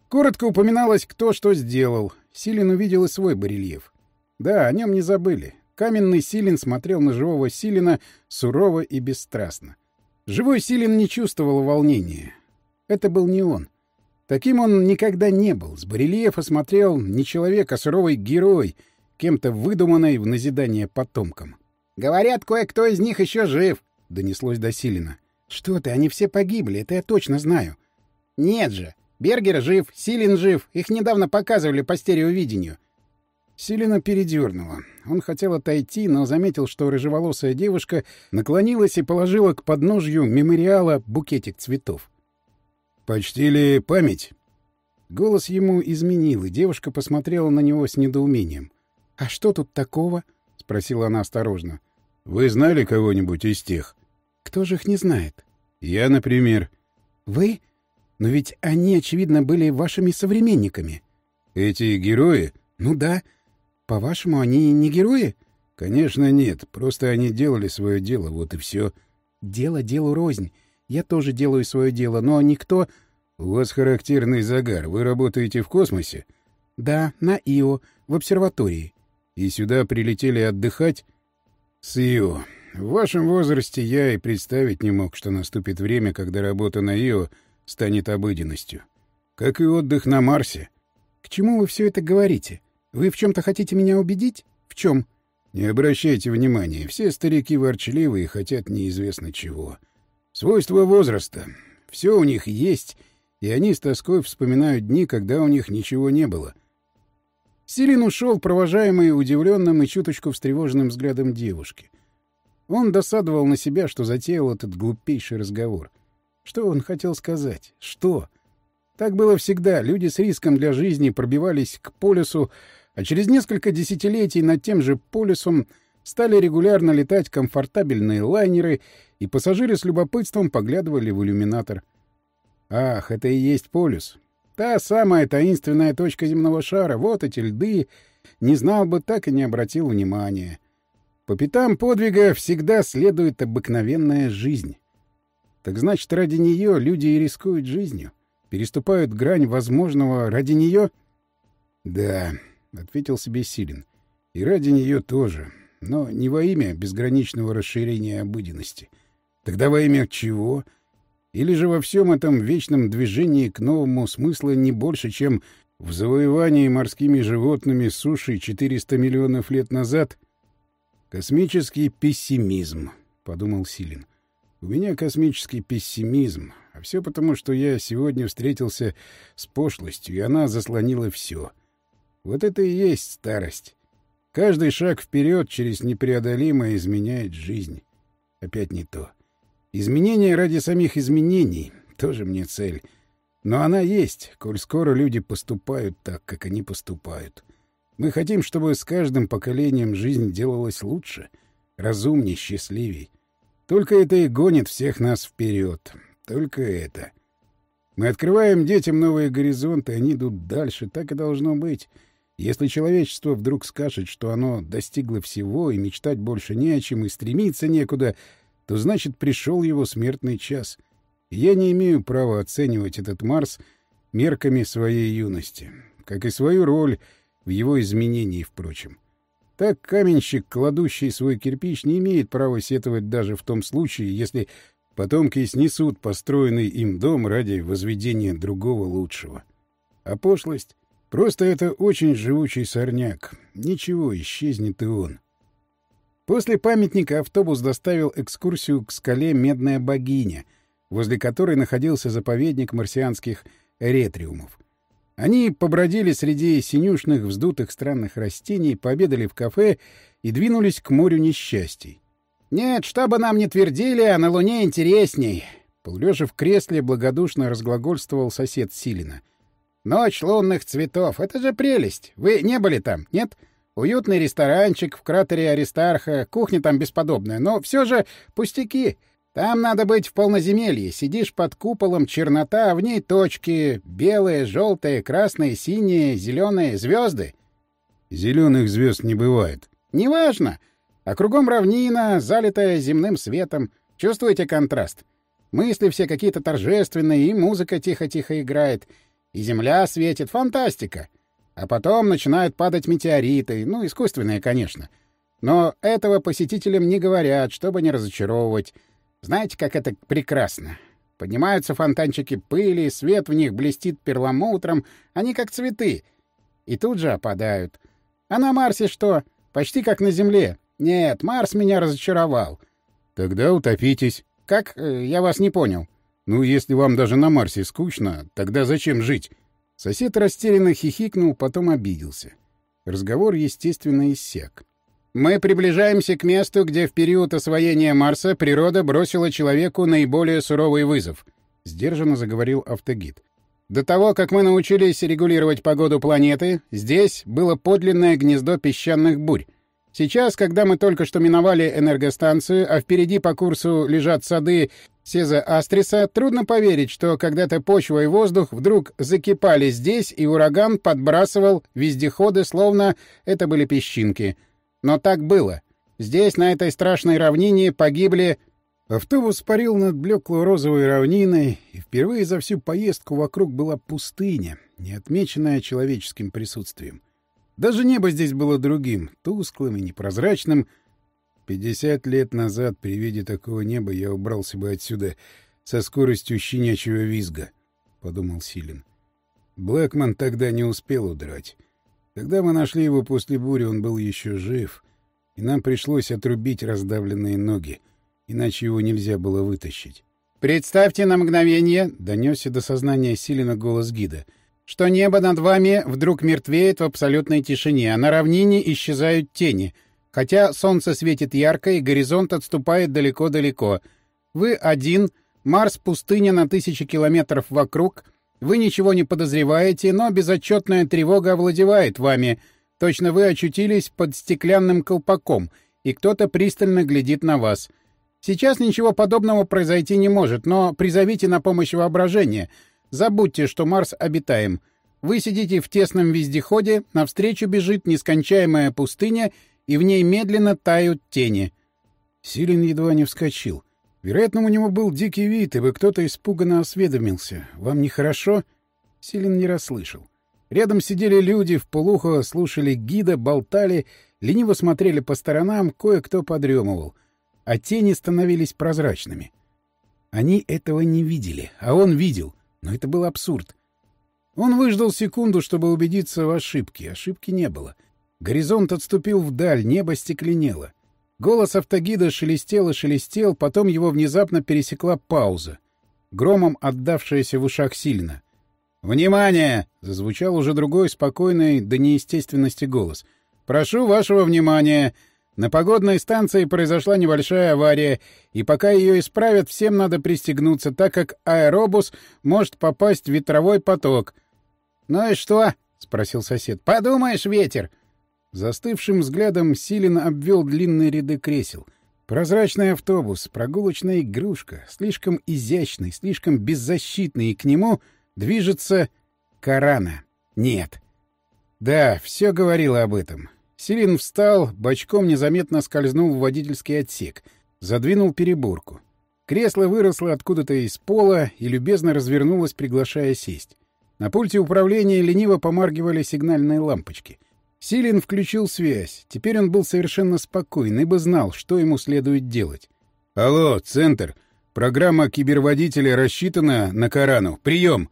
Коротко упоминалось, кто что сделал. Силин увидел и свой барельеф. Да, о нем не забыли. Каменный Силин смотрел на живого Силина сурово и бесстрастно. Живой Силин не чувствовал волнения. Это был не он. Таким он никогда не был. С барельефа смотрел не человек, а суровый герой, кем-то выдуманный в назидание потомкам. «Говорят, кое-кто из них еще жив», — донеслось до Силина. «Что ты, они все погибли, это я точно знаю». «Нет же! Бергер жив, Силин жив, их недавно показывали по стереовидению». Силина передернула. Он хотел отойти, но заметил, что рыжеволосая девушка наклонилась и положила к подножью мемориала букетик цветов. «Почти ли память?» Голос ему изменил, и девушка посмотрела на него с недоумением. «А что тут такого?» — спросила она осторожно. «Вы знали кого-нибудь из тех?» Кто же их не знает? Я, например. Вы? Но ведь они, очевидно, были вашими современниками. Эти герои? Ну да. По-вашему, они не герои? Конечно, нет. Просто они делали свое дело, вот и все. Дело делу рознь. Я тоже делаю свое дело, но никто... У вас характерный загар. Вы работаете в космосе? Да, на Ио, в обсерватории. И сюда прилетели отдыхать? С Ио. В вашем возрасте я и представить не мог, что наступит время, когда работа на Ио станет обыденностью. Как и отдых на Марсе. К чему вы все это говорите? Вы в чем-то хотите меня убедить? В чем? Не обращайте внимания. Все старики ворчливы и хотят неизвестно чего. Свойства возраста. Все у них есть, и они с тоской вспоминают дни, когда у них ничего не было. Силин ушел, провожаемый удивленным и чуточку встревоженным взглядом девушки — он досадовал на себя, что затеял этот глупейший разговор. Что он хотел сказать? Что? Так было всегда. Люди с риском для жизни пробивались к полюсу, а через несколько десятилетий над тем же полюсом стали регулярно летать комфортабельные лайнеры, и пассажиры с любопытством поглядывали в иллюминатор. Ах, это и есть полюс. Та самая таинственная точка земного шара. Вот эти льды. Не знал бы, так и не обратил внимания. По пятам подвига всегда следует обыкновенная жизнь. Так значит, ради нее люди и рискуют жизнью. Переступают грань возможного ради нее? — Да, — ответил себе Силин. — И ради нее тоже. Но не во имя безграничного расширения обыденности. Тогда во имя чего? Или же во всем этом вечном движении к новому смыслу не больше, чем в завоевании морскими животными суши 400 миллионов лет назад? Космический пессимизм, — подумал Силин. У меня космический пессимизм, а все потому, что я сегодня встретился с пошлостью, и она заслонила все. Вот это и есть старость. Каждый шаг вперед через непреодолимое изменяет жизнь. Опять не то. Изменения ради самих изменений — тоже мне цель. Но она есть, коль скоро люди поступают так, как они поступают. Мы хотим, чтобы с каждым поколением жизнь делалась лучше, разумнее, счастливей. Только это и гонит всех нас вперед. Только это. Мы открываем детям новые горизонты, они идут дальше, так и должно быть. Если человечество вдруг скажет, что оно достигло всего и мечтать больше не о чем и стремиться некуда, то значит пришел его смертный час. И я не имею права оценивать этот Марс мерками своей юности, как и свою роль в его изменении, впрочем. Так каменщик, кладущий свой кирпич, не имеет права сетовать даже в том случае, если потомки снесут построенный им дом ради возведения другого лучшего. А пошлость Просто это очень живучий сорняк. Ничего, исчезнет и он. После памятника автобус доставил экскурсию к скале Медная богиня, возле которой находился заповедник марсианских ретриумов. Они побродили среди синюшных вздутых странных растений, пообедали в кафе и двинулись к морю несчастий. «Нет, что бы нам ни твердили, а на Луне интересней!» Полулежа в кресле, благодушно разглагольствовал сосед Силина. Ночь лунных цветов — это же прелесть. Вы не были там, нет? Уютный ресторанчик в кратере Аристарха, кухня там бесподобная, но все же пустяки. Там надо быть в полноземелье. Сидишь под куполом, чернота, а в ней точки — белые, желтые, красные, синие, зеленые, звезды. Зеленых звезд не бывает. Неважно. А кругом равнина, залитая земным светом. Чувствуете контраст? Мысли все какие-то торжественные, и музыка тихо-тихо играет — и Земля светит. Фантастика! А потом начинают падать метеориты. Ну, искусственные, конечно. Но этого посетителям не говорят, чтобы не разочаровывать. Знаете, как это прекрасно. Поднимаются фонтанчики пыли, свет в них блестит перламутром, они как цветы. И тут же опадают. А на Марсе что? Почти как на Земле. Нет, Марс меня разочаровал. Тогда утопитесь. Как? Э, я вас не понял. Ну, если вам даже на Марсе скучно, тогда зачем жить? Сосед растерянно хихикнул, потом обиделся. Разговор, естественно, иссяк. Мы приближаемся к месту, где в период освоения Марса природа бросила человеку наиболее суровый вызов, сдержанно заговорил автогид. До того, как мы научились регулировать погоду планеты, здесь было подлинное гнездо песчаных бурь. Сейчас, когда мы только что миновали энергостанцию, а впереди по курсу лежат сады Сеза Астриса, трудно поверить, что когда-то почва и воздух вдруг закипали здесь, и ураган подбрасывал вездеходы, словно это были песчинки. Но так было. Здесь, на этой страшной равнине, погибли... Автобус парил над блеклой розовой равниной, и впервые за всю поездку вокруг была пустыня, не отмеченная человеческим присутствием. Даже небо здесь было другим, тусклым и непрозрачным. Пятьдесят лет назад при виде такого неба я убрался бы отсюда со скоростью щенячьего визга, — подумал Силин. Блэкман тогда не успел удрать. Когда мы нашли его после бури, он был еще жив, и нам пришлось отрубить раздавленные ноги, иначе его нельзя было вытащить. «Представьте на мгновение», — донесся до сознания Силина голос гида — что небо над вами вдруг мертвеет в абсолютной тишине, а на равнине исчезают тени, хотя солнце светит ярко и горизонт отступает далеко-далеко. Вы один, Марс — пустыня на тысячи километров вокруг, вы ничего не подозреваете, но безотчетная тревога овладевает вами. Точно вы очутились под стеклянным колпаком, и кто-то пристально глядит на вас. Сейчас ничего подобного произойти не может, но призовите на помощь воображение — Забудьте, что Марс обитаем. Вы сидите в тесном вездеходе, навстречу бежит нескончаемая пустыня, и в ней медленно тают тени. Силин едва не вскочил. Вероятно, у него был дикий вид, ибо кто-то испуганно осведомился. «Вам нехорошо?» Силин не расслышал. Рядом сидели люди, в полухо слушали гида, болтали, лениво смотрели по сторонам, кое-кто подремывал. А тени становились прозрачными. Они этого не видели, а он видел. Но это был абсурд. Он выждал секунду, чтобы убедиться в ошибке. Ошибки не было. Горизонт отступил вдаль, небо стекленело. Голос автогида шелестел и шелестел, потом его внезапно пересекла пауза, громом отдавшаяся в ушах сильно. «Внимание!» — зазвучал уже другой, спокойный до неестественности голос. «Прошу вашего внимания! На погодной станции произошла небольшая авария, и пока ее исправят, всем надо пристегнуться, так как аэробус может попасть в ветровой поток». «Ну и что?» — спросил сосед. «Подумаешь, ветер!» Застывшим взглядом Силин обвел длинные ряды кресел. Прозрачный автобус, прогулочная игрушка, слишком изящный, слишком беззащитный, и к нему движется Корана. Нет. Да, все говорило об этом. Силин встал, бочком незаметно скользнул в водительский отсек, задвинул переборку. Кресло выросло откуда-то из пола и любезно развернулось, приглашая сесть. На пульте управления лениво помаргивали сигнальные лампочки — Силин включил связь. Теперь он был совершенно спокоен, ибо знал, что ему следует делать. «Алло, Центр. Программа киберводителя рассчитана на Корану. Прием!»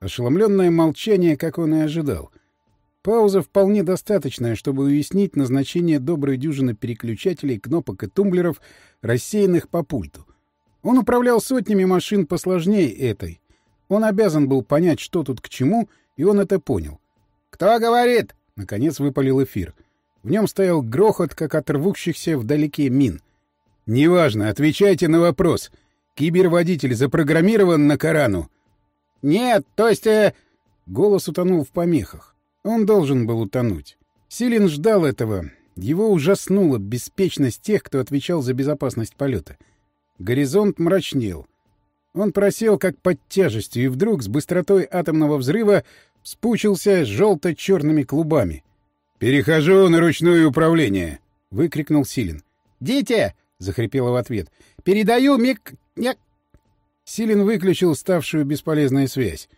Ошеломленное молчание, как он и ожидал. Пауза вполне достаточная, чтобы уяснить назначение доброй дюжины переключателей, кнопок и тумблеров, рассеянных по пульту. Он управлял сотнями машин посложнее этой. Он обязан был понять, что тут к чему, и он это понял. «Кто говорит?» Наконец выпалил эфир. В нем стоял грохот, как от рвущихся вдалеке мин. «Неважно, отвечайте на вопрос. Киберводитель запрограммирован на Корану?» «Нет, то есть...» э... Голос утонул в помехах. Он должен был утонуть. Силин ждал этого. Его ужаснула беспечность тех, кто отвечал за безопасность полета. Горизонт мрачнел. Он просел как под тяжестью, и вдруг с быстротой атомного взрыва спучился желто-черными клубами. «Перехожу на ручное управление!» — выкрикнул Силин. «Дитя!» — захрипело в ответ. «Передаю миг... Нет!» Силин выключил ставшую бесполезной связь.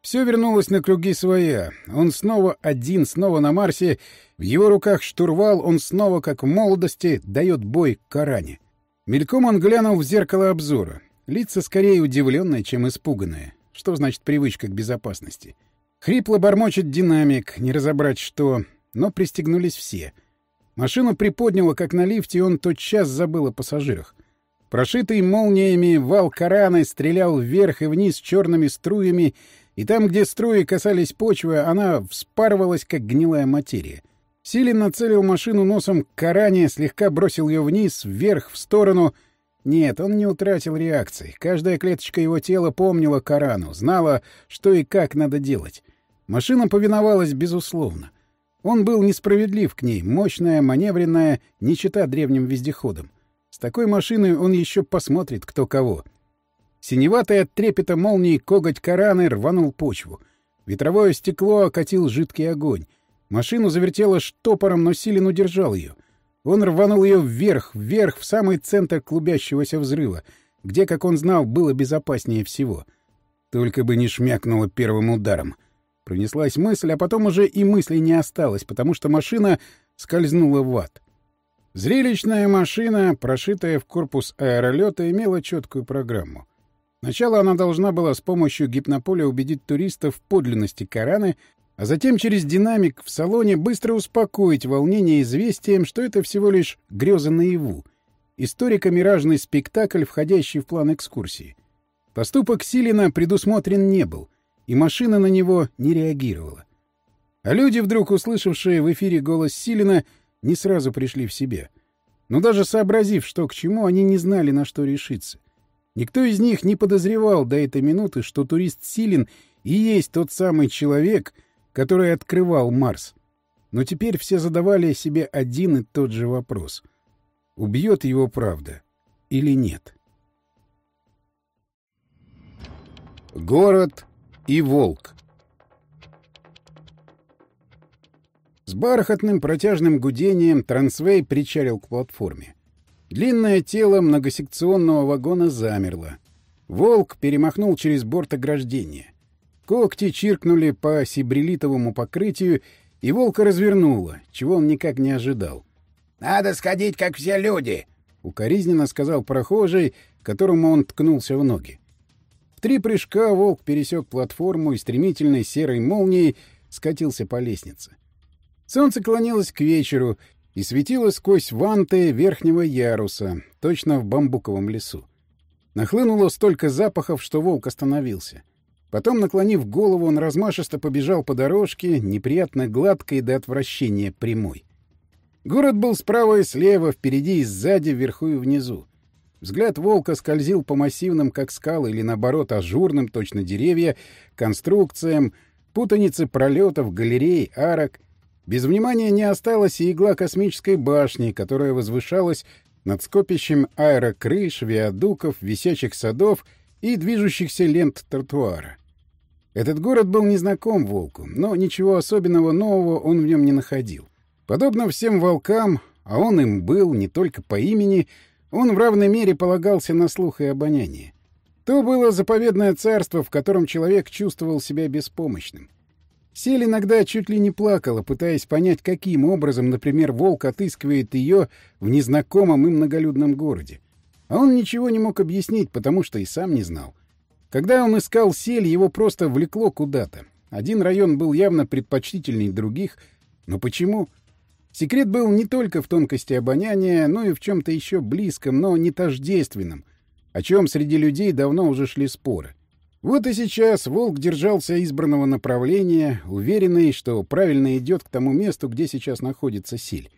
Все вернулось на круги своя. Он снова один, снова на Марсе. В его руках штурвал, он снова, как в молодости, дает бой Коране. Мельком он глянул в зеркало обзора. Лица скорее удивленные, чем испуганные. Что значит привычка к безопасности? — Хрипло бормочет динамик, не разобрать что, но пристегнулись все. Машину приподняло, как на лифте, и он тотчас забыл о пассажирах. Прошитый молниями вал Кораны стрелял вверх и вниз черными струями, и там, где струи касались почвы, она вспарывалась, как гнилая материя. Силин нацелил машину носом к Коране, слегка бросил ее вниз, вверх, в сторону. Нет, он не утратил реакции. Каждая клеточка его тела помнила Корану, знала, что и как надо делать. Машина повиновалась безусловно. Он был несправедлив к ней, мощная, маневренная, не чита древним вездеходом. С такой машиной он еще посмотрит, кто кого. Синеватый от трепета молнии коготь Кораны рванул почву. Ветровое стекло окатил жидкий огонь. Машину завертело штопором, но Силин удержал ее. Он рванул ее вверх, вверх, в самый центр клубящегося взрыва, где, как он знал, было безопаснее всего. Только бы не шмякнуло первым ударом — Пронеслась мысль, а потом уже и мысли не осталось, потому что машина скользнула в ад. Зрелищная машина, прошитая в корпус аэролета, имела четкую программу. Сначала она должна была с помощью гипнополя убедить туристов в подлинности Кораны, а затем через динамик в салоне быстро успокоить волнение известием, что это всего лишь греза наяву, историко-миражный спектакль, входящий в план экскурсии. Поступок Силина предусмотрен не был — и машина на него не реагировала. А люди, вдруг услышавшие в эфире голос Силина, не сразу пришли в себя. Но даже сообразив, что к чему, они не знали, на что решиться. Никто из них не подозревал до этой минуты, что турист Силин и есть тот самый человек, который открывал Марс. Но теперь все задавали себе один и тот же вопрос. Убьет его правда или нет? Город и волк. С бархатным протяжным гудением Трансвей причалил к платформе. Длинное тело многосекционного вагона замерло. Волк перемахнул через борт ограждения. Когти чиркнули по сибрилитовому покрытию, и волка развернуло, чего он никак не ожидал. «Надо сходить, как все люди!» — укоризненно сказал прохожий, которому он ткнулся в ноги. Три прыжка волк пересек платформу и стремительной серой молнией скатился по лестнице. Солнце клонилось к вечеру и светило сквозь ванты верхнего яруса, точно в бамбуковом лесу. Нахлынуло столько запахов, что волк остановился. Потом, наклонив голову, он размашисто побежал по дорожке, неприятно гладкой до отвращения прямой. Город был справа и слева, впереди и сзади, вверху и внизу. Взгляд волка скользил по массивным, как скалы, или, наоборот, ажурным, точно деревья, конструкциям, путанице пролетов, галерей, арок — без внимания не осталась и игла космической башни, которая возвышалась над скопищем аэрокрыш, виадуков, висячих садов и движущихся лент тротуара. Этот город был незнаком волку, но ничего особенного нового он в нем не находил. Подобно всем волкам, а он им был не только по имени, он в равной мере полагался на слух и обоняние. То было заповедное царство, в котором человек чувствовал себя беспомощным. Сель иногда чуть ли не плакала, пытаясь понять, каким образом, например, волк отыскивает ее в незнакомом и многолюдном городе. А он ничего не мог объяснить, потому что и сам не знал. Когда он искал сель, его просто влекло куда-то. Один район был явно предпочтительней других. Но почему? Секрет был не только в тонкости обоняния, но и в чем-то еще близком, но не тождественном, о чем среди людей давно уже шли споры. Вот и сейчас волк держался избранного направления, уверенный, что правильно идет к тому месту, где сейчас находится силь.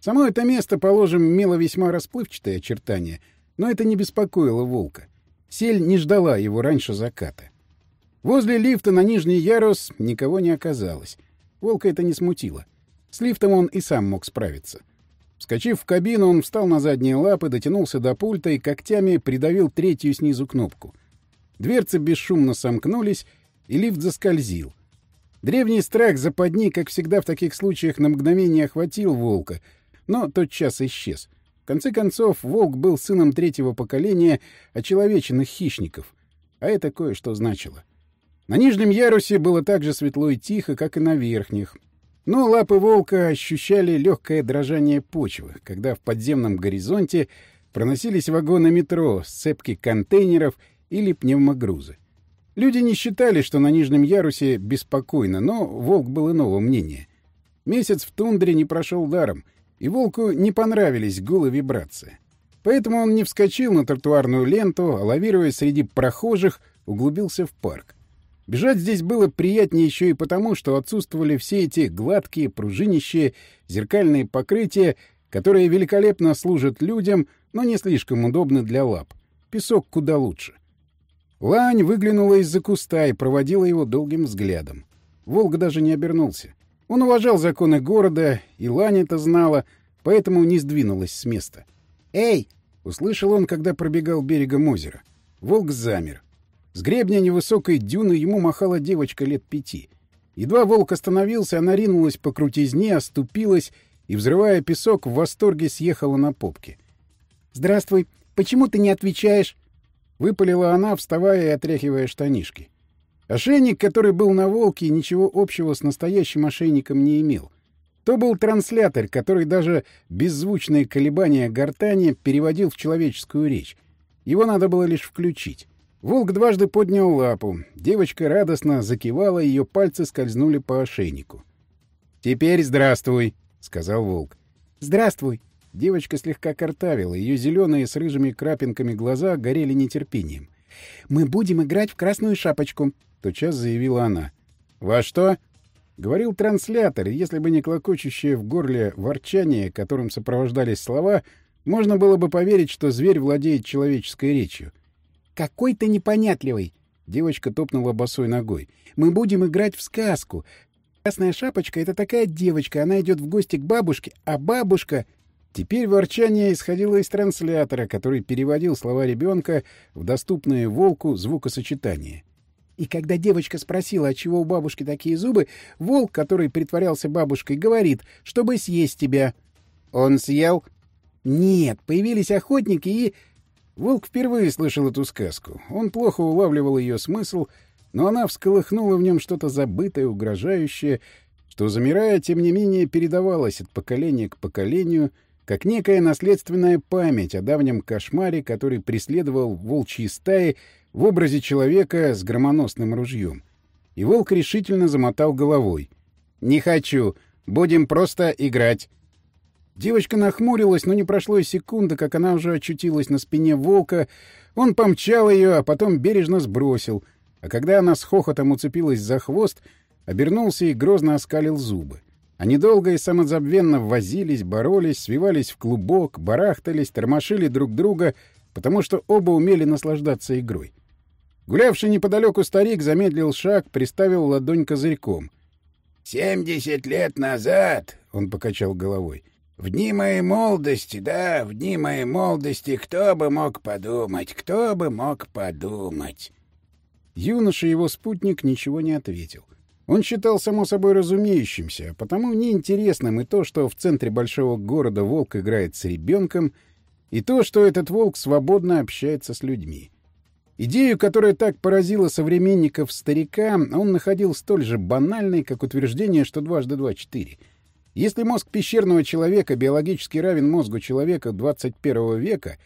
Само это место, положим, имело весьма расплывчатые очертания, но это не беспокоило волка. Сель не ждала его раньше заката. Возле лифта на нижний ярус никого не оказалось. Волка это не смутило. С лифтом он и сам мог справиться. Вскочив в кабину, он встал на задние лапы, дотянулся до пульта и когтями придавил третью снизу кнопку — Дверцы бесшумно сомкнулись, и лифт заскользил. Древний страх западни, как всегда в таких случаях, на мгновение охватил волка, но тот час исчез. В конце концов, волк был сыном третьего поколения очеловеченных хищников, а это кое-что значило. На нижнем ярусе было так же светло и тихо, как и на верхних. Но лапы волка ощущали легкое дрожание почвы, когда в подземном горизонте проносились вагоны метро, сцепки контейнеров — или пневмогрузы. Люди не считали, что на нижнем ярусе беспокойно, но Волк был иного мнения. Месяц в тундре не прошел даром, и Волку не понравились гулы вибрации. Поэтому он не вскочил на тротуарную ленту, а, лавируя среди прохожих, углубился в парк. Бежать здесь было приятнее еще и потому, что отсутствовали все эти гладкие, пружинищие, зеркальные покрытия, которые великолепно служат людям, но не слишком удобны для лап. Песок куда лучше. Лань выглянула из-за куста и проводила его долгим взглядом. Волк даже не обернулся. Он уважал законы города, и Лань это знала, поэтому не сдвинулась с места. «Эй!» — услышал он, когда пробегал берегом озера. Волк замер. С гребня невысокой дюны ему махала девочка лет пяти. Едва волк остановился, она ринулась по крутизне, оступилась и, взрывая песок, в восторге съехала на попке. «Здравствуй. Почему ты не отвечаешь?» — выпалила она, вставая и отряхивая штанишки. Ошейник, который был на волке, ничего общего с настоящим ошейником не имел. То был транслятор, который даже беззвучные колебания гортани переводил в человеческую речь. Его надо было лишь включить. Волк дважды поднял лапу. Девочка радостно закивала, ее пальцы скользнули по ошейнику. «Теперь здравствуй», — сказал волк. «Здравствуй», Девочка слегка картавила, ее зеленые с рыжими крапинками глаза горели нетерпением. «Мы будем играть в красную шапочку», — тотчас заявила она. «Во что?» — говорил транслятор, если бы не клокочущее в горле ворчание, которым сопровождались слова, можно было бы поверить, что зверь владеет человеческой речью. «Какой ты непонятливый!» — девочка топнула босой ногой. «Мы будем играть в сказку. Красная шапочка — это такая девочка, она идет в гости к бабушке, а бабушка Теперь ворчание исходило из транслятора, который переводил слова ребенка в доступные волку звукосочетания. И когда девочка спросила, отчего у бабушки такие зубы, волк, который притворялся бабушкой, говорит, чтобы съесть тебя. «Он съел?» Нет, появились охотники и... Волк впервые слышал эту сказку. Он плохо улавливал ее смысл, но она всколыхнула в нем что-то забытое, угрожающее, что, замирая, тем не менее, передавалось от поколения к поколению, как некая наследственная память о давнем кошмаре, который преследовал волчьи стаи в образе человека с громоносным ружьем. И волк решительно замотал головой. «Не хочу. Будем просто играть». Девочка нахмурилась, но не прошло и секунды, как она уже очутилась на спине волка. Он помчал ее, а потом бережно сбросил. А когда она с хохотом уцепилась за хвост, обернулся и грозно оскалил зубы. Они долго и самозабвенно возились, боролись, свивались в клубок, барахтались, тормошили друг друга, потому что оба умели наслаждаться игрой. Гулявший неподалеку старик замедлил шаг, приставил ладонь козырьком. «Семьдесят лет назад», — он покачал головой, — в дни моей молодости, да, в дни моей молодости, кто бы мог подумать, кто бы мог подумать. Юноша его спутник ничего не ответил. Он считал само собой разумеющимся, а потому неинтересным и то, что в центре большого города волк играет с ребенком, и то, что этот волк свободно общается с людьми. Идею, которая так поразила современников старика, он находил столь же банальной, как утверждение, что дважды два — четыре — если мозг пещерного человека биологически равен мозгу человека 21 века,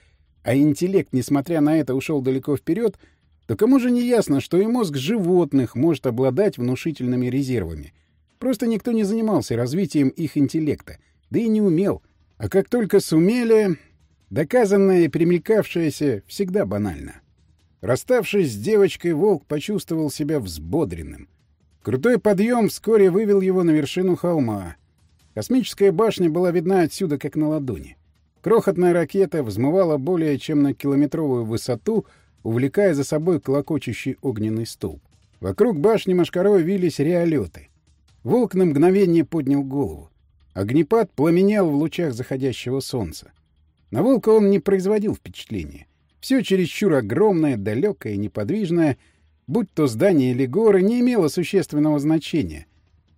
а интеллект, несмотря на это, ушел далеко вперед, то кому же не ясно, что и мозг животных может обладать внушительными резервами? Просто никто не занимался развитием их интеллекта, да и не умел. А как только сумели, доказанное и примелькавшееся всегда банально. Расставшись с девочкой, волк почувствовал себя взбодренным. Крутой подъем вскоре вывел его на вершину холма — Космическая башня была видна отсюда, как на ладони. Крохотная ракета взмывала более чем на километровую высоту, увлекая за собой клокочущий огненный столб. Вокруг башни Машкарой вились реолеты. Волк на мгновение поднял голову. Огнепад пламенел в лучах заходящего солнца. На волка он не производил впечатления. Все чересчур огромное, далекое, неподвижное, будь то здание или горы, не имело существенного значения,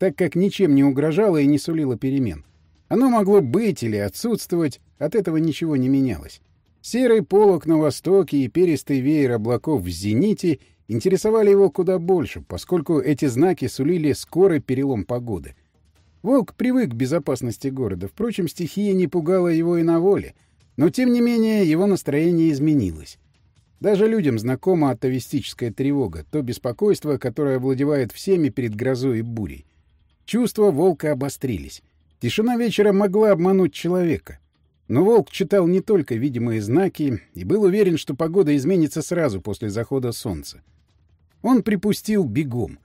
так как ничем не угрожало и не сулило перемен. Оно могло быть или отсутствовать, от этого ничего не менялось. Серый полог на востоке и перистый веер облаков в зените интересовали его куда больше, поскольку эти знаки сулили скорый перелом погоды. Волк привык к безопасности города, впрочем, стихия не пугала его и на воле, но, тем не менее, его настроение изменилось. Даже людям знакома атовистическая тревога, то беспокойство, которое овладевает всеми перед грозой и бурей. Чувства волка обострились. Тишина вечера могла обмануть человека. Но волк читал не только видимые знаки и был уверен, что погода изменится сразу после захода солнца. Он припустил бегом.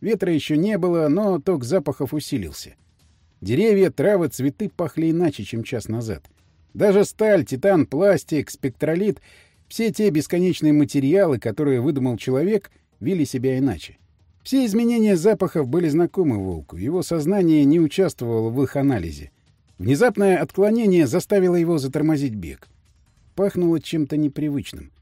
Ветра еще не было, но ток запахов усилился. Деревья, травы, цветы пахли иначе, чем час назад. Даже сталь, титан, пластик, спектролит — все те бесконечные материалы, которые выдумал человек, вели себя иначе. Все изменения запахов были знакомы волку, его сознание не участвовало в их анализе. Внезапное отклонение заставило его затормозить бег. Пахнуло чем-то непривычным.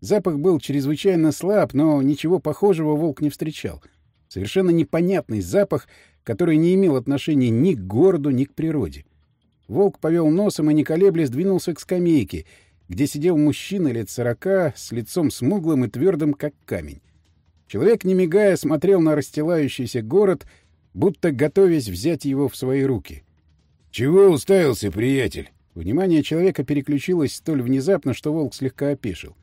Запах был чрезвычайно слаб, но ничего похожего волк не встречал. Совершенно непонятный запах, который не имел отношения ни к городу, ни к природе. Волк повел носом и, не колеблясь, двинулся к скамейке, где сидел мужчина лет сорока с лицом смуглым и твердым, как камень. Человек, не мигая, смотрел на расстилающийся город, будто готовясь взять его в свои руки. «Чего уставился, приятель?» Внимание человека переключилось столь внезапно, что волк слегка опешил.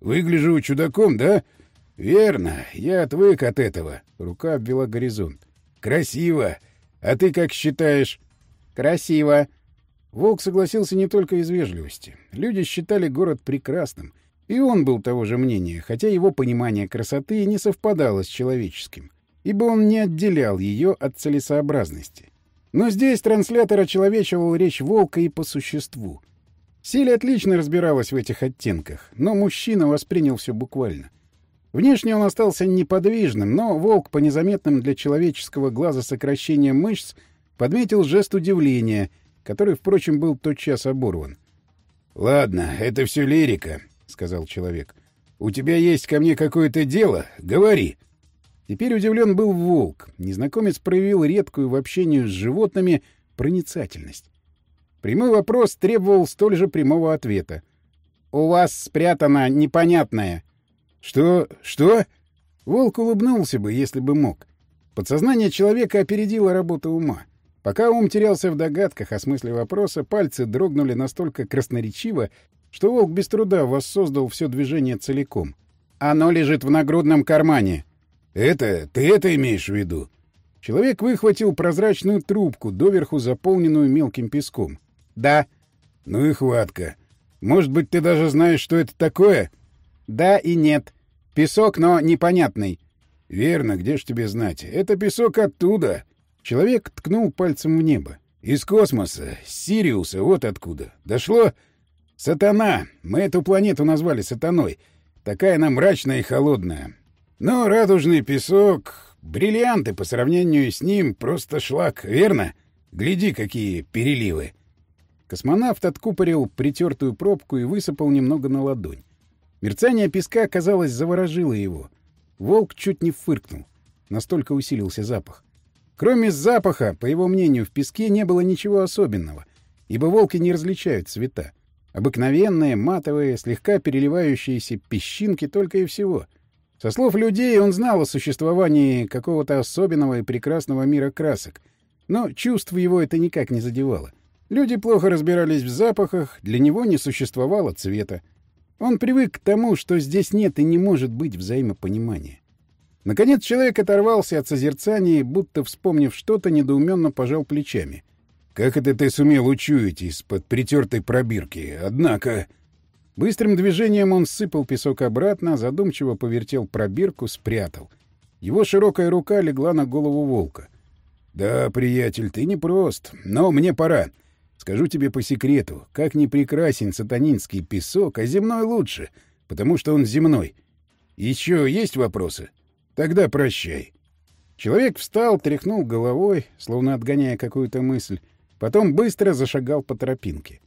«Выгляжу чудаком, да?» «Верно, я отвык от этого». Рука обвела горизонт. «Красиво! А ты как считаешь?» «Красиво!» Волк согласился не только из вежливости. Люди считали город прекрасным, и он был того же мнения, хотя его понимание красоты не совпадало с человеческим, ибо он не отделял ее от целесообразности. Но здесь транслятор очеловечивал речь волка и по существу. Силе отлично разбиралась в этих оттенках, но мужчина воспринял все буквально. Внешне он остался неподвижным, но волк по незаметным для человеческого глаза сокращениям мышц подметил жест удивления, который, впрочем, был тотчас оборван. «Ладно, это все лирика», сказал человек. «У тебя есть ко мне какое-то дело? Говори!» Теперь удивлен был волк. Незнакомец проявил редкую в общении с животными проницательность. Прямой вопрос требовал столь же прямого ответа. «У вас спрятано непонятное». «Что? Что?» Волк улыбнулся бы, если бы мог. Подсознание человека опередило работу ума. Пока ум терялся в догадках о смысле вопроса, пальцы дрогнули настолько красноречиво, что волк без труда воссоздал все движение целиком. «Оно лежит в нагрудном кармане». «Это? Ты это имеешь в виду?» Человек выхватил прозрачную трубку, доверху заполненную мелким песком. «Да». «Ну и хватка. Может быть, ты даже знаешь, что это такое?» «Да и нет. Песок, но непонятный». «Верно, где ж тебе знать? Это песок оттуда». Человек ткнул пальцем в небо. «Из космоса, с Сириуса, вот откуда. Дошло? Сатана. Мы эту планету назвали Сатаной. Такая она мрачная и холодная. Но радужный песок, бриллианты по сравнению с ним просто шлак, верно? Гляди, какие переливы». Космонавт откупорил притертую пробку и высыпал немного на ладонь. Мерцание песка, казалось, заворожило его. Волк чуть не фыркнул. Настолько усилился запах. Кроме запаха, по его мнению, в песке не было ничего особенного, ибо волки не различают цвета. Обыкновенные, матовые, слегка переливающиеся песчинки только и всего. Со слов людей он знал о существовании какого-то особенного и прекрасного мира красок, но чувств его это никак не задевало. Люди плохо разбирались в запахах, для него не существовало цвета. Он привык к тому, что здесь нет и не может быть взаимопонимания. Наконец человек оторвался от созерцания будто вспомнив что-то, недоуменно пожал плечами. «Как это ты сумел учуять из-под притертой пробирки? Однако...» Быстрым движением он сыпал песок обратно, задумчиво повертел пробирку, спрятал. Его широкая рука легла на голову волка. «Да, приятель, ты непрост, но мне пора. Скажу тебе по секрету, как не прекрасен сатанинский песок, а земной лучше, потому что он земной. Еще есть вопросы?» Тогда прощай. Человек встал, тряхнул головой, словно отгоняя какую-то мысль, потом быстро зашагал по тропинке.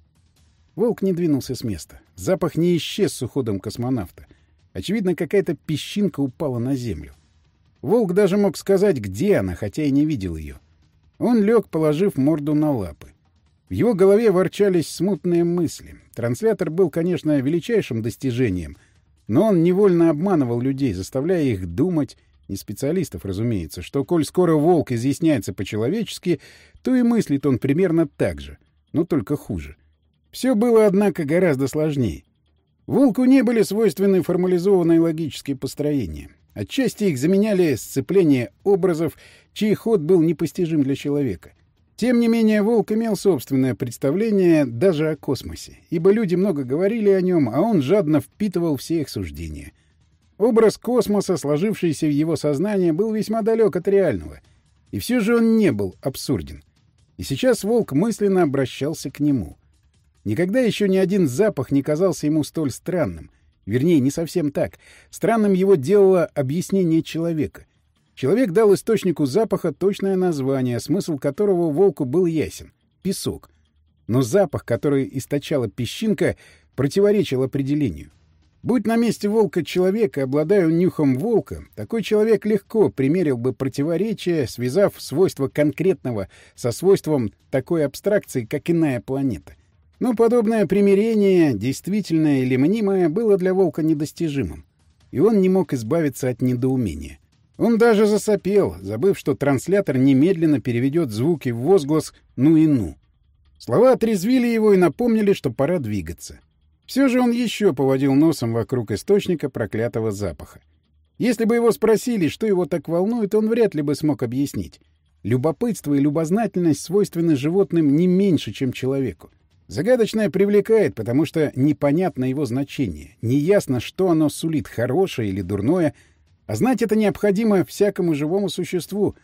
Волк не двинулся с места. Запах не исчез с уходом космонавта. Очевидно, какая-то песчинка упала на землю. Волк даже мог сказать, где она, хотя и не видел ее. Он лег, положив морду на лапы. В его голове ворчались смутные мысли. Транслятор был, конечно, величайшим достижением — но он невольно обманывал людей, заставляя их думать, не специалистов, разумеется, что коль скоро волк изъясняется по-человечески, то и мыслит он примерно так же, но только хуже. Все было, однако, гораздо сложнее. Волку не были свойственны формализованные логические построения. Отчасти их заменяли сцепление образов, чей ход был непостижим для человека — тем не менее, Волк имел собственное представление даже о космосе, ибо люди много говорили о нем, а он жадно впитывал все их суждения. Образ космоса, сложившийся в его сознании, был весьма далек от реального, и все же он не был абсурден. И сейчас Волк мысленно обращался к нему. Никогда еще ни один запах не казался ему столь странным. Вернее, не совсем так. Странным его делало объяснение человека — Человек дал источнику запаха точное название, смысл которого волку был ясен — песок. Но запах, который источала песчинка, противоречил определению. Будь на месте волка человека, обладая нюхом волка, такой человек легко примерил бы противоречие, связав свойство конкретного со свойством такой абстракции, как иная планета. Но подобное примирение, действительное или мнимое, было для волка недостижимым. И он не мог избавиться от недоумения. Он даже засопел, забыв, что транслятор немедленно переведет звуки в возглас «ну и ну». Слова отрезвили его и напомнили, что пора двигаться. Все же он еще поводил носом вокруг источника проклятого запаха. Если бы его спросили, что его так волнует, он вряд ли бы смог объяснить. Любопытство и любознательность свойственны животным не меньше, чем человеку. Загадочное привлекает, потому что непонятно его значение, неясно, что оно сулит, хорошее или дурное — а знать это необходимо всякому живому существу.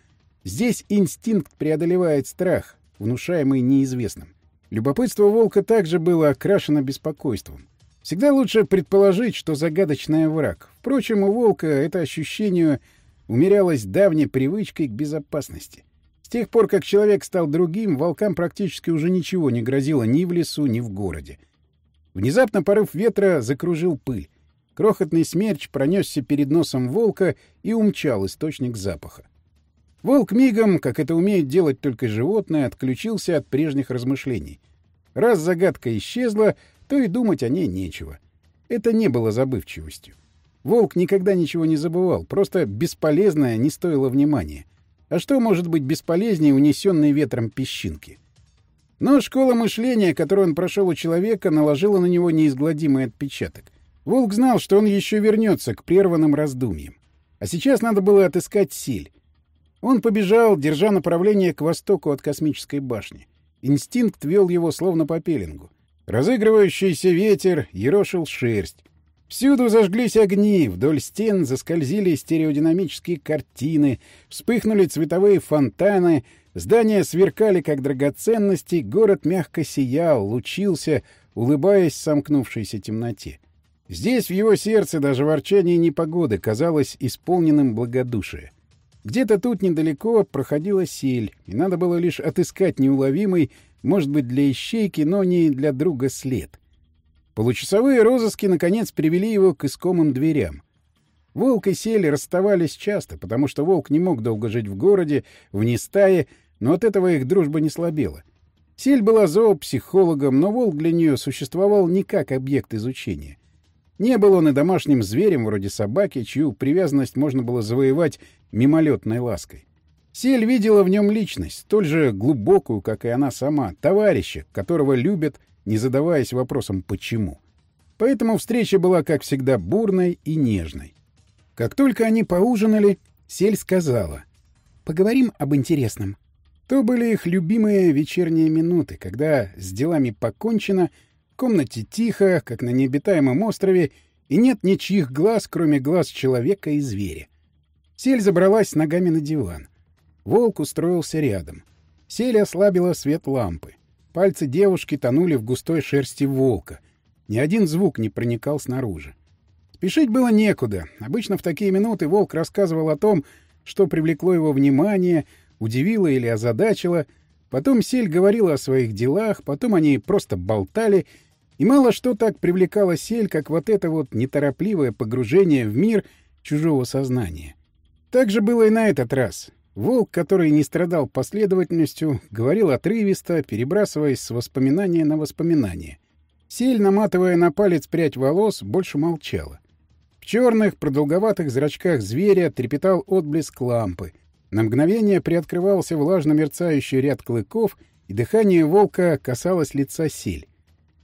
Здесь инстинкт преодолевает страх, внушаемый неизвестным. Любопытство волка также было окрашено беспокойством. Всегда лучше предположить, что загадочный враг. Впрочем, у волка это ощущение умерялось давней привычкой к безопасности. С тех пор, как человек стал другим, волкам практически уже ничего не грозило ни в лесу, ни в городе. Внезапно порыв ветра закружил пыль. Крохотный смерч пронесся перед носом волка и умчал источник запаха. Волк мигом, как это умеет делать только животное, отключился от прежних размышлений. Раз загадка исчезла, то и думать о ней нечего. Это не было забывчивостью. Волк никогда ничего не забывал, просто бесполезное не стоило внимания. А что может быть бесполезнее унесенной ветром песчинки? Но школа мышления, которую он прошел у человека, наложила на него неизгладимый отпечаток. Волк знал, что он еще вернется к прерванным раздумьям. А сейчас надо было отыскать сель. Он побежал, держа направление к востоку от космической башни. Инстинкт вел его словно по пеленгу. Разыгрывающийся ветер ерошил шерсть. Всюду зажглись огни, вдоль стен заскользили стереодинамические картины, вспыхнули цветовые фонтаны, здания сверкали, как драгоценности, город мягко сиял, лучился, улыбаясь сомкнувшейся темноте. Здесь, в его сердце, даже ворчание непогоды казалось исполненным благодушия. Где-то тут недалеко проходила сель, и надо было лишь отыскать неуловимый, может быть, для ищейки, но не для друга след. Получасовые розыски, наконец, привели его к искомым дверям. Волк и Сель расставались часто, потому что Волк не мог долго жить в городе, вне стаи, но от этого их дружба не слабела. Сель была зоопсихологом, но Волк для нее существовал не как объект изучения. Не был он и домашним зверем, вроде собаки, чью привязанность можно было завоевать мимолетной лаской. Сель видела в нем личность, столь же глубокую, как и она сама, товарища, которого любят не задаваясь вопросом «почему?». Поэтому встреча была, как всегда, бурной и нежной. Как только они поужинали, Сель сказала «Поговорим об интересном». То были их любимые вечерние минуты, когда с делами покончено, комнате тихо, как на необитаемом острове, и нет ничьих глаз, кроме глаз человека и зверя. Сель забралась ногами на диван. Волк устроился рядом. Сель ослабила свет лампы. Пальцы девушки тонули в густой шерсти волка. Ни один звук не проникал снаружи. Спешить было некуда. Обычно в такие минуты волк рассказывал о том, что привлекло его внимание, удивило или озадачило. Потом Сель говорила о своих делах, потом они просто болтали, и мало что так привлекало Сель, как вот это вот неторопливое погружение в мир чужого сознания. Так же было и на этот раз. Волк, который не страдал последовательностью, говорил отрывисто, перебрасываясь с воспоминания на воспоминание. Сель, наматывая на палец прядь волос, больше молчала. В черных, продолговатых зрачках зверя трепетал отблеск лампы. На мгновение приоткрывался влажно мерцающий ряд клыков, и дыхание волка касалось лица Сель.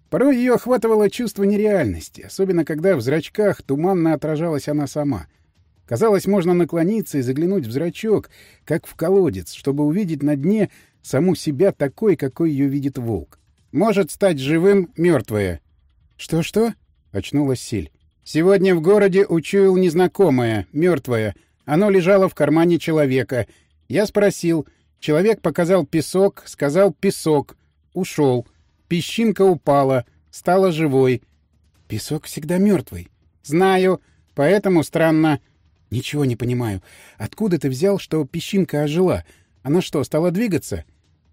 Порой ее охватывало чувство нереальности, особенно когда в зрачках туманно отражалась она сама — Казалось, можно наклониться и заглянуть в зрачок, как в колодец, чтобы увидеть на дне саму себя такой, какой ее видит волк. Может стать живым мертвое. «Что-что?» — очнулась Силь. «Сегодня в городе учуял незнакомое, мертвое. Оно лежало в кармане человека. Я спросил. Человек показал песок, сказал «песок». Ушел. Песчинка упала, стала живой. «Песок всегда мертвый». «Знаю. Поэтому странно. «Ничего не понимаю. Откуда ты взял, что песчинка ожила? Она что, стала двигаться?»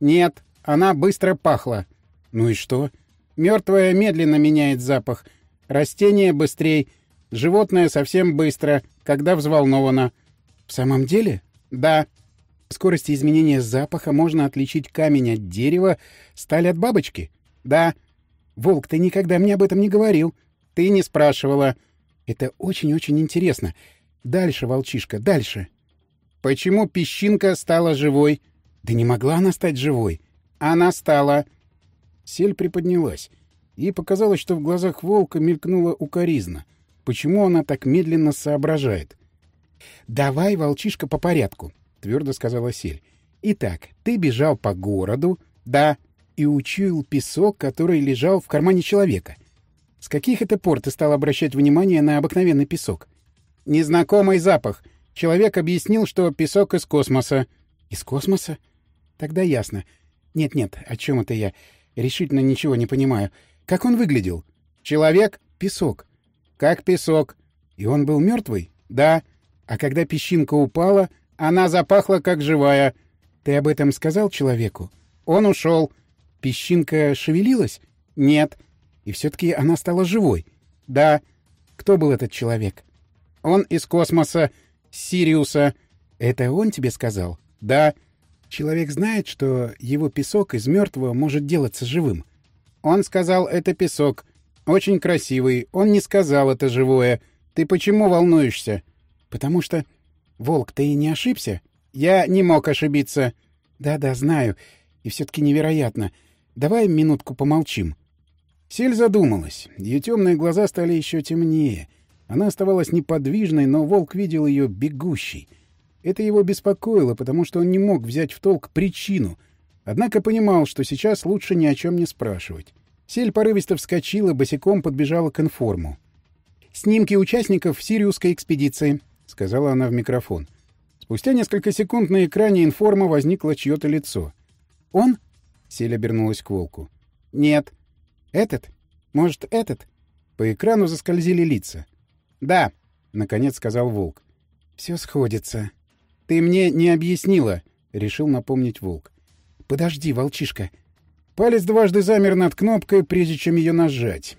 «Нет, она быстро пахла». «Ну и что?» «Мертвое медленно меняет запах. Растение быстрее. Животное совсем быстро, когда взволновано». «В самом деле?» «Да». В скорости изменения запаха можно отличить камень от дерева, сталь от бабочки?» «Да». «Волк, ты никогда мне об этом не говорил». «Ты не спрашивала». «Это очень-очень интересно. Дальше, волчишка, дальше. Почему песчинка стала живой? Да не могла она стать живой. Она стала. Сель приподнялась. Ей показалось, что в глазах волка мелькнула укоризна. Почему она так медленно соображает? «Давай, волчишка, по порядку», — твердо сказала Сель. «Итак, ты бежал по городу, да, и учуял песок, который лежал в кармане человека. С каких это пор ты стал обращать внимание на обыкновенный песок? Незнакомый запах. Человек объяснил, что песок из космоса. Из космоса? Тогда ясно. Нет-нет, о чем это я? Решительно ничего не понимаю. Как он выглядел? Человек? Песок. Как песок. И он был мертвый? Да. А когда песчинка упала, она запахла как живая. Ты об этом сказал человеку? Он ушел. Песчинка шевелилась? Нет. И все-таки она стала живой? Да. Кто был этот человек? Он из космоса, Сириуса. Это он тебе сказал? Да. Человек знает, что его песок из мертвого может делаться живым. Он сказал, это песок. Очень красивый. Он не сказал, это живое. Ты почему волнуешься? Потому что... Волк, ты и не ошибся? Я не мог ошибиться. Да-да, знаю. И все-таки невероятно. Давай минутку помолчим. Сель задумалась. Ее темные глаза стали еще темнее. Она оставалась неподвижной, но волк видел ее бегущей. Это его беспокоило, потому что он не мог взять в толк причину, однако понимал, что сейчас лучше ни о чем не спрашивать. Сель порывисто вскочила, босиком подбежала к информу. «Снимки участников Сириусской экспедиции», — сказала она в микрофон. Спустя несколько секунд на экране информа возникло чье-то лицо. «Он?» — Сель обернулась к волку. «Нет». «Этот? Может, этот?» По экрану заскользили лица. «Да», — наконец сказал волк. «Все сходится». «Ты мне не объяснила», — решил напомнить волк. «Подожди, волчишка». Палец дважды замер над кнопкой, прежде чем ее нажать.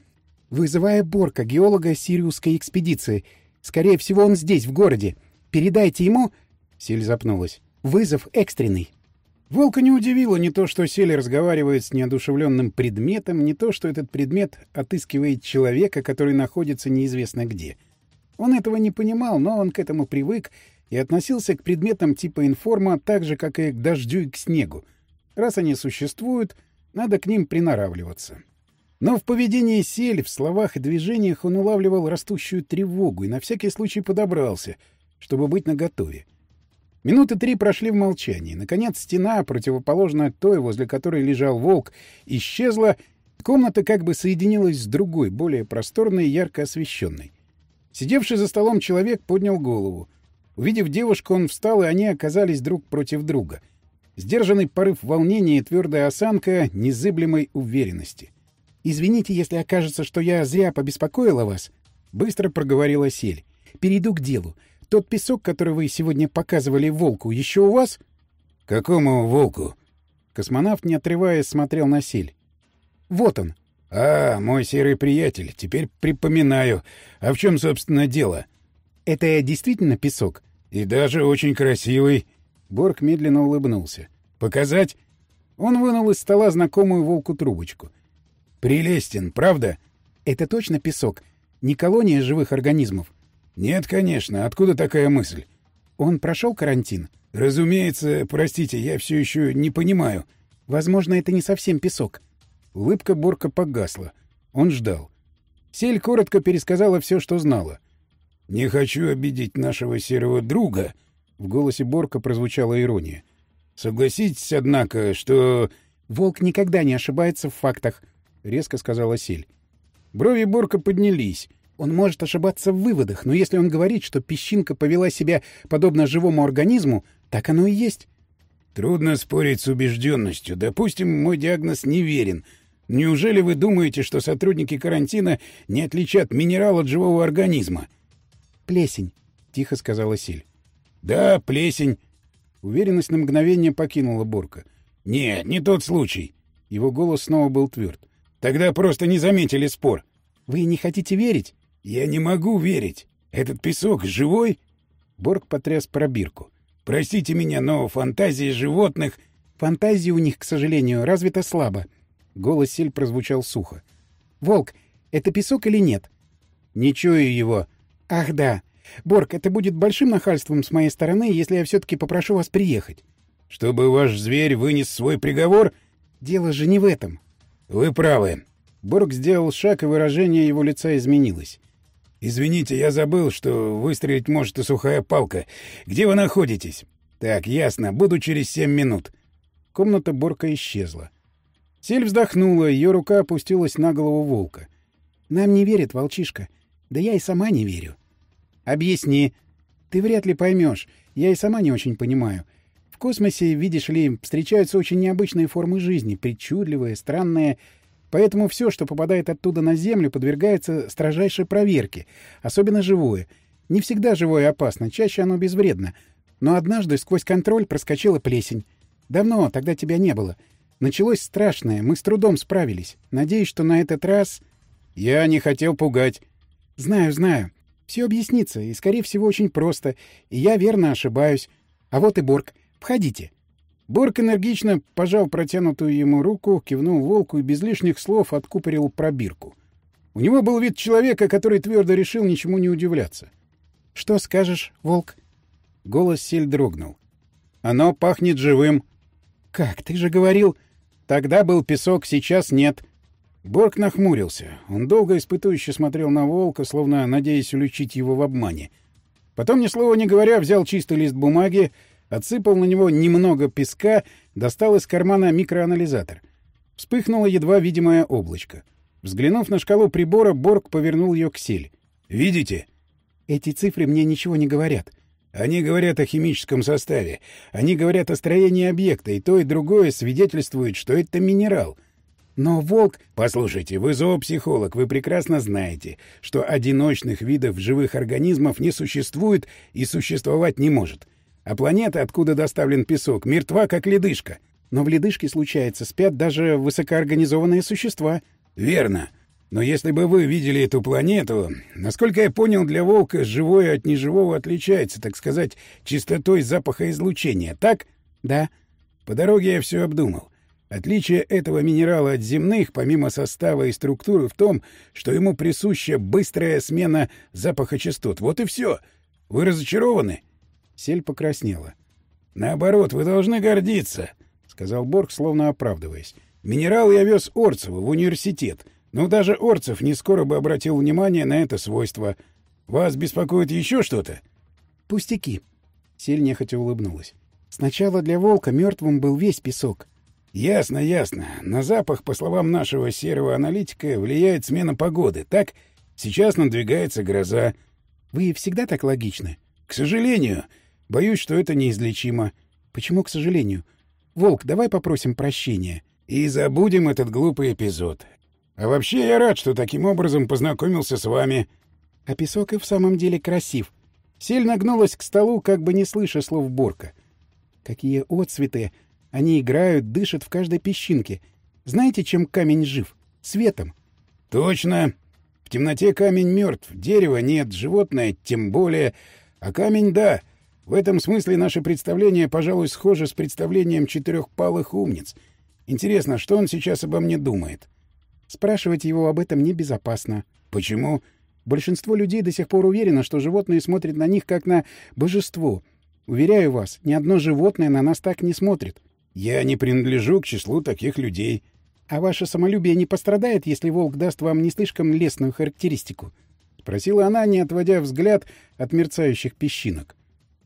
«Вызывая Борка, геолога Сириусской экспедиции. Скорее всего, он здесь, в городе. Передайте ему...» Силь запнулась. «Вызов экстренный». Волка не удивило не то, что Сель разговаривает с неодушевленным предметом, не то, что этот предмет отыскивает человека, который находится неизвестно где. Он этого не понимал, но он к этому привык и относился к предметам типа информа так же, как и к дождю и к снегу. Раз они существуют, надо к ним приноравливаться. Но в поведении Сель, в словах и движениях он улавливал растущую тревогу и на всякий случай подобрался, чтобы быть наготове. Минуты три прошли в молчании. Наконец стена, противоположная той, возле которой лежал волк, исчезла. Комната как бы соединилась с другой, более просторной и ярко освещенной. Сидевший за столом человек поднял голову. Увидев девушку, он встал, и они оказались друг против друга. Сдержанный порыв волнения и твердая осанка незыблемой уверенности. «Извините, если окажется, что я зря побеспокоила вас», — быстро проговорила Сель. «Перейду к делу. Тот песок, который вы сегодня показывали волку, еще у вас? — Какому волку? Космонавт, не отрываясь, смотрел на сель. — Вот он. — А, мой серый приятель, теперь припоминаю. А в чем, собственно, дело? — Это действительно песок? — И даже очень красивый. Борг медленно улыбнулся. — Показать? Он вынул из стола знакомую волку трубочку. — Прелестен, правда? — Это точно песок? Не колония живых организмов? «Нет, конечно. Откуда такая мысль?» «Он прошел карантин?» «Разумеется. Простите, я все еще не понимаю». «Возможно, это не совсем песок». Улыбка Борка погасла. Он ждал. Сель коротко пересказала все, что знала. «Не хочу обидеть нашего серого друга», — в голосе Борка прозвучала ирония. «Согласитесь, однако, что...» «Волк никогда не ошибается в фактах», — резко сказала Сель. Брови Борка поднялись. Он может ошибаться в выводах, но если он говорит, что песчинка повела себя подобно живому организму, так оно и есть. Трудно спорить с убежденностью. Допустим, мой диагноз неверен. Неужели вы думаете, что сотрудники карантина не отличат минерал от живого организма? Плесень, тихо сказала Силь. Да, плесень. Уверенность на мгновение покинула Борка. Нет, не тот случай. Его голос снова был тверд. Тогда просто не заметили спор. Вы не хотите верить? «Я не могу верить. Этот песок живой?» Борг потряс пробирку. «Простите меня, но фантазии животных...» «Фантазии у них, к сожалению, развита слабо». Голос Сель прозвучал сухо. «Волк, это песок или нет?» «Не чую его». «Ах, да. Борг, это будет большим нахальством с моей стороны, если я все-таки попрошу вас приехать». «Чтобы ваш зверь вынес свой приговор?» «Дело же не в этом». «Вы правы». Борг сделал шаг, и выражение его лица изменилось. «Извините, я забыл, что выстрелить может и сухая палка. Где вы находитесь?» «Так, ясно. Буду через семь минут». Комната Борка исчезла. Сель вздохнула, ее рука опустилась на голову волка. «Нам не верит волчишка. Да я и сама не верю». «Объясни». «Ты вряд ли поймешь. Я и сама не очень понимаю. В космосе, видишь ли, встречаются очень необычные формы жизни, причудливые, странные, Поэтому все, что попадает оттуда на Землю, подвергается строжайшей проверке, особенно живое. Не всегда живое опасно, чаще оно безвредно. Но однажды сквозь контроль проскочила плесень. Давно, тогда тебя не было. Началось страшное, мы с трудом справились. Надеюсь, что на этот раз... Я не хотел пугать. Знаю, знаю. Все объяснится, и, скорее всего, очень просто. И я верно ошибаюсь. А вот и Борг. Входите. Борг энергично пожал протянутую ему руку, кивнул волку и без лишних слов откупорил пробирку. У него был вид человека, который твердо решил ничему не удивляться. — Что скажешь, волк? Голос сель дрогнул. — Оно пахнет живым. — Как? Ты же говорил... Тогда был песок, сейчас нет. Борг нахмурился. Он долго испытующе смотрел на волка, словно надеясь уличить его в обмане. Потом, ни слова не говоря, взял чистый лист бумаги, отсыпал на него немного песка, достал из кармана микроанализатор. Вспыхнуло едва видимое облачко. Взглянув на шкалу прибора, Борг повернул ее к сель. «Видите?» «Эти цифры мне ничего не говорят». Они говорят о химическом составе. Они говорят о строении объекта, и то, и другое свидетельствует, что это минерал. Но волк... Послушайте, вы зоопсихолог, вы прекрасно знаете, что одиночных видов живых организмов не существует и существовать не может. А планета, откуда доставлен песок, мертва, как ледышка. Но в ледышке, случается, спят даже высокоорганизованные существа. Верно. Но если бы вы видели эту планету, насколько я понял, для волка живое от неживого отличается, так сказать, чистотой запаха излучения, так? Да. По дороге я все обдумал. Отличие этого минерала от земных, помимо состава и структуры, в том, что ему присуща быстрая смена запаха частот. Вот и все. Вы разочарованы? Сель покраснела. Наоборот, вы должны гордиться, — сказал Борг, словно оправдываясь. Минерал я вез Орцеву в университет — но даже Орцев не скоро бы обратил внимание на это свойство. Вас беспокоит еще что-то? — Пустяки. Сель нехотя улыбнулась. — Сначала для волка мертвым был весь песок. — Ясно, ясно. На запах, по словам нашего серого аналитика, влияет смена погоды. Так, сейчас надвигается гроза. — Вы всегда так логичны? — К сожалению. Боюсь, что это неизлечимо. — Почему к сожалению? Волк, давай попросим прощения. — И забудем этот глупый эпизод. А вообще я рад, что таким образом познакомился с вами. А песок и в самом деле красив. Сель нагнулась к столу, как бы не слыша слов Борка. Какие отцветы! Они играют, дышат в каждой песчинке. Знаете, чем камень жив? Светом. Точно. В темноте камень мертв, дерева нет, животное тем более. А камень — да. В этом смысле наше представление, пожалуй, схоже с представлением четырехпалых умниц. Интересно, что он сейчас обо мне думает? — Спрашивать его об этом небезопасно. Почему? Большинство людей до сих пор уверено, что животные смотрят на них как на божество. Уверяю вас, ни одно животное на нас так не смотрит. Я не принадлежу к числу таких людей. А ваше самолюбие не пострадает, если волк даст вам не слишком лестную характеристику? Спросила она, не отводя взгляд от мерцающих песчинок.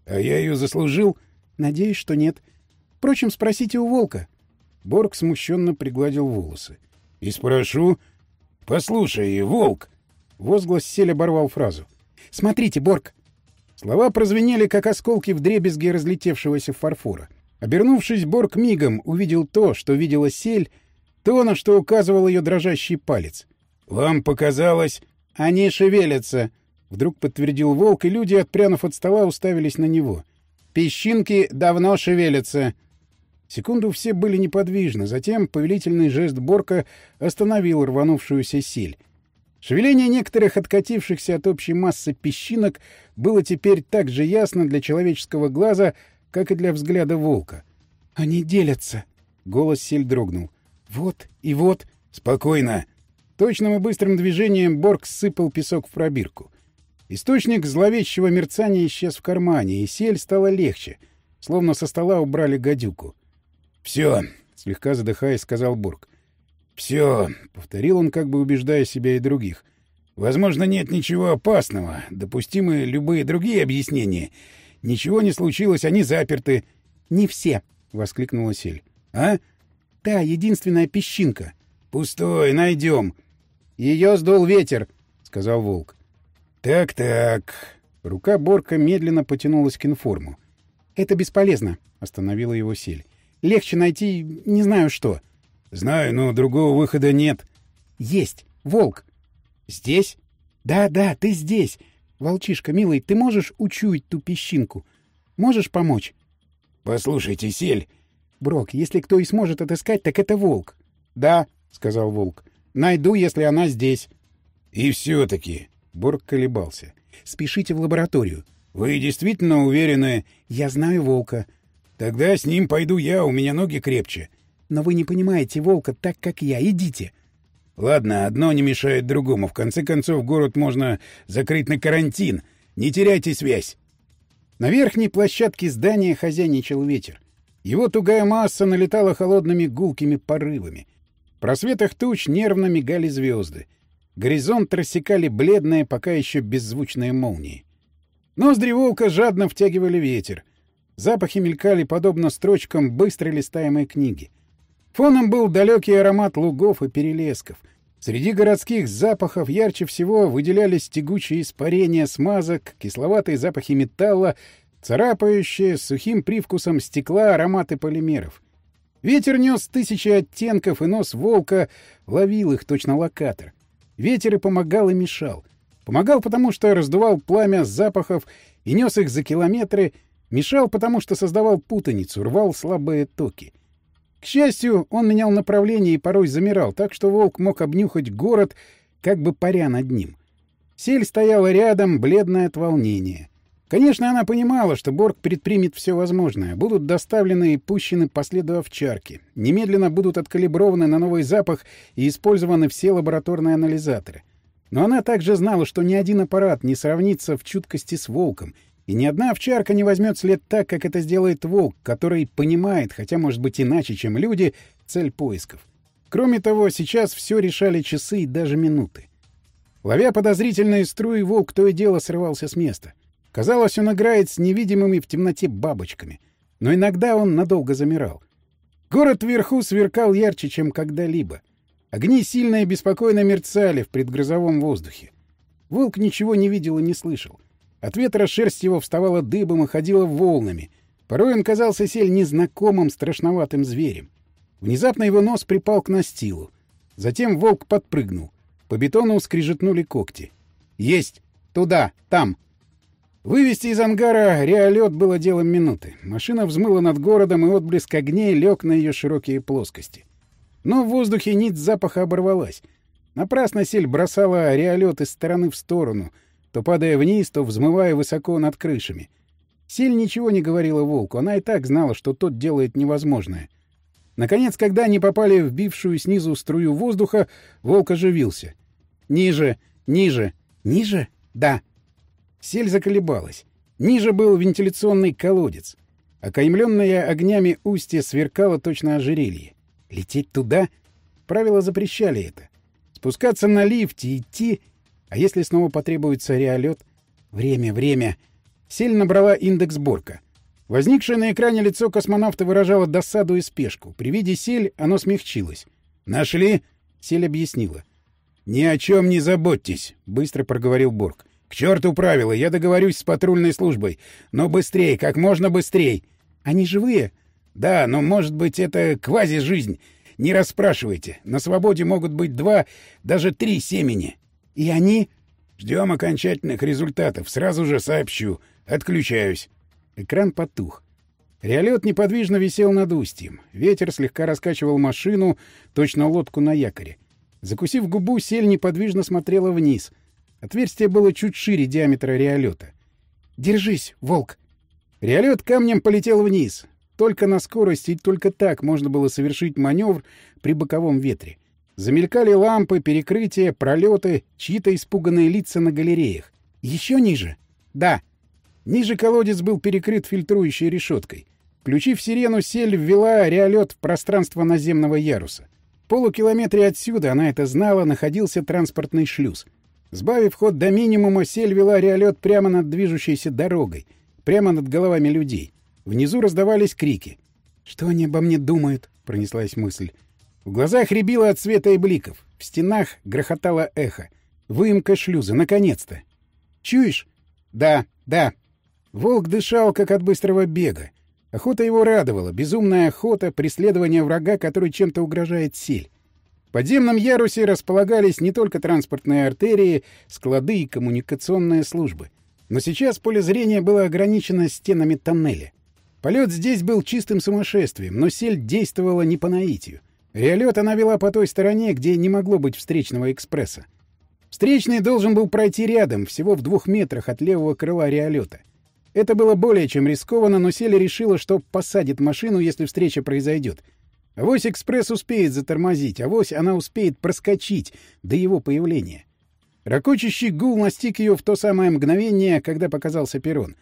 А я ее заслужил? Надеюсь, что нет. Впрочем, спросите у волка. Борг смущенно пригладил волосы. — и спрошу... «Послушай, волк!» Возглас сель оборвал фразу. «Смотрите, Борг!» Слова прозвенели, как осколки вдребезги разлетевшегося фарфора. Обернувшись, Борг мигом увидел то, что видела сель, то, на что указывал ее дрожащий палец. «Вам показалось...» «Они шевелятся!» — вдруг подтвердил волк, и люди, отпрянув от стола, уставились на него. «Песчинки давно шевелятся!» Секунду все были неподвижны, затем повелительный жест Борка остановил рванувшуюся сель. Шевеление некоторых откатившихся от общей массы песчинок было теперь так же ясно для человеческого глаза, как и для взгляда волка. «Они делятся!» — голос сель дрогнул. «Вот и вот!» «Спокойно!» Точным и быстрым движением Борг сыпал песок в пробирку. Источник зловещего мерцания исчез в кармане, и сель стала легче, словно со стола убрали гадюку. «Все», — слегка задыхаясь, сказал Бург. «Все», — повторил он, как бы убеждая себя и других. «Возможно, нет ничего опасного. Допустимы любые другие объяснения. Ничего не случилось, они заперты». «Не все», — воскликнула Сель. «А?» «Да, единственная песчинка». «Пустой, найдем». «Ее сдул ветер», — сказал Волк. «Так-так». Рука Борка медленно потянулась к информу. «Это бесполезно», — остановила его Сель. Легче найти не знаю что. — Знаю, но другого выхода нет. — Есть. Волк. — Здесь? — Да, да, ты здесь. Волчишка, милый, ты можешь учуять ту песчинку? Можешь помочь? — Послушайте, Сель. — Брок, если кто и сможет отыскать, так это волк. — Да, — сказал волк. — Найду, если она здесь. — И все-таки... Борг колебался. — Спешите в лабораторию. — Вы действительно уверены? — Я знаю волка. Тогда с ним пойду я, у меня ноги крепче. Но вы не понимаете волка так, как я. Идите. Ладно, одно не мешает другому. В конце концов, город можно закрыть на карантин. Не теряйте связь. На верхней площадке здания хозяйничал ветер. Его тугая масса налетала холодными гулкими порывами. В просветах туч нервно мигали звезды. Горизонт рассекали бледные, пока еще беззвучные молнии. Ноздри волка жадно втягивали ветер. Запахи мелькали, подобно строчкам быстро листаемой книги. Фоном был далекий аромат лугов и перелесков. Среди городских запахов ярче всего выделялись тягучие испарения смазок, кисловатые запахи металла, царапающие с сухим привкусом стекла ароматы полимеров. Ветер нес тысячи оттенков, и нос волка ловил их, точно локатор. Ветер и помогал, и мешал. Помогал, потому что раздувал пламя запахов и нес их за километры, мешал, потому что создавал путаницу, рвал слабые токи. К счастью, он менял направление и порой замирал, так что волк мог обнюхать город, как бы паря над ним. Сель стояла рядом, бледная от волнения. Конечно, она понимала, что Борг предпримет все возможное. Будут доставлены и пущены по следу овчарки. Немедленно будут откалиброваны на новый запах и использованы все лабораторные анализаторы. Но она также знала, что ни один аппарат не сравнится в чуткости с волком, и ни одна овчарка не возьмет след так, как это сделает волк, который понимает, хотя, может быть, иначе, чем люди, цель поисков. Кроме того, сейчас все решали часы и даже минуты. Ловя подозрительные струи, волк то и дело срывался с места. Казалось, он играет с невидимыми в темноте бабочками. Но иногда он надолго замирал. Город вверху сверкал ярче, чем когда-либо. Огни сильно и беспокойно мерцали в предгрозовом воздухе. Волк ничего не видел и не слышал. От ветра шерсть его вставала дыбом и ходила волнами. Порой он казался сель незнакомым, страшноватым зверем. Внезапно его нос припал к настилу. Затем волк подпрыгнул. По бетону скрижетнули когти. «Есть! Туда! Там!» Вывести из ангара реолет было делом минуты. Машина взмыла над городом, и отблеск огней лег на ее широкие плоскости. Но в воздухе нить запаха оборвалась. Напрасно сель бросала реолет из стороны в сторону, то падая вниз, то взмывая высоко над крышами. Сель ничего не говорила волку, она и так знала, что тот делает невозможное. Наконец, когда они попали в бившую снизу струю воздуха, волк оживился. «Ниже! Ниже! Ниже? Да!» Сель заколебалась. Ниже был вентиляционный колодец. Окаймленное огнями устье сверкало точно ожерелье. Лететь туда? Правила запрещали это. Спускаться на лифте, идти... А если снова потребуется реолет? Время, время. Сель набрала индекс Борка. Возникшее на экране лицо космонавта выражало досаду и спешку. При виде Сель оно смягчилось. «Нашли?» — Сель объяснила. «Ни о чем не заботьтесь», — быстро проговорил Борг. К черту правила, я договорюсь с патрульной службой. Но быстрее, как можно быстрее. Они живые? Да, но, может быть, это квази-жизнь. Не расспрашивайте. На свободе могут быть два, даже три семени. И они... Ждем окончательных результатов. Сразу же сообщу. Отключаюсь. Экран потух. Реолет неподвижно висел над устьем. Ветер слегка раскачивал машину, точно лодку на якоре. Закусив губу, сель неподвижно смотрела вниз. Отверстие было чуть шире диаметра реолета. «Держись, волк!» Реолет камнем полетел вниз. Только на скорости и только так можно было совершить маневр при боковом ветре. Замелькали лампы, перекрытия, пролеты, чьи-то испуганные лица на галереях. Еще ниже? Да. Ниже колодец был перекрыт фильтрующей решеткой. Включив сирену, сель ввела реолет в пространство наземного яруса. В полукилометре отсюда, она это знала, находился транспортный шлюз — Сбавив ход до минимума, сель вела реолет прямо над движущейся дорогой, прямо над головами людей. Внизу раздавались крики. «Что они обо мне думают?» — пронеслась мысль. В глазах рябило от света и бликов. В стенах грохотало эхо. Выемка шлюза, наконец-то. «Чуешь?» «Да, да». Волк дышал, как от быстрого бега. Охота его радовала. Безумная охота, преследование врага, который чем-то угрожает сель. В подземном ярусе располагались не только транспортные артерии, склады и коммуникационные службы. Но сейчас поле зрения было ограничено стенами тоннеля. Полет здесь был чистым сумасшествием, но сель действовала не по наитию. Реолет она вела по той стороне, где не могло быть встречного экспресса. Встречный должен был пройти рядом, всего в двух метрах от левого крыла реолета. Это было более чем рискованно, но Селя решила, что посадит машину, если встреча произойдет. Авось экспресс успеет затормозить, авось она успеет проскочить до его появления. Рокочущий гул настиг ее в то самое мгновение, когда показался перрон.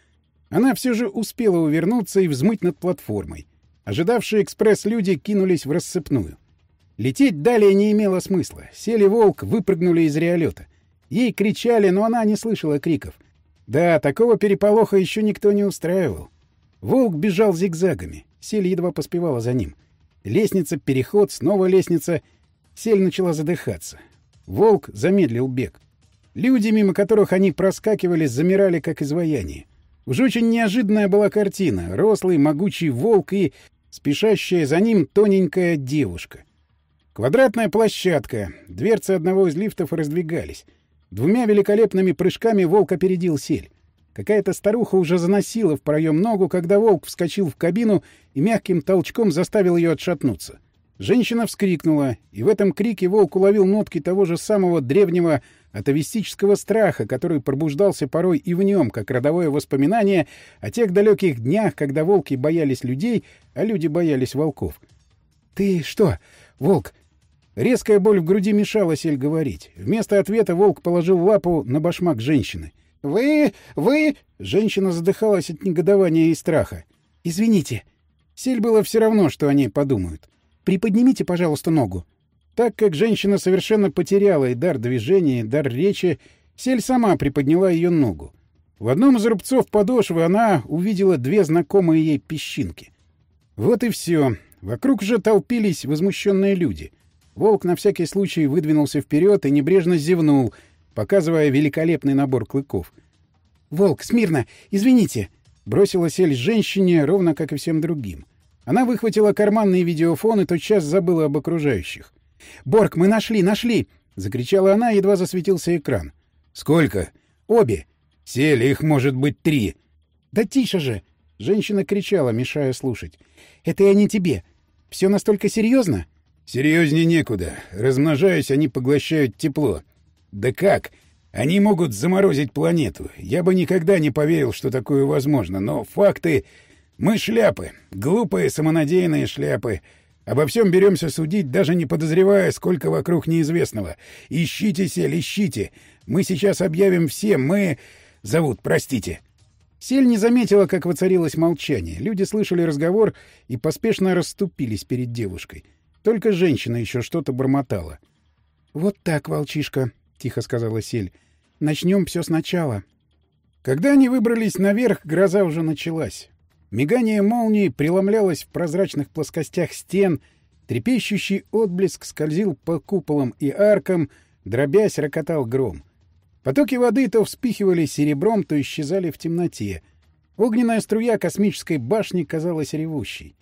Она все же успела увернуться и взмыть над платформой. Ожидавшие экспресс люди кинулись в рассыпную. Лететь далее не имело смысла. Сели волк, выпрыгнули из реолета. Ей кричали, но она не слышала криков. Да, такого переполоха еще никто не устраивал. Волк бежал зигзагами. Сель едва поспевала за ним. Лестница, переход, снова лестница. Сель начала задыхаться. Волк замедлил бег. Люди, мимо которых они проскакивали, замирали как изваяние. Уж очень неожиданная была картина. Рослый, могучий волк и спешащая за ним тоненькая девушка. Квадратная площадка. Дверцы одного из лифтов раздвигались. Двумя великолепными прыжками волк опередил сель. Какая-то старуха уже заносила в проем ногу, когда волк вскочил в кабину и мягким толчком заставил ее отшатнуться. Женщина вскрикнула, и в этом крике волк уловил нотки того же самого древнего атовистического страха, который пробуждался порой и в нем, как родовое воспоминание о тех далеких днях, когда волки боялись людей, а люди боялись волков. «Ты что, волк, Резкая боль в груди мешала Сель говорить. Вместо ответа волк положил лапу на башмак женщины. «Вы... вы...» Женщина задыхалась от негодования и страха. «Извините». Сель было все равно, что они подумают. «Приподнимите, пожалуйста, ногу». Так как женщина совершенно потеряла и дар движения, и дар речи, Сель сама приподняла ее ногу. В одном из рубцов подошвы она увидела две знакомые ей песчинки. Вот и все. Вокруг же толпились возмущенные люди — Волк на всякий случай выдвинулся вперед и небрежно зевнул, показывая великолепный набор клыков. «Волк, смирно! Извините!» — бросила сель женщине, ровно как и всем другим. Она выхватила карманный видеофон и тотчас забыла об окружающих. «Борг, мы нашли, нашли!» — закричала она, едва засветился экран. «Сколько?» «Обе». «Сель, их может быть три». «Да тише же!» — женщина кричала, мешая слушать. «Это я не тебе. Все настолько серьезно?» Серьезнее некуда. Размножаясь, они поглощают тепло. Да как? Они могут заморозить планету. Я бы никогда не поверил, что такое возможно, но факты... Мы шляпы. Глупые, самонадеянные шляпы. Обо всем беремся судить, даже не подозревая, сколько вокруг неизвестного. Ищите, Сель, ищите. Мы сейчас объявим всем. Мы... Зовут, простите. Сель не заметила, как воцарилось молчание. Люди слышали разговор и поспешно расступились перед девушкой. — только женщина еще что-то бормотала. «Вот так, волчишка», — тихо сказала Сель. «Начнем все сначала». Когда они выбрались наверх, гроза уже началась. Мигание молнии преломлялось в прозрачных плоскостях стен, трепещущий отблеск скользил по куполам и аркам, дробясь, рокотал гром. Потоки воды то вспихивали серебром, то исчезали в темноте. Огненная струя космической башни казалась ревущей.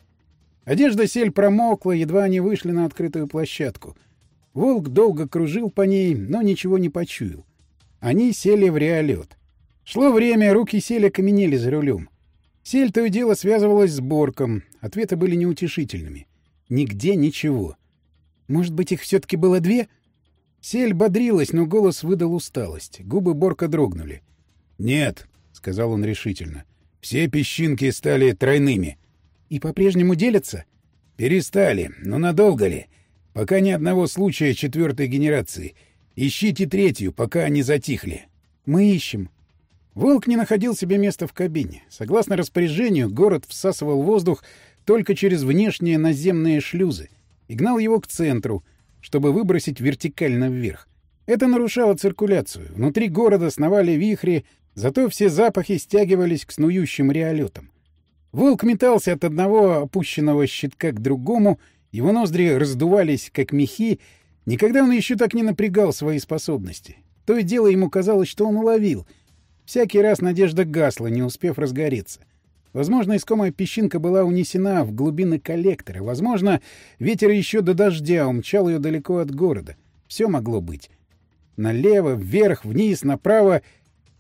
Одежда сель промокла, едва они вышли на открытую площадку. Волк долго кружил по ней, но ничего не почуял. Они сели в реолет. Шло время, руки сели каменели за рулем. Сель то и дело связывалась с Борком. Ответы были неутешительными. Нигде ничего. Может быть, их все-таки было две? Сель бодрилась, но голос выдал усталость. Губы Борка дрогнули. «Нет», — сказал он решительно. «Все песчинки стали тройными. И по-прежнему делятся? Перестали. Но надолго ли? Пока ни одного случая четвертой генерации. Ищите третью, пока они затихли. Мы ищем. Волк не находил себе места в кабине. Согласно распоряжению, город всасывал воздух только через внешние наземные шлюзы и гнал его к центру, чтобы выбросить вертикально вверх. Это нарушало циркуляцию. Внутри города сновали вихри, зато все запахи стягивались к снующим реолетам. Волк метался от одного опущенного щитка к другому, его ноздри раздувались, как мехи. Никогда он еще так не напрягал свои способности. То и дело ему казалось, что он уловил. Всякий раз надежда гасла, не успев разгореться. Возможно, искомая песчинка была унесена в глубины коллектора. Возможно, ветер еще до дождя умчал ее далеко от города. Все могло быть. Налево, вверх, вниз, направо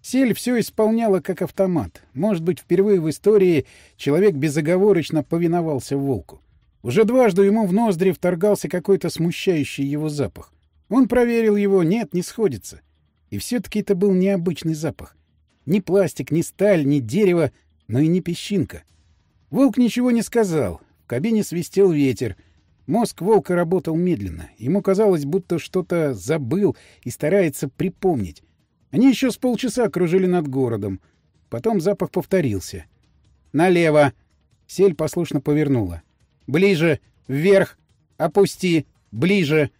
Сель все исполняла как автомат. Может быть, впервые в истории человек безоговорочно повиновался волку. Уже дважды ему в ноздри вторгался какой-то смущающий его запах. Он проверил его, нет, не сходится. И все-таки это был необычный запах. Ни пластик, ни сталь, ни дерево, но и не песчинка. Волк ничего не сказал. В кабине свистел ветер. Мозг волка работал медленно. Ему казалось, будто что-то забыл и старается припомнить. Они еще с полчаса кружили над городом. Потом запах повторился. «Налево!» Сель послушно повернула. «Ближе! Вверх! Опусти! Ближе!»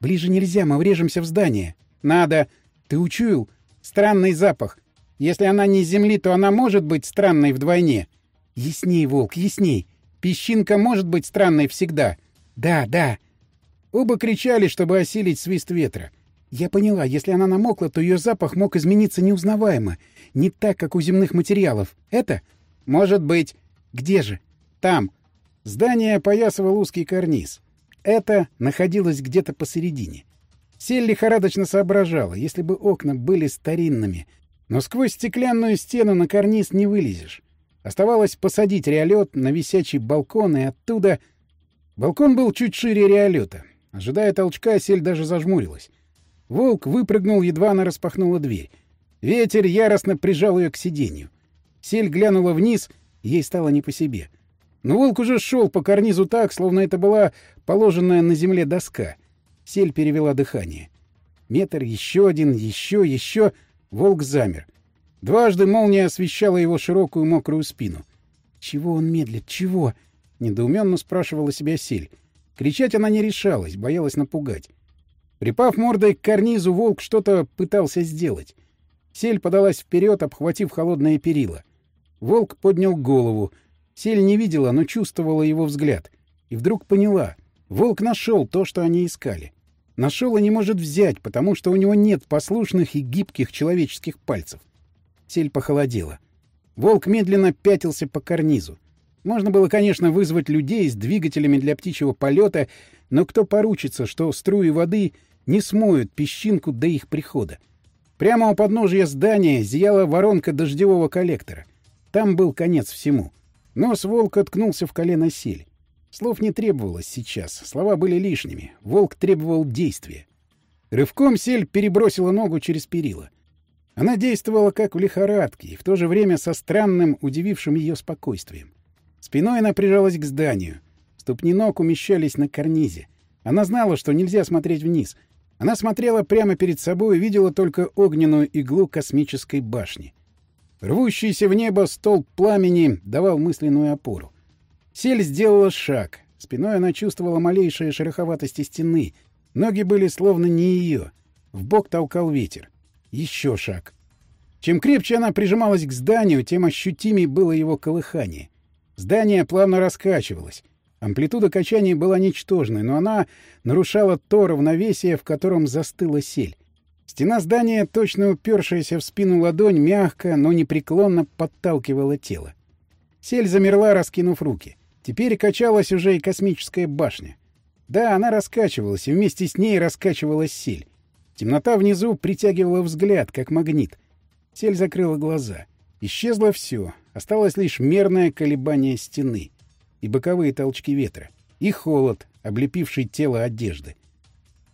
«Ближе нельзя, мы врежемся в здание!» «Надо! Ты учуял? Странный запах! Если она не с земли, то она может быть странной вдвойне!» «Ясней, волк, ясней! Песчинка может быть странной всегда!» «Да, да!» Оба кричали, чтобы осилить свист ветра. Я поняла, если она намокла, то ее запах мог измениться неузнаваемо. Не так, как у земных материалов. Это? Может быть. Где же? Там. Здание опоясывал узкий карниз. Это находилось где-то посередине. Сель лихорадочно соображала, если бы окна были старинными. Но сквозь стеклянную стену на карниз не вылезешь. Оставалось посадить реолет на висячий балкон, и оттуда... Балкон был чуть шире реолета. Ожидая толчка, Сель даже зажмурилась. Волк выпрыгнул, едва она распахнула дверь. Ветер яростно прижал ее к сиденью. Сель глянула вниз, ей стало не по себе. Но волк уже шел по карнизу так, словно это была положенная на земле доска. Сель перевела дыхание. Метр, еще один, еще, еще. Волк замер. Дважды молния освещала его широкую мокрую спину. «Чего он медлит? Чего?» — недоуменно спрашивала себя Сель. Кричать она не решалась, боялась напугать. Припав мордой к карнизу, волк что-то пытался сделать. Сель подалась вперед, обхватив холодное перила. Волк поднял голову. Сель не видела, но чувствовала его взгляд. И вдруг поняла. Волк нашел то, что они искали. Нашел и не может взять, потому что у него нет послушных и гибких человеческих пальцев. Сель похолодела. Волк медленно пятился по карнизу. Можно было, конечно, вызвать людей с двигателями для птичьего полета, но кто поручится, что струи воды не смоют песчинку до их прихода? Прямо у подножия здания зияла воронка дождевого коллектора. Там был конец всему. Нос волка ткнулся в колено сель. Слов не требовалось сейчас, слова были лишними. Волк требовал действия. Рывком сель перебросила ногу через перила. Она действовала как в лихорадке и в то же время со странным, удивившим ее спокойствием. Спиной она прижалась к зданию. Ступни ног умещались на карнизе. Она знала, что нельзя смотреть вниз. Она смотрела прямо перед собой и видела только огненную иглу космической башни. Рвущийся в небо столб пламени давал мысленную опору. Сель сделала шаг. Спиной она чувствовала малейшие шероховатости стены. Ноги были словно не ее. В бок толкал ветер. Еще шаг. Чем крепче она прижималась к зданию, тем ощутимее было его колыхание. Здание плавно раскачивалось. Амплитуда качания была ничтожной, но она нарушала то равновесие, в котором застыла сель. Стена здания, точно упершаяся в спину ладонь, мягко, но непреклонно подталкивала тело. Сель замерла, раскинув руки. Теперь качалась уже и космическая башня. Да, она раскачивалась, и вместе с ней раскачивалась сель. Темнота внизу притягивала взгляд, как магнит. Сель закрыла глаза. Исчезло все. Осталось лишь мерное колебание стены и боковые толчки ветра, и холод, облепивший тело одежды.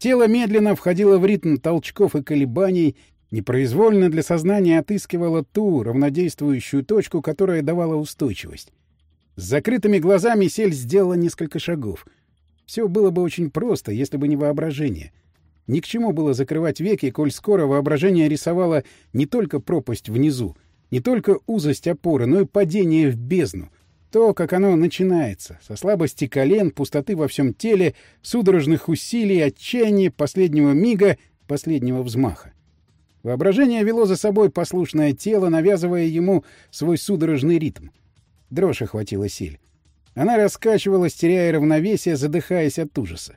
Тело медленно входило в ритм толчков и колебаний, непроизвольно для сознания отыскивало ту равнодействующую точку, которая давала устойчивость. С закрытыми глазами Сель сделала несколько шагов. Все было бы очень просто, если бы не воображение. Ни к чему было закрывать веки, коль скоро воображение рисовало не только пропасть внизу, не только узость опоры, но и падение в бездну. То, как оно начинается, со слабости колен, пустоты во всем теле, судорожных усилий, отчаяния, последнего мига, последнего взмаха. Воображение вело за собой послушное тело, навязывая ему свой судорожный ритм. Дрожь охватила Силь. Она раскачивалась, теряя равновесие, задыхаясь от ужаса.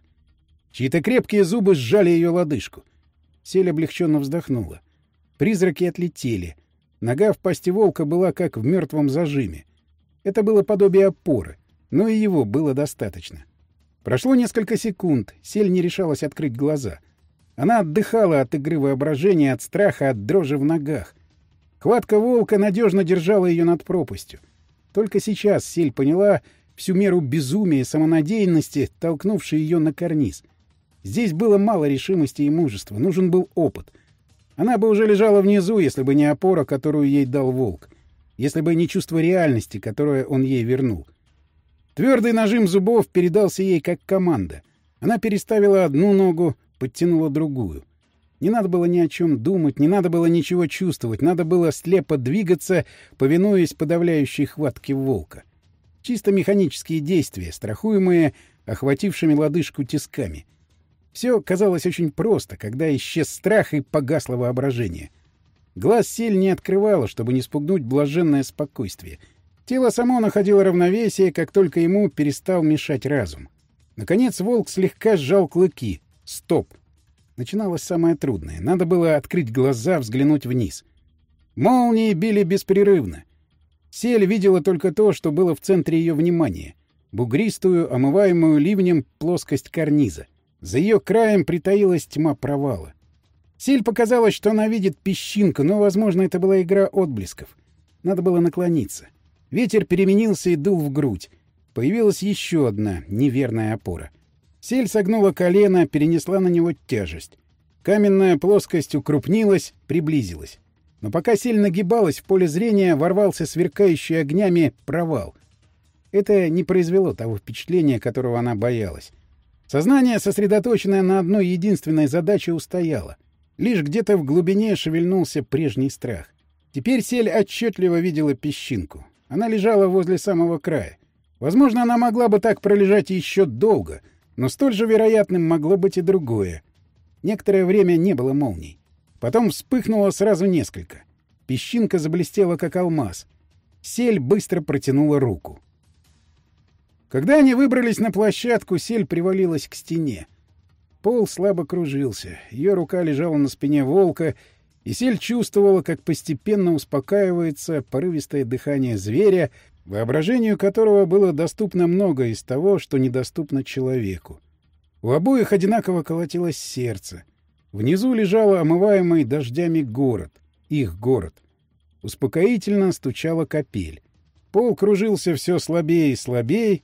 Чьи-то крепкие зубы сжали ее лодыжку. Сель облегченно вздохнула. Призраки отлетели. Нога в пасти волка была как в мертвом зажиме. Это было подобие опоры, но и его было достаточно. Прошло несколько секунд, Сель не решалась открыть глаза. Она отдыхала от игры воображения, от страха, от дрожи в ногах. Хватка волка надежно держала ее над пропастью. Только сейчас Сель поняла всю меру безумия и самонадеянности, толкнувшей ее на карниз. Здесь было мало решимости и мужества, нужен был опыт — Она бы уже лежала внизу, если бы не опора, которую ей дал волк. Если бы не чувство реальности, которое он ей вернул. Твердый нажим зубов передался ей как команда. Она переставила одну ногу, подтянула другую. Не надо было ни о чем думать, не надо было ничего чувствовать, надо было слепо двигаться, повинуясь подавляющей хватке волка. Чисто механические действия, страхуемые охватившими лодыжку тисками. Все казалось очень просто, когда исчез страх и погасло воображение. Глаз сель не открывало, чтобы не спугнуть блаженное спокойствие. Тело само находило равновесие, как только ему перестал мешать разум. Наконец волк слегка сжал клыки. Стоп! Начиналось самое трудное. Надо было открыть глаза, взглянуть вниз. Молнии били беспрерывно. Сель видела только то, что было в центре ее внимания — бугристую, омываемую ливнем плоскость карниза. За ее краем притаилась тьма провала. Сель показалось, что она видит песчинку, но, возможно, это была игра отблесков. Надо было наклониться. Ветер переменился и дул в грудь. Появилась еще одна неверная опора. Сель согнула колено, перенесла на него тяжесть. Каменная плоскость укрупнилась, приблизилась. Но пока Сель нагибалась, в поле зрения ворвался сверкающий огнями провал. Это не произвело того впечатления, которого она боялась. Сознание, сосредоточенное на одной единственной задаче, устояло. Лишь где-то в глубине шевельнулся прежний страх. Теперь Сель отчетливо видела песчинку. Она лежала возле самого края. Возможно, она могла бы так пролежать еще долго, но столь же вероятным могло быть и другое. Некоторое время не было молний. Потом вспыхнуло сразу несколько. Песчинка заблестела, как алмаз. Сель быстро протянула руку. Когда они выбрались на площадку, Сель привалилась к стене. Пол слабо кружился. Ее рука лежала на спине волка, и Сель чувствовала, как постепенно успокаивается порывистое дыхание зверя, воображению которого было доступно много из того, что недоступно человеку. У обоих одинаково колотилось сердце — Внизу лежал омываемый дождями город, их город. Успокоительно стучала капель. Пол кружился все слабее и слабее,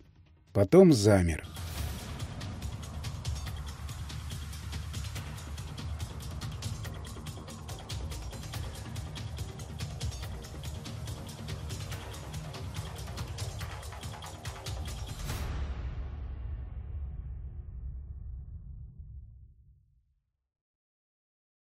потом замер. —